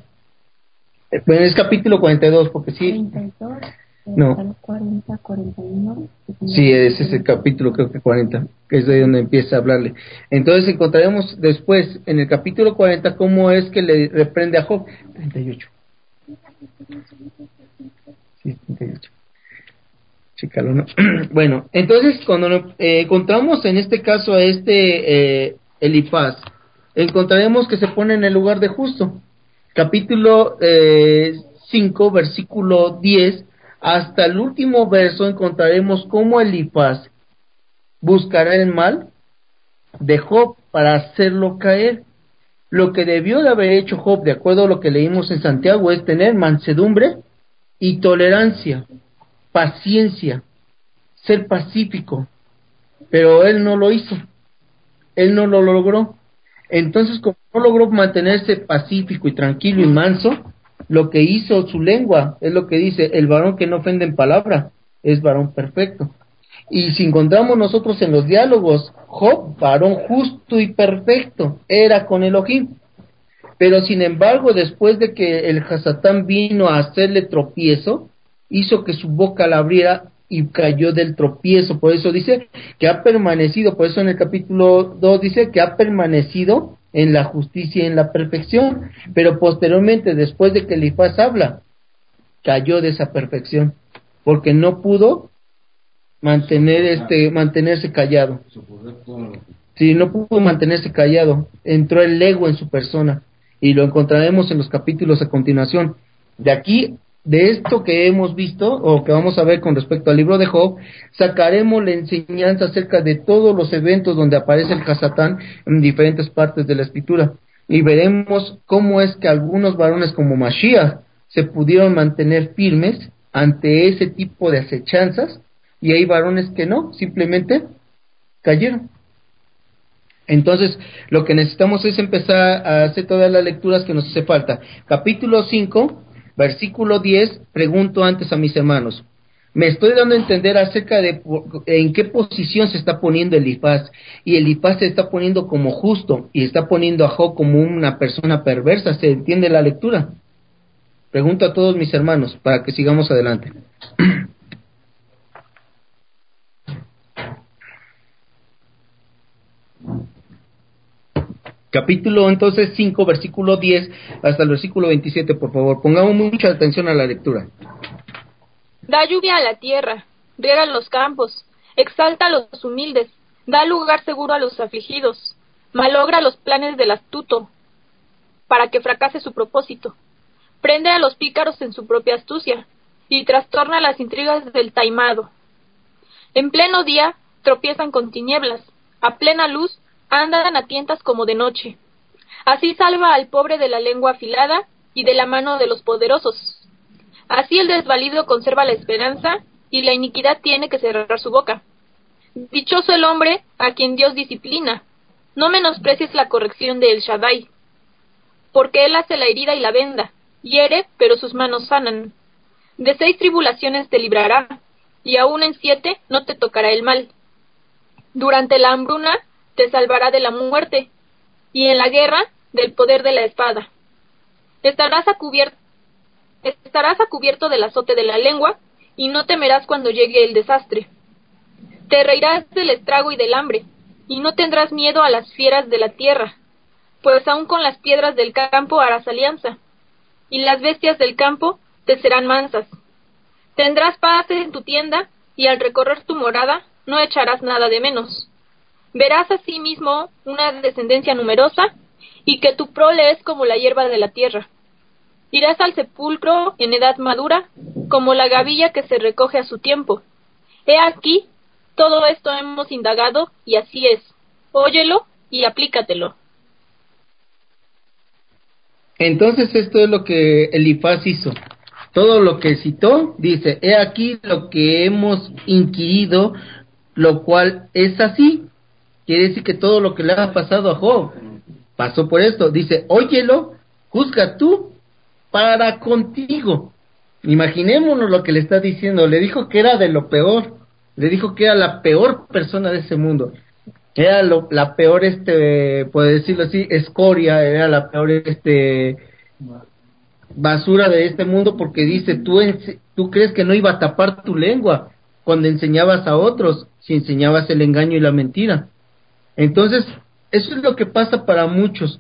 Bueno, es capítulo 42, porque sí. 32, No. 40, 41. Sí, ese es el capítulo, creo que 40, que es de donde empieza a hablarle. Entonces encontraremos después, en el capítulo 40, cómo es que le reprende a Job. 38. Sí, 38. Chícalo, ¿no? bueno, entonces cuando eh, encontramos en este caso a este eh, Elifaz, encontraremos que se pone en el lugar de justo capítulo 5, eh, versículo 10, hasta el último verso encontraremos cómo Elifaz buscará el mal de Job para hacerlo caer. Lo que debió de haber hecho Job, de acuerdo a lo que leímos en Santiago, es tener mansedumbre y tolerancia, paciencia, ser pacífico. Pero él no lo hizo. Él no lo logró. Entonces, como no logró mantenerse pacífico y tranquilo y manso, lo que hizo su lengua es lo que dice, el varón que no ofende en palabra es varón perfecto. Y si encontramos nosotros en los diálogos, Job, varón justo y perfecto, era con Elohim. Pero sin embargo, después de que el Hasatán vino a hacerle tropiezo, hizo que su boca la abriera y cayó del tropiezo. Por eso dice que ha permanecido, por eso en el capítulo 2 dice que ha permanecido en la justicia y en la perfección. Pero posteriormente, después de que Elifaz habla, cayó de esa perfección, porque no pudo mantener este mantenerse callado. Sí, no pudo mantenerse callado. Entró el ego en su persona y lo encontraremos en los capítulos a continuación. De aquí de esto que hemos visto o que vamos a ver con respecto al libro de Job, sacaremos la enseñanza acerca de todos los eventos donde aparece el Hasatán en diferentes partes de la escritura y veremos cómo es que algunos varones como Mashiach se pudieron mantener firmes ante ese tipo de acechanzas y hay varones que no, simplemente cayeron. Entonces, lo que necesitamos es empezar a hacer todas las lecturas que nos hace falta. Capítulo 5, Versículo 10, pregunto antes a mis hermanos, me estoy dando a entender acerca de en qué posición se está poniendo Elifaz. Y Elifaz se está poniendo como justo y está poniendo a Job como una persona perversa. ¿Se entiende la lectura? Pregunto a todos mis hermanos para que sigamos adelante. Capítulo entonces 5, versículo 10 hasta el versículo 27, por favor. Pongamos mucha atención a la lectura. Da lluvia a la tierra, riega los campos, exalta a los humildes, da lugar seguro a los afligidos, malogra los planes del astuto, para que fracase su propósito. Prende a los pícaros en su propia astucia y trastorna las intrigas del taimado. En pleno día tropiezan con tinieblas, a plena luz andan a tientas como de noche. Así salva al pobre de la lengua afilada y de la mano de los poderosos. Así el desvalido conserva la esperanza y la iniquidad tiene que cerrar su boca. Dichoso el hombre a quien Dios disciplina. No menosprecies la corrección de El porque él hace la herida y la venda, hiere, pero sus manos sanan. De seis tribulaciones te librará, y aun en siete no te tocará el mal. Durante la hambruna te salvará de la muerte, y en la guerra del poder de la espada. Estarás a, cubierto, estarás a cubierto del azote de la lengua, y no temerás cuando llegue el desastre. Te reirás del estrago y del hambre, y no tendrás miedo a las fieras de la tierra, pues aun con las piedras del campo harás alianza, y las bestias del campo te serán mansas. Tendrás paz en tu tienda, y al recorrer tu morada no echarás nada de menos. Verás asimismo una descendencia numerosa, y que tu prole es como la hierba de la tierra. Irás al sepulcro en edad madura, como la gavilla que se recoge a su tiempo. He aquí, todo esto hemos indagado, y así es. Óyelo y aplícatelo. Entonces esto es lo que Elifaz hizo. Todo lo que citó, dice, he aquí lo que hemos inquirido, lo cual es así. Quiere decir que todo lo que le ha pasado a Job pasó por esto. Dice, óyelo, juzga tú para contigo. Imaginémonos lo que le está diciendo. Le dijo que era de lo peor. Le dijo que era la peor persona de ese mundo. Era lo, la peor, este, puede decirlo así, escoria. Era la peor, este, basura de este mundo porque dice, tú, tú crees que no iba a tapar tu lengua cuando enseñabas a otros, si enseñabas el engaño y la mentira. Entonces, eso es lo que pasa para muchos.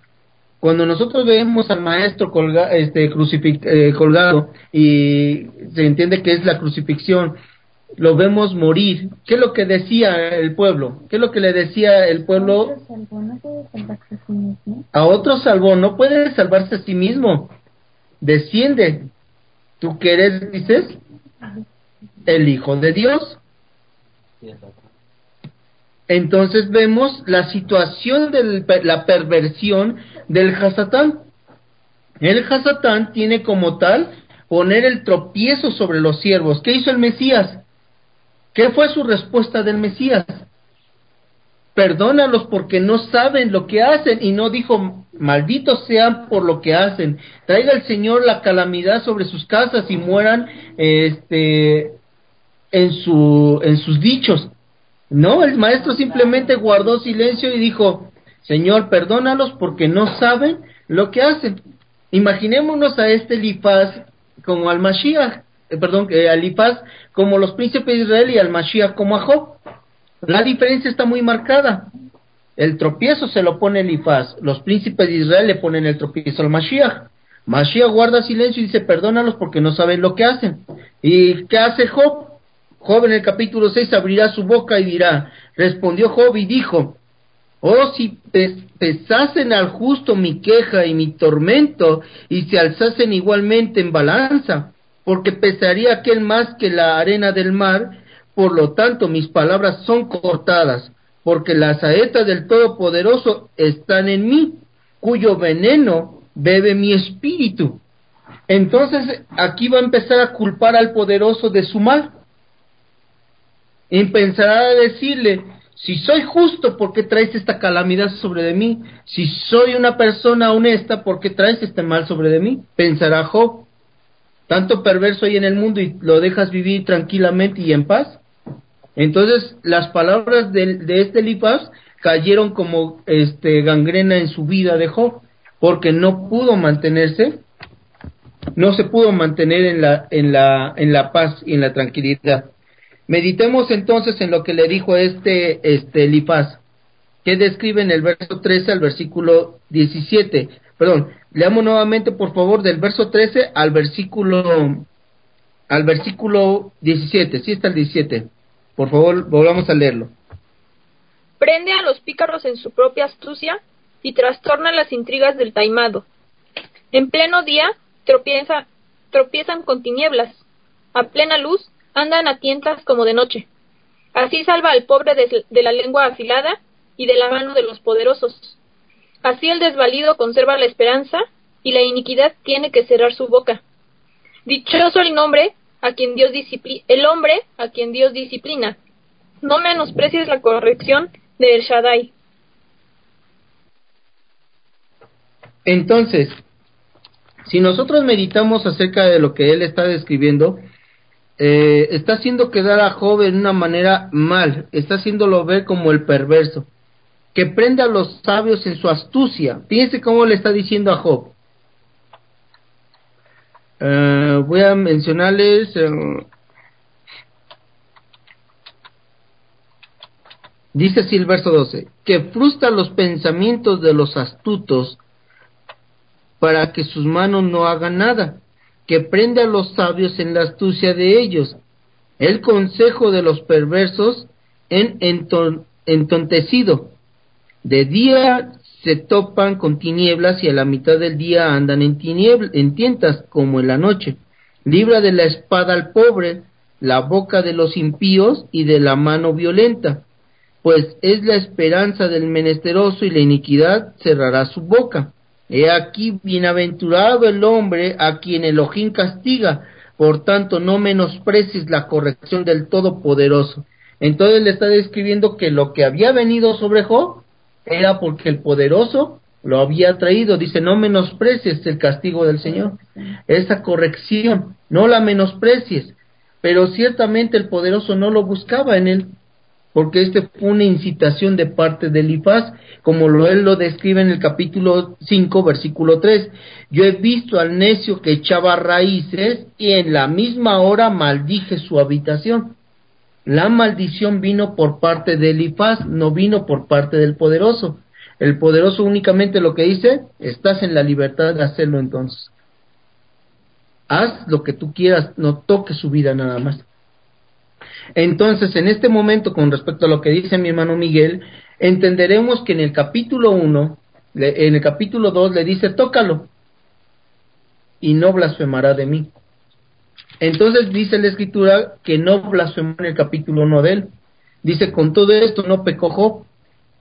Cuando nosotros vemos al maestro colga, este, eh, colgado y se entiende que es la crucifixión, lo vemos morir. ¿Qué es lo que decía el pueblo? ¿Qué es lo que le decía el pueblo? A otro salvó, no puede salvarse a sí mismo. Desciende. ¿Tú qué eres, dices? El Hijo de Dios. Entonces vemos la situación de la perversión del Hasatán. El Hasatán tiene como tal poner el tropiezo sobre los siervos. ¿Qué hizo el Mesías? ¿Qué fue su respuesta del Mesías? Perdónalos porque no saben lo que hacen y no dijo malditos sean por lo que hacen. Traiga el Señor la calamidad sobre sus casas y mueran este en su en sus dichos. No, el maestro simplemente guardó silencio y dijo, Señor, perdónalos porque no saben lo que hacen. Imaginémonos a este Lipaz como al Mashiach, eh, perdón, eh, a Lipaz como los príncipes de Israel y al Mashiach como a Job. La diferencia está muy marcada. El tropiezo se lo pone Elifaz, los príncipes de Israel le ponen el tropiezo al Mashiach. Mashiach guarda silencio y dice, perdónalos porque no saben lo que hacen. ¿Y qué hace Job? Job en el capítulo 6 abrirá su boca y dirá, respondió Job y dijo, oh si pesasen al justo mi queja y mi tormento y se alzasen igualmente en balanza, porque pesaría aquel más que la arena del mar, por lo tanto mis palabras son cortadas, porque las saetas del Todopoderoso están en mí, cuyo veneno bebe mi espíritu. Entonces aquí va a empezar a culpar al poderoso de su mal y pensará a decirle, si soy justo, ¿por qué traes esta calamidad sobre de mí? Si soy una persona honesta, ¿por qué traes este mal sobre de mí? Pensará Job. Tanto perverso hay en el mundo y lo dejas vivir tranquilamente y en paz. Entonces, las palabras de, este Elifaz cayeron como este gangrena en su vida de Job, porque no pudo mantenerse, no se pudo mantener en la, en la, en la paz y en la tranquilidad. Meditemos entonces en lo que le dijo este, este que describe en el verso 13 al versículo 17. Perdón, leamos nuevamente por favor del verso 13 al versículo al versículo 17. Sí está el 17. Por favor, volvamos a leerlo. Prende a los pícaros en su propia astucia y trastorna las intrigas del taimado. En pleno día tropieza, tropiezan con tinieblas. A plena luz andan a tientas como de noche. Así salva al pobre de, la lengua afilada y de la mano de los poderosos. Así el desvalido conserva la esperanza y la iniquidad tiene que cerrar su boca. Dichoso el nombre a quien Dios disciplina, el hombre a quien Dios disciplina. No menosprecies la corrección de El Shaddai. Entonces, si nosotros meditamos acerca de lo que él está describiendo, eh, está haciendo quedar a Job en una manera mal, está haciéndolo ver como el perverso, que prenda a los sabios en su astucia. Fíjense cómo le está diciendo a Job. Eh, voy a mencionarles. Eh, dice así el verso 12: que frustra los pensamientos de los astutos para que sus manos no hagan nada, que prende a los sabios en la astucia de ellos, el consejo de los perversos en entontecido. De día se topan con tinieblas y a la mitad del día andan en, tinieblas, en tientas como en la noche. Libra de la espada al pobre, la boca de los impíos y de la mano violenta, pues es la esperanza del menesteroso y la iniquidad cerrará su boca. He aquí bienaventurado el hombre a quien Elohim castiga, por tanto no menosprecies la corrección del Todopoderoso. Entonces le está describiendo que lo que había venido sobre Job era porque el poderoso lo había traído. Dice, no menosprecies el castigo del Señor. Esa corrección, no la menosprecies. Pero ciertamente el poderoso no lo buscaba en él, porque este fue una incitación de parte de Elifaz, como lo él lo describe en el capítulo 5, versículo 3. Yo he visto al necio que echaba raíces y en la misma hora maldije su habitación. La maldición vino por parte de Elifaz, no vino por parte del poderoso. El poderoso únicamente lo que dice, estás en la libertad de hacerlo entonces. Haz lo que tú quieras, no toques su vida nada más. Entonces, en este momento, con respecto a lo que dice mi hermano Miguel, entenderemos que en el capítulo 1, en el capítulo 2 le dice, tócalo y no blasfemará de mí. Entonces dice la escritura que no blasfemó en el capítulo 1 de él. Dice, con todo esto no pecó.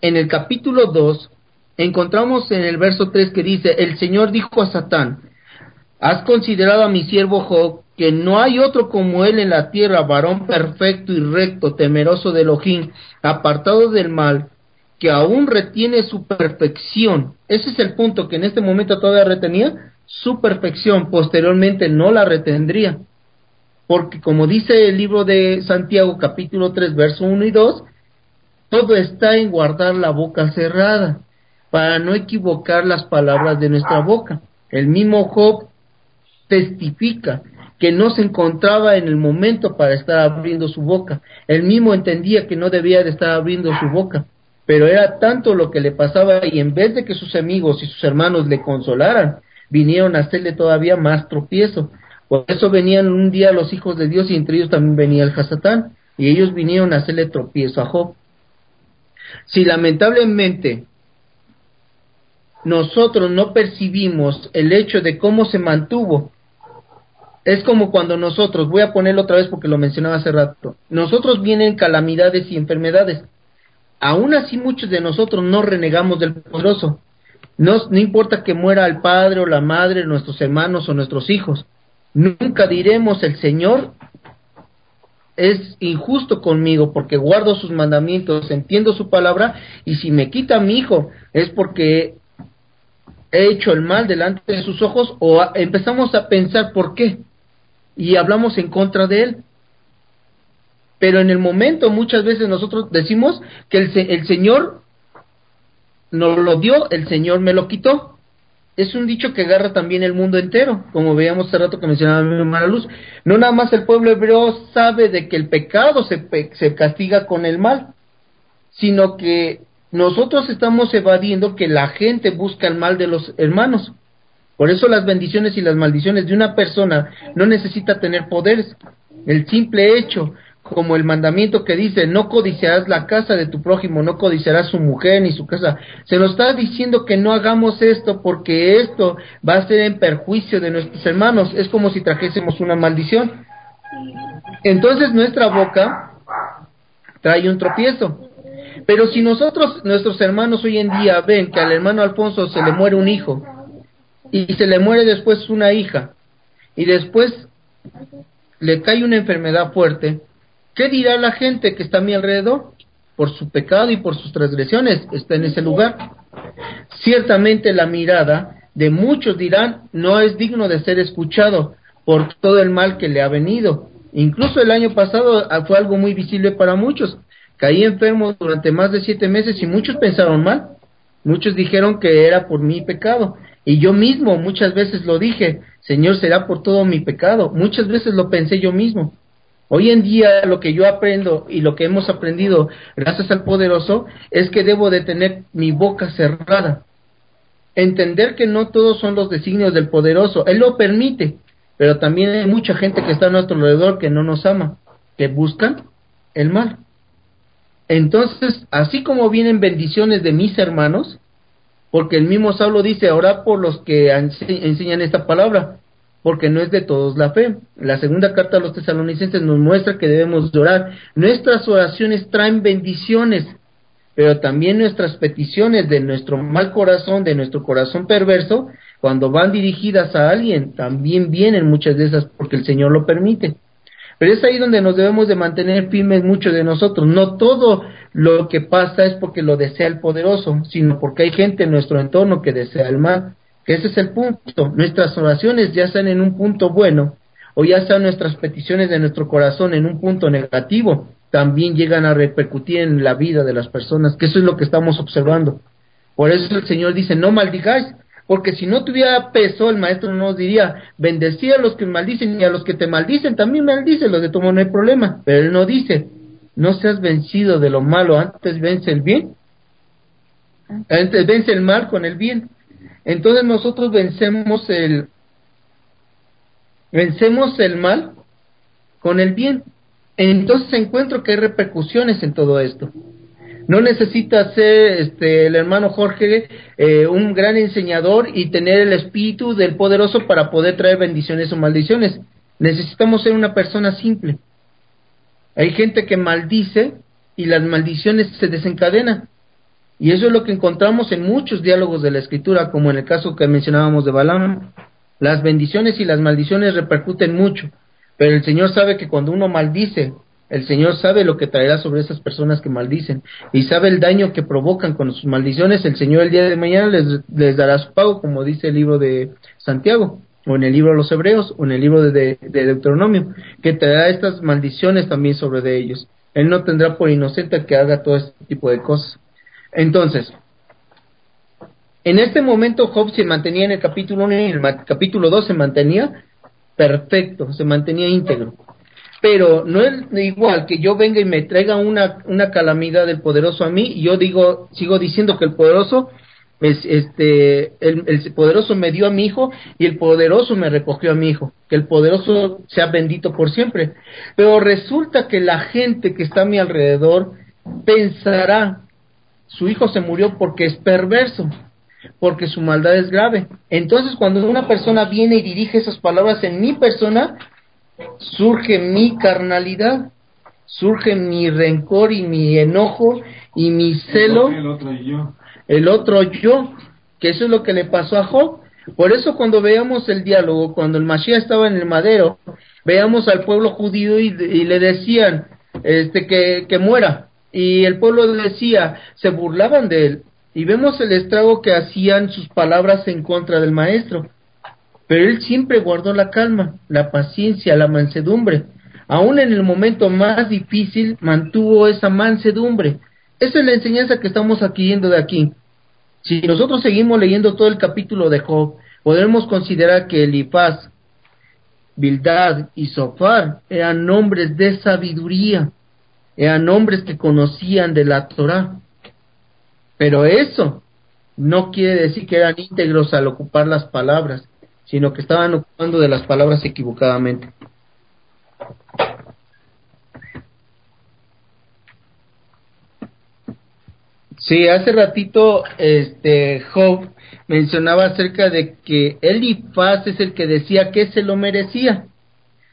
En el capítulo 2 encontramos en el verso 3 que dice, el Señor dijo a Satán, has considerado a mi siervo Job, que no hay otro como él en la tierra, varón perfecto y recto, temeroso de Elohim, apartado del mal, que aún retiene su perfección. Ese es el punto que en este momento todavía retenía, su perfección, posteriormente no la retendría porque como dice el libro de Santiago capítulo 3 verso 1 y 2, todo está en guardar la boca cerrada, para no equivocar las palabras de nuestra boca. El mismo Job testifica que no se encontraba en el momento para estar abriendo su boca. Él mismo entendía que no debía de estar abriendo su boca, pero era tanto lo que le pasaba y en vez de que sus amigos y sus hermanos le consolaran, vinieron a hacerle todavía más tropiezo. Por eso venían un día los hijos de Dios y entre ellos también venía el Hasatán y ellos vinieron a hacerle tropiezo a Job. Si lamentablemente nosotros no percibimos el hecho de cómo se mantuvo, es como cuando nosotros, voy a ponerlo otra vez porque lo mencionaba hace rato, nosotros vienen calamidades y enfermedades. Aún así muchos de nosotros no renegamos del poderoso. No, no importa que muera el padre o la madre, nuestros hermanos o nuestros hijos. Nunca diremos el Señor es injusto conmigo porque guardo sus mandamientos, entiendo su palabra y si me quita mi hijo es porque he hecho el mal delante de sus ojos o empezamos a pensar por qué y hablamos en contra de él. Pero en el momento muchas veces nosotros decimos que el, el Señor nos lo dio, el Señor me lo quitó es un dicho que agarra también el mundo entero, como veíamos hace rato que mencionaba mi hermana Luz. No nada más el pueblo hebreo sabe de que el pecado se, se castiga con el mal, sino que nosotros estamos evadiendo que la gente busca el mal de los hermanos. Por eso las bendiciones y las maldiciones de una persona no necesita tener poderes. El simple hecho como el mandamiento que dice, no codiciarás la casa de tu prójimo, no codiciarás su mujer ni su casa. Se nos está diciendo que no hagamos esto porque esto va a ser en perjuicio de nuestros hermanos. Es como si trajésemos una maldición. Entonces nuestra boca trae un tropiezo. Pero si nosotros, nuestros hermanos hoy en día ven que al hermano Alfonso se le muere un hijo y se le muere después una hija y después le cae una enfermedad fuerte, ¿qué dirá la gente que está a mi alrededor? Por su pecado y por sus transgresiones está en ese lugar. Ciertamente la mirada de muchos dirán no es digno de ser escuchado por todo el mal que le ha venido. Incluso el año pasado fue algo muy visible para muchos. Caí enfermo durante más de siete meses y muchos pensaron mal. Muchos dijeron que era por mi pecado. Y yo mismo muchas veces lo dije, Señor, será por todo mi pecado. Muchas veces lo pensé yo mismo. Hoy en día lo que yo aprendo y lo que hemos aprendido gracias al poderoso es que debo de tener mi boca cerrada. Entender que no todos son los designios del poderoso. Él lo permite, pero también hay mucha gente que está a nuestro alrededor que no nos ama, que buscan el mal. Entonces, así como vienen bendiciones de mis hermanos, porque el mismo Saulo dice, ahora por los que enseñan esta palabra, porque no es de todos la fe. La segunda carta a los tesalonicenses nos muestra que debemos orar. Nuestras oraciones traen bendiciones, pero también nuestras peticiones de nuestro mal corazón, de nuestro corazón perverso, cuando van dirigidas a alguien, también vienen muchas de esas porque el Señor lo permite. Pero es ahí donde nos debemos de mantener firmes muchos de nosotros. No todo lo que pasa es porque lo desea el poderoso, sino porque hay gente en nuestro entorno que desea el mal. Ese es el punto. Nuestras oraciones ya están en un punto bueno o ya sean nuestras peticiones de nuestro corazón en un punto negativo, también llegan a repercutir en la vida de las personas, que eso es lo que estamos observando. Por eso el Señor dice, no maldigáis, porque si no tuviera peso, el maestro nos diría, bendecía a los que maldicen y a los que te maldicen, también maldicen, los de tu no hay problema. Pero él no dice, no seas vencido de lo malo, antes vence el bien. Antes vence el mal con el bien. Entonces nosotros vencemos el vencemos el mal con el bien. Entonces encuentro que hay repercusiones en todo esto. No necesita ser este, el hermano Jorge eh, un gran enseñador y tener el espíritu del poderoso para poder traer bendiciones o maldiciones. Necesitamos ser una persona simple. Hay gente que maldice y las maldiciones se desencadenan. Y eso es lo que encontramos en muchos diálogos de la escritura, como en el caso que mencionábamos de Balaam. Las bendiciones y las maldiciones repercuten mucho, pero el Señor sabe que cuando uno maldice el Señor sabe lo que traerá sobre esas personas que maldicen y sabe el daño que provocan con sus maldiciones. El Señor el día de mañana les, les dará su pago, como dice el libro de Santiago, o en el libro de los Hebreos, o en el libro de, Deuteronomio, que traerá estas maldiciones también sobre de ellos. Él no tendrá por inocente que haga todo este tipo de cosas. Entonces, en este momento Job se mantenía en el capítulo 1 y en el capítulo 2 se mantenía perfecto, se mantenía íntegro pero no es igual que yo venga y me traiga una, una calamidad del poderoso a mí y yo digo, sigo diciendo que el poderoso es, este, el, el, poderoso me dio a mi hijo y el poderoso me recogió a mi hijo, que el poderoso sea bendito por siempre. Pero resulta que la gente que está a mi alrededor pensará, su hijo se murió porque es perverso, porque su maldad es grave. Entonces cuando una persona viene y dirige esas palabras en mi persona, surge mi carnalidad, surge mi rencor y mi enojo y mi celo. El otro yo. El otro yo, que eso es lo que le pasó a Job. Por eso cuando veamos el diálogo, cuando el Mashiach estaba en el madero, veamos al pueblo judío y, le decían este que, que muera. Y el pueblo decía, se burlaban de él. Y vemos el estrago que hacían sus palabras en contra del maestro. Pero él siempre guardó la calma, la paciencia, la mansedumbre. Aún en el momento más difícil mantuvo esa mansedumbre. Esa es la enseñanza que estamos adquiriendo de aquí. Si nosotros seguimos leyendo todo el capítulo de Job, podremos considerar que Elifaz, Bildad y Sofar eran nombres de sabiduría, eran nombres que conocían de la Torah. Pero eso no quiere decir que eran íntegros al ocupar las palabras sino que estaban ocupando de las palabras equivocadamente. Sí, hace ratito este Job mencionaba acerca de que Elifaz es el que decía que se lo merecía,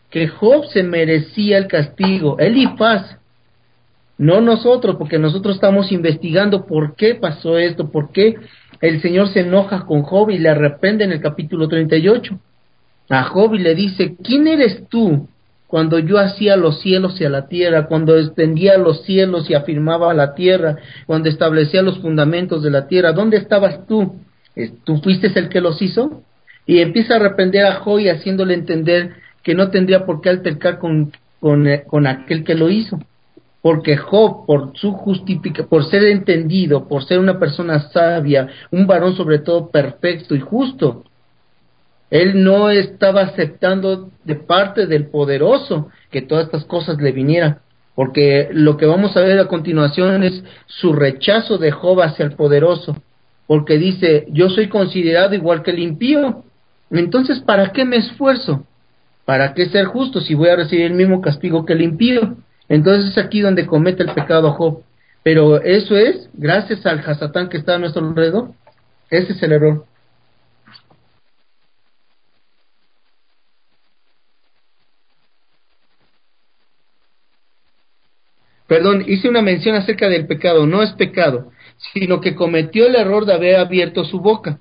que Job se merecía el castigo, Elifaz, no nosotros, porque nosotros estamos investigando por qué pasó esto, por qué el Señor se enoja con Job y le arrepende en el capítulo 38. A Job y le dice, ¿quién eres tú cuando yo hacía los cielos y a la tierra, cuando extendía los cielos y afirmaba la tierra, cuando establecía los fundamentos de la tierra? ¿Dónde estabas tú? ¿Tú fuiste el que los hizo? Y empieza a arrepender a Job y haciéndole entender que no tendría por qué altercar con, con, eh, con aquel que lo hizo porque Job, por su justifica, por ser entendido, por ser una persona sabia, un varón sobre todo perfecto y justo, él no estaba aceptando de parte del poderoso que todas estas cosas le vinieran, porque lo que vamos a ver a continuación es su rechazo de Job hacia el poderoso, porque dice, yo soy considerado igual que el impío, entonces ¿para qué me esfuerzo? ¿Para qué ser justo si voy a recibir el mismo castigo que el impío? Entonces es aquí donde comete el pecado Job. Pero eso es gracias al Hasatán que está a nuestro alrededor. Ese es el error. Perdón, hice una mención acerca del pecado. No es pecado, sino que cometió el error de haber abierto su boca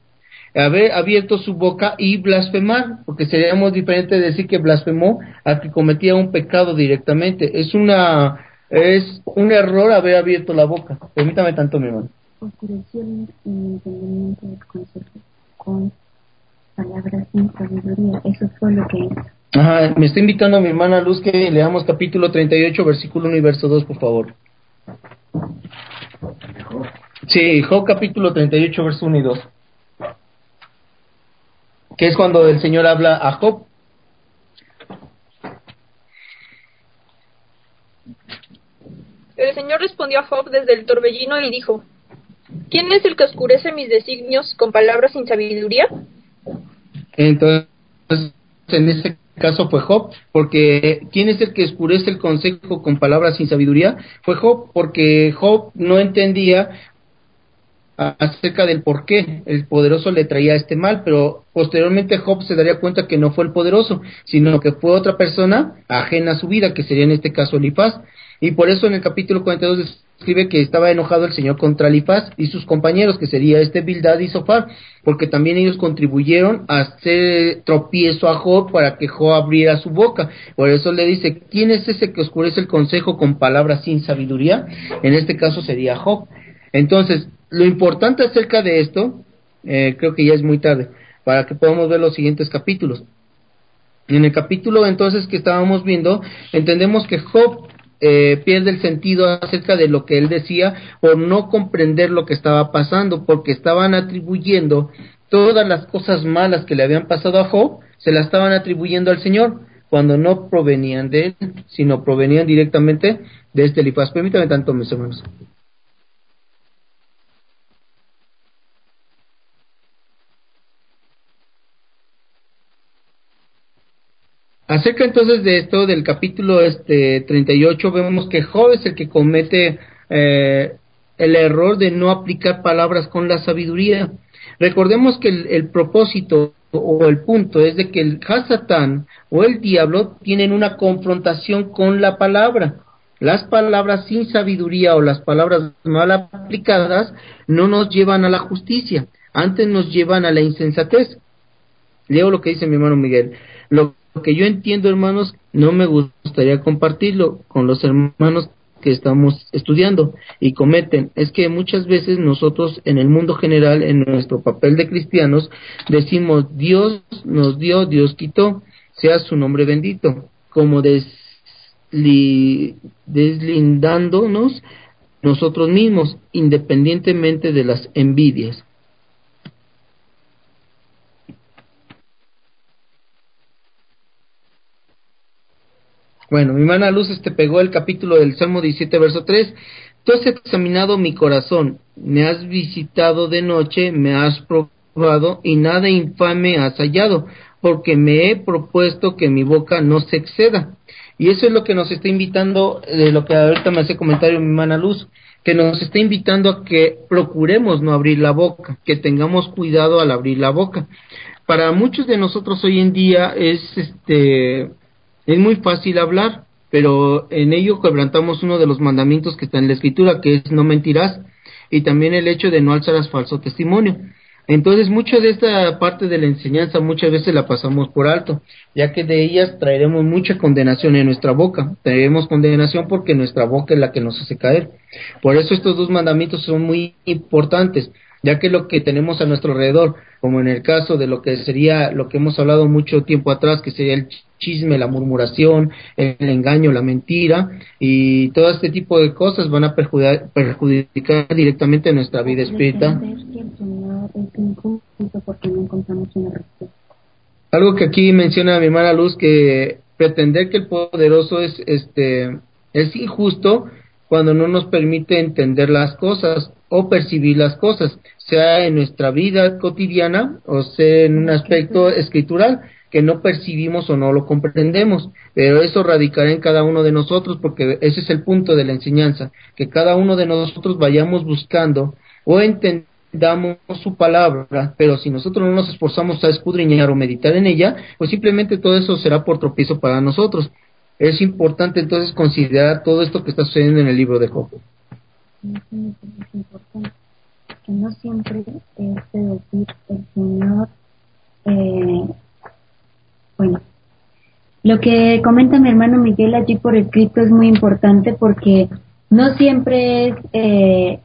haber abierto su boca y blasfemar, porque sería muy diferente decir que blasfemó a que cometía un pecado directamente. Es una es un error haber abierto la boca. Permítame tanto, mi hermano. Entendimiento del consejo con palabras sin sabiduría. Eso fue lo que hizo. Ajá, me está invitando a mi hermana Luz que leamos capítulo 38, versículo 1 y verso 2, por favor. Sí, Job capítulo 38, verso 1 y 2 que es cuando el Señor habla a Job. El Señor respondió a Job desde el torbellino y dijo, ¿quién es el que oscurece mis designios con palabras sin sabiduría? Entonces, en ese caso fue Job, porque ¿quién es el que oscurece el consejo con palabras sin sabiduría? Fue Job, porque Job no entendía acerca del por qué el poderoso le traía este mal, pero posteriormente Job se daría cuenta que no fue el poderoso, sino que fue otra persona ajena a su vida, que sería en este caso Elifaz. Y por eso en el capítulo 42 escribe que estaba enojado el Señor contra Elifaz y sus compañeros, que sería este Bildad y Sofar, porque también ellos contribuyeron a hacer tropiezo a Job para que Job abriera su boca. Por eso le dice, ¿quién es ese que oscurece el consejo con palabras sin sabiduría? En este caso sería Job. Entonces, lo importante acerca de esto, eh, creo que ya es muy tarde, para que podamos ver los siguientes capítulos. En el capítulo entonces que estábamos viendo, entendemos que Job eh, pierde el sentido acerca de lo que él decía por no comprender lo que estaba pasando, porque estaban atribuyendo todas las cosas malas que le habían pasado a Job, se las estaban atribuyendo al Señor, cuando no provenían de él, sino provenían directamente de este Elifaz. Permítame tanto, mis hermanos. Acerca entonces de esto, del capítulo este 38, vemos que Job es el que comete eh, el error de no aplicar palabras con la sabiduría. Recordemos que el, propósito o el punto es de que el Hasatán o el diablo tienen una confrontación con la palabra. Las palabras sin sabiduría o las palabras mal aplicadas no nos llevan a la justicia, antes nos llevan a la insensatez. Leo lo que dice mi hermano Miguel. Lo que yo entiendo, hermanos, no me gustaría compartirlo con los hermanos que estamos estudiando y cometen es que muchas veces nosotros en el mundo general, en nuestro papel de cristianos, decimos Dios nos dio, Dios quitó, sea su nombre bendito, como deslindándonos nosotros mismos, independientemente de las envidias. Bueno, mi hermana Luz este pegó el capítulo del Salmo 17, verso 3. Tú has examinado mi corazón, me has visitado de noche, me has probado y nada infame has hallado, porque me he propuesto que mi boca no se exceda. Y eso es lo que nos está invitando, de lo que ahorita me hace comentario mi hermana Luz, que nos está invitando a que procuremos no abrir la boca, que tengamos cuidado al abrir la boca. Para muchos de nosotros hoy en día es este es muy fácil hablar, pero en ello quebrantamos uno de los mandamientos que está en la escritura, que es no mentirás, y también el hecho de no alzarás falso testimonio. Entonces, mucha de esta parte de la enseñanza muchas veces la pasamos por alto, ya que de ellas traeremos mucha condenación en nuestra boca. Traeremos condenación porque nuestra boca es la que nos hace caer. Por eso estos dos mandamientos son muy importantes, ya que lo que tenemos a nuestro alrededor, como en el caso de lo que sería lo que hemos hablado mucho tiempo atrás, que sería el chisme, la murmuración, el engaño, la mentira y todo este tipo de cosas van a perjudicar, perjudicar directamente nuestra vida espiritual. Algo que aquí menciona mi hermana Luz que pretender que el poderoso es este es injusto cuando no nos permite entender las cosas o percibir las cosas, sea en nuestra vida cotidiana o sea en un aspecto escritural que no percibimos o no lo comprendemos, pero eso radicará en cada uno de nosotros porque ese es el punto de la enseñanza, que cada uno de nosotros vayamos buscando o entendamos su palabra, pero si nosotros no nos esforzamos a escudriñar o meditar en ella, pues simplemente todo eso será por tropiezo para nosotros. Es importante entonces considerar todo esto que está sucediendo en el libro de Job. Es importante que no siempre es decir el Señor eh, bueno, lo que comenta mi hermano Miguel allí por escrito es muy importante porque no siempre es, eh,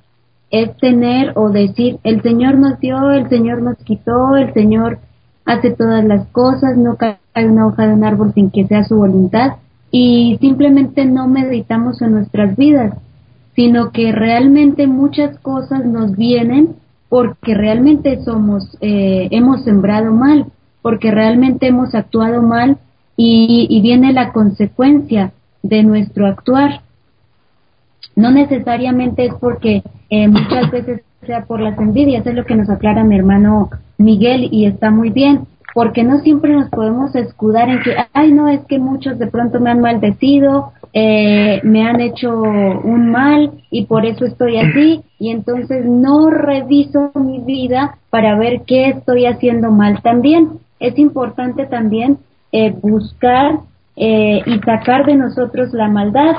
es tener o decir, el Señor nos dio, el Señor nos quitó, el Señor hace todas las cosas, no cae una hoja de un árbol sin que sea su voluntad y simplemente no meditamos en nuestras vidas, sino que realmente muchas cosas nos vienen porque realmente somos, eh, hemos sembrado mal porque realmente hemos actuado mal y, viene la consecuencia de nuestro actuar. No necesariamente es porque eh, muchas veces sea por las envidias, es lo que nos aclara mi hermano Miguel y está muy bien, porque no siempre nos podemos escudar en que, ay, no, es que muchos de pronto me han maldecido, eh, me han hecho un mal y por eso estoy así, y entonces no reviso mi vida para ver qué estoy haciendo mal. También es importante también eh, buscar eh, y sacar de nosotros la maldad,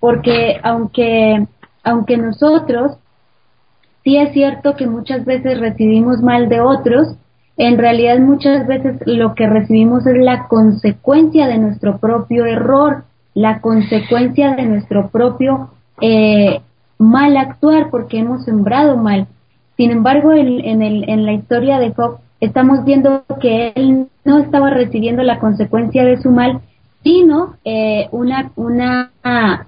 porque aunque, aunque nosotros, sí es cierto que muchas veces recibimos mal de otros, en realidad muchas veces lo que recibimos es la consecuencia de nuestro propio error, la consecuencia de nuestro propio eh, mal actuar porque hemos sembrado mal. Sin embargo, en, el, en la historia de Job estamos viendo que él no estaba recibiendo la consecuencia de su mal, sino eh, una, una,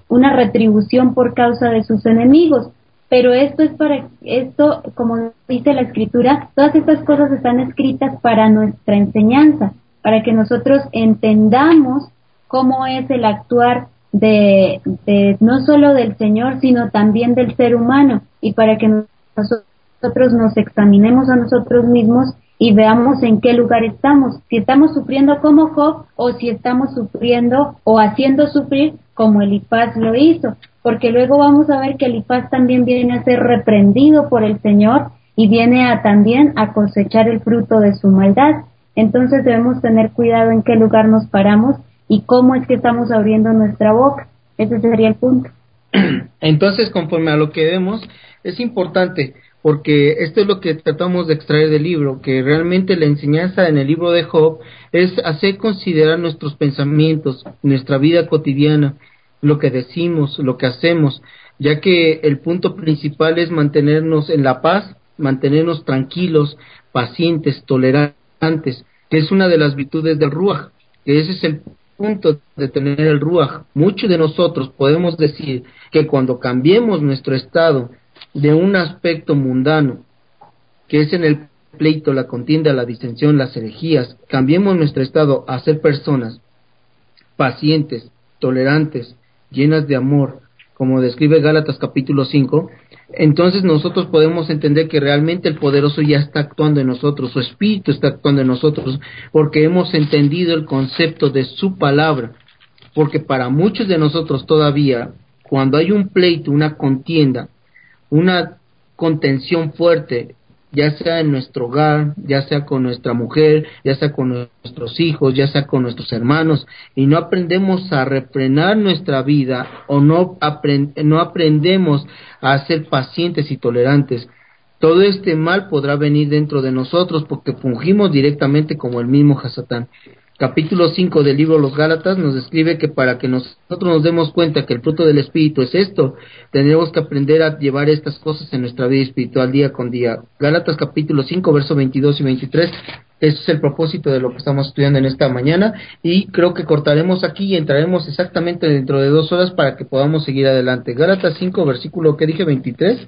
una retribución por causa de sus enemigos. Pero esto es para, esto, como dice la escritura, todas estas cosas están escritas para nuestra enseñanza, para que nosotros entendamos cómo es el actuar de, de no solo del Señor, sino también del ser humano, y para que nosotros nos examinemos a nosotros mismos y veamos en qué lugar estamos, si estamos sufriendo como Job o si estamos sufriendo o haciendo sufrir como Elifaz lo hizo, porque luego vamos a ver que Elifaz también viene a ser reprendido por el Señor y viene a también a cosechar el fruto de su maldad. Entonces debemos tener cuidado en qué lugar nos paramos y cómo es que estamos abriendo nuestra boca. Ese sería el punto. Entonces, conforme a lo que vemos, es importante porque esto es lo que tratamos de extraer del libro, que realmente la enseñanza en el libro de Job es hacer considerar nuestros pensamientos, nuestra vida cotidiana, lo que decimos, lo que hacemos, ya que el punto principal es mantenernos en la paz, mantenernos tranquilos, pacientes, tolerantes, que es una de las virtudes del Ruach, que ese es el punto de tener el Ruach. Muchos de nosotros podemos decir que cuando cambiemos nuestro estado de un aspecto mundano, que es en el pleito, la contienda, la disensión, las herejías, cambiemos nuestro estado a ser personas pacientes, tolerantes, llenas de amor, como describe Gálatas capítulo 5, entonces nosotros podemos entender que realmente el poderoso ya está actuando en nosotros, su espíritu está actuando en nosotros, porque hemos entendido el concepto de su palabra, porque para muchos de nosotros todavía, cuando hay un pleito, una contienda, una contención fuerte, ya sea en nuestro hogar, ya sea con nuestra mujer, ya sea con nuestros hijos, ya sea con nuestros hermanos, y no aprendemos a refrenar nuestra vida o no, no aprendemos a ser pacientes y tolerantes, todo este mal podrá venir dentro de nosotros porque fungimos directamente como el mismo Hasatán capítulo 5 del libro Los Gálatas nos describe que para que nosotros nos demos cuenta que el fruto del Espíritu es esto, tenemos que aprender a llevar estas cosas en nuestra vida espiritual día con día. Gálatas capítulo 5, versos 22 y 23. Ese es el propósito de lo que estamos estudiando en esta mañana y creo que cortaremos aquí y entraremos exactamente dentro de dos horas para que podamos seguir adelante. Gálatas 5, versículo que dije 23,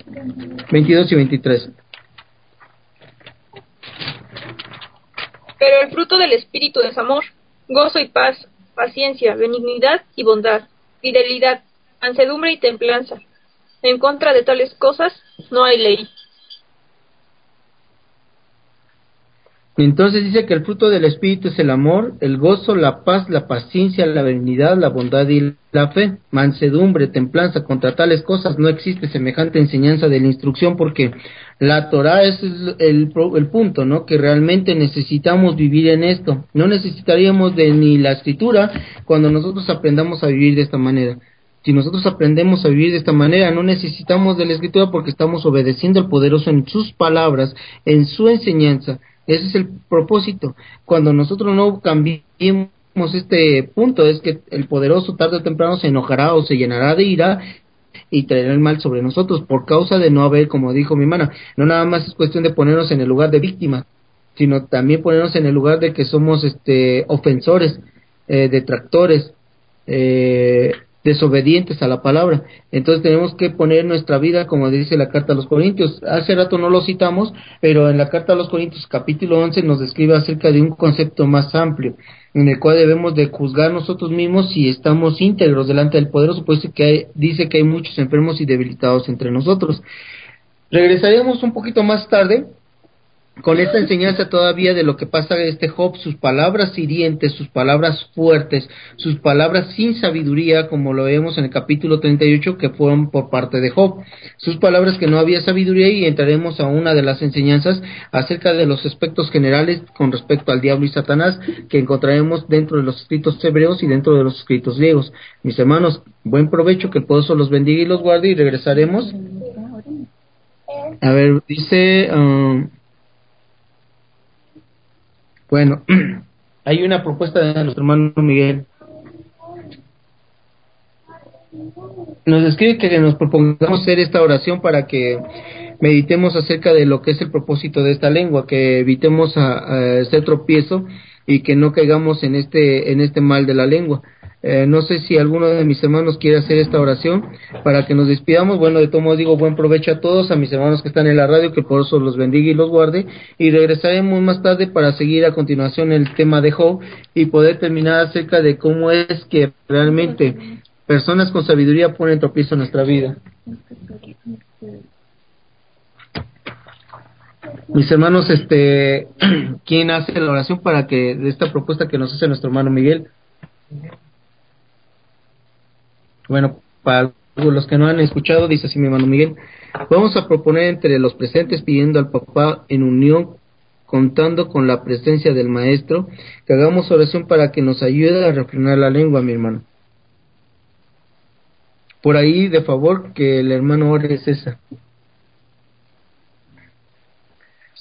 22 y 23. Pero el fruto del Espíritu es amor, gozo y paz, paciencia, benignidad y bondad, fidelidad, mansedumbre y templanza. En contra de tales cosas no hay ley. Entonces dice que el fruto del Espíritu es el amor, el gozo, la paz, la paciencia, la benignidad, la bondad y la fe, mansedumbre, templanza. Contra tales cosas no existe semejante enseñanza de la instrucción porque la Torah es el, el, punto, ¿no? Que realmente necesitamos vivir en esto. No necesitaríamos de ni la escritura cuando nosotros aprendamos a vivir de esta manera. Si nosotros aprendemos a vivir de esta manera, no necesitamos de la escritura porque estamos obedeciendo al poderoso en sus palabras, en su enseñanza ese es el propósito. Cuando nosotros no cambiemos este punto, es que el poderoso tarde o temprano se enojará o se llenará de ira y traerá el mal sobre nosotros por causa de no haber, como dijo mi hermana, no nada más es cuestión de ponernos en el lugar de víctima, sino también ponernos en el lugar de que somos este ofensores, eh, detractores, eh, desobedientes a la palabra. Entonces tenemos que poner nuestra vida, como dice la carta a los Corintios. Hace rato no lo citamos, pero en la carta a los Corintios capítulo 11 nos describe acerca de un concepto más amplio, en el cual debemos de juzgar nosotros mismos si estamos íntegros delante del poderoso, pues que dice que hay muchos enfermos y debilitados entre nosotros. Regresaremos un poquito más tarde con esta enseñanza todavía de lo que pasa este Job, sus palabras hirientes, sus palabras fuertes, sus palabras sin sabiduría, como lo vemos en el capítulo 38, que fueron por parte de Job. Sus palabras que no había sabiduría y entraremos a una de las enseñanzas acerca de los aspectos generales con respecto al diablo y Satanás que encontraremos dentro de los escritos hebreos y dentro de los escritos griegos. Mis hermanos, buen provecho, que el poderoso los bendiga y los guarde y regresaremos. A ver, dice... Um, bueno, hay una propuesta de nuestro hermano Miguel. Nos escribe que nos propongamos hacer esta oración para que meditemos acerca de lo que es el propósito de esta lengua, que evitemos a, a tropiezo y que no caigamos en este en este mal de la lengua. Eh, no sé si alguno de mis hermanos quiere hacer esta oración para que nos despidamos. Bueno, de todo modo digo buen provecho a todos, a mis hermanos que están en la radio, que por eso los bendiga y los guarde. Y regresaremos más tarde para seguir a continuación el tema de Job y poder terminar acerca de cómo es que realmente personas con sabiduría ponen tropiezo en nuestra vida. Mis hermanos, este, ¿quién hace la oración para que de esta propuesta que nos hace nuestro hermano Miguel? Bueno, para los que no han escuchado, dice así mi hermano Miguel, vamos a proponer entre los presentes pidiendo al papá en unión, contando con la presencia del maestro, que hagamos oración para que nos ayude a refrenar la lengua, mi hermano. Por ahí, de favor, que el hermano ore César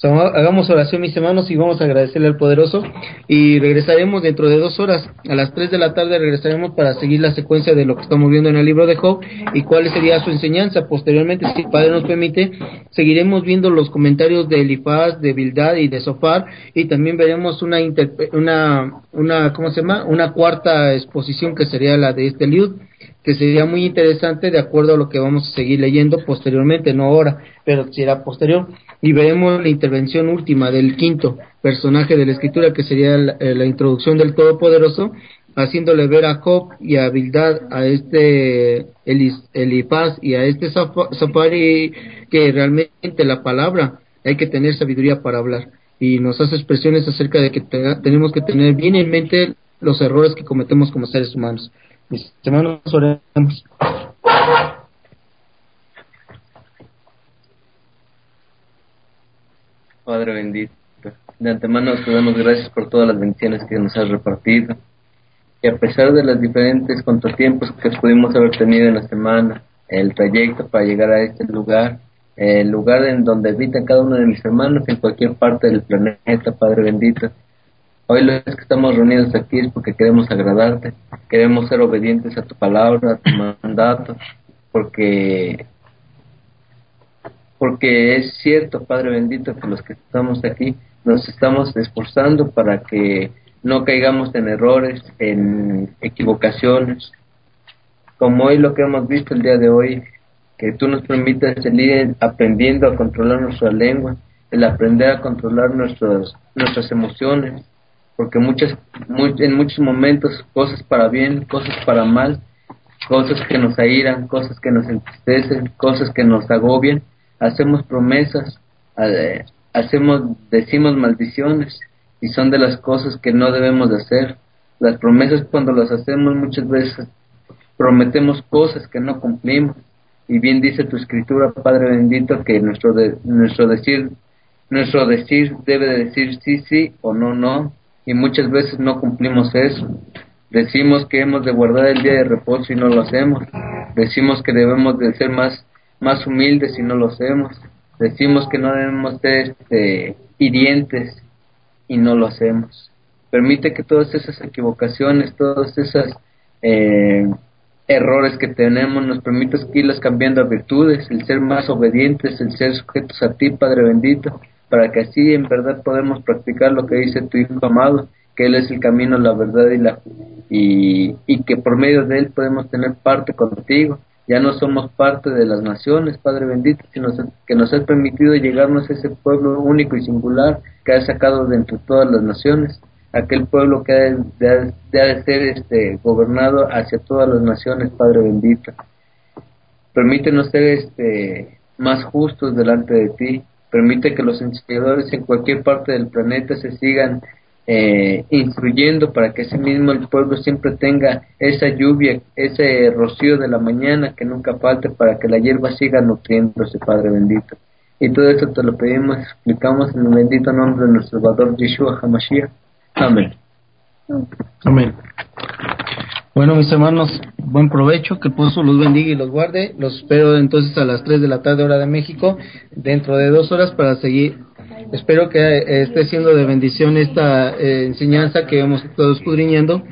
hagamos oración, mis hermanos, y vamos a agradecerle al poderoso. Y regresaremos dentro de dos horas. A las tres de la tarde regresaremos para seguir la secuencia de lo que estamos viendo en el libro de Job y cuál sería su enseñanza. Posteriormente, si el Padre nos permite, seguiremos viendo los comentarios de Elifaz, de Bildad y de Sofar. Y también veremos una, una, una, ¿cómo se llama? Una cuarta exposición que sería la de este Liud que sería muy interesante de acuerdo a lo que vamos a seguir leyendo posteriormente, no ahora, pero será posterior. Y veremos la intervención última del quinto personaje de la escritura, que sería la, eh, introducción del Todopoderoso, haciéndole ver a Job y a Bildad, a este Elifaz y a este Safari, que realmente la palabra hay que tener sabiduría para hablar. Y nos hace expresiones acerca de que tenemos que tener bien en mente los errores que cometemos como seres humanos. Pues, mis hermanos, oremos. Padre bendito, de antemano te damos gracias por todas las bendiciones que nos has repartido. Y a pesar de los diferentes contratiempos que pudimos haber tenido en la semana, el trayecto para llegar a este lugar, el lugar en donde habitan cada uno de mis hermanos en cualquier parte del planeta, Padre bendito, Hoy lo que estamos reunidos aquí es porque queremos agradarte, queremos ser obedientes a tu palabra, a tu mandato, porque porque es cierto, Padre bendito, que los que estamos aquí nos estamos esforzando para que no caigamos en errores, en equivocaciones, como hoy lo que hemos visto el día de hoy, que tú nos permitas seguir aprendiendo a controlar nuestra lengua, el aprender a controlar nuestras nuestras emociones, porque muchas en muchos momentos cosas para bien, cosas para mal, cosas que nos airan, cosas que nos entristecen, cosas que nos agobian, hacemos promesas, eh, hacemos decimos maldiciones y son de las cosas que no debemos de hacer. Las promesas cuando las hacemos muchas veces prometemos cosas que no cumplimos. Y bien dice tu escritura, Padre bendito, que nuestro de, nuestro decir nuestro decir debe de decir sí, sí o no, no. Y muchas veces no cumplimos eso. Decimos que hemos de guardar el día de reposo y no lo hacemos. Decimos que debemos de ser más, más humildes y no lo hacemos. Decimos que no debemos ser este, hirientes y no lo hacemos. Permite que todas esas equivocaciones, todas esas eh, errores que tenemos nos permitas irlas cambiando a virtudes, el ser más obedientes, el ser sujetos a ti, Padre bendito, para que así en verdad podemos practicar lo que dice tu Hijo amado, que Él es el camino, la verdad y la y, y que por medio de Él podemos tener parte contigo. Ya no somos parte de las naciones, Padre bendito, sino que nos has permitido llegarnos a ese pueblo único y singular que has sacado de entre todas las naciones aquel pueblo que ha de, de, ser este, gobernado hacia todas las naciones, Padre bendito. Permítenos ser este, más justos delante de ti. Permite que los enseñadores en cualquier parte del planeta se sigan eh, instruyendo para que ese mismo el pueblo siempre tenga esa lluvia, ese rocío de la mañana que nunca falte para que la hierba siga nutriéndose, Padre bendito. Y todo eso te lo pedimos, explicamos en el bendito nombre de nuestro Salvador Yeshua HaMashiach. Amén. Amén. Bueno, mis hermanos, buen provecho, que el pozo los bendiga y los guarde. Los espero entonces a las 3 de la tarde, hora de México, dentro de dos horas para seguir. Espero que eh, esté siendo de bendición esta eh, enseñanza que hemos estado escudriñando.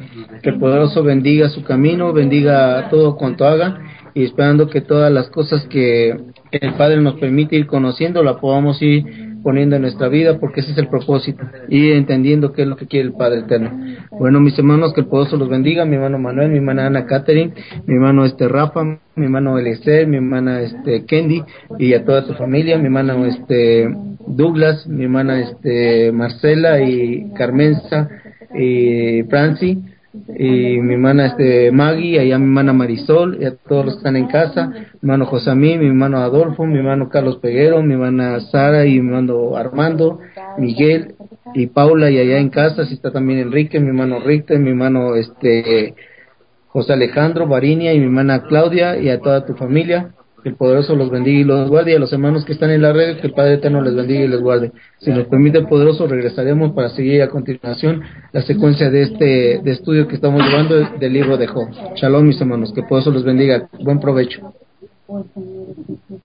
Que el poderoso bendiga su camino, bendiga todo cuanto haga y esperando que todas las cosas que el Padre nos permite ir conociendo la podamos ir poniendo en nuestra vida porque ese es el propósito y entendiendo qué es lo que quiere el Padre Eterno. Bueno, mis hermanos, que el poderoso los bendiga, mi hermano Manuel, mi hermana Ana Catherine, mi hermano este Rafa, mi hermano Eliezer, mi hermana este Kendi y a toda tu familia, mi hermano este Douglas, mi hermana este Marcela y Carmenza y Franci y mi hermana este Maggie, allá mi hermana Marisol, y a todos los que están en casa, mi hermano Josamí, mi hermano Adolfo, mi hermano Carlos Peguero, mi hermana Sara y mi hermano Armando, Miguel y Paula y allá en casa, si está también Enrique, mi hermano Richter, mi hermano este José Alejandro, Varinia y mi hermana Claudia y a toda tu familia que el poderoso los bendiga y los guarde, y a los hermanos que están en la red, que el Padre Eterno les bendiga y les guarde. Si nos permite el poderoso, regresaremos para seguir a continuación la secuencia de este de estudio que estamos llevando del libro de Job. Shalom, mis hermanos, que el poderoso los bendiga. Buen provecho.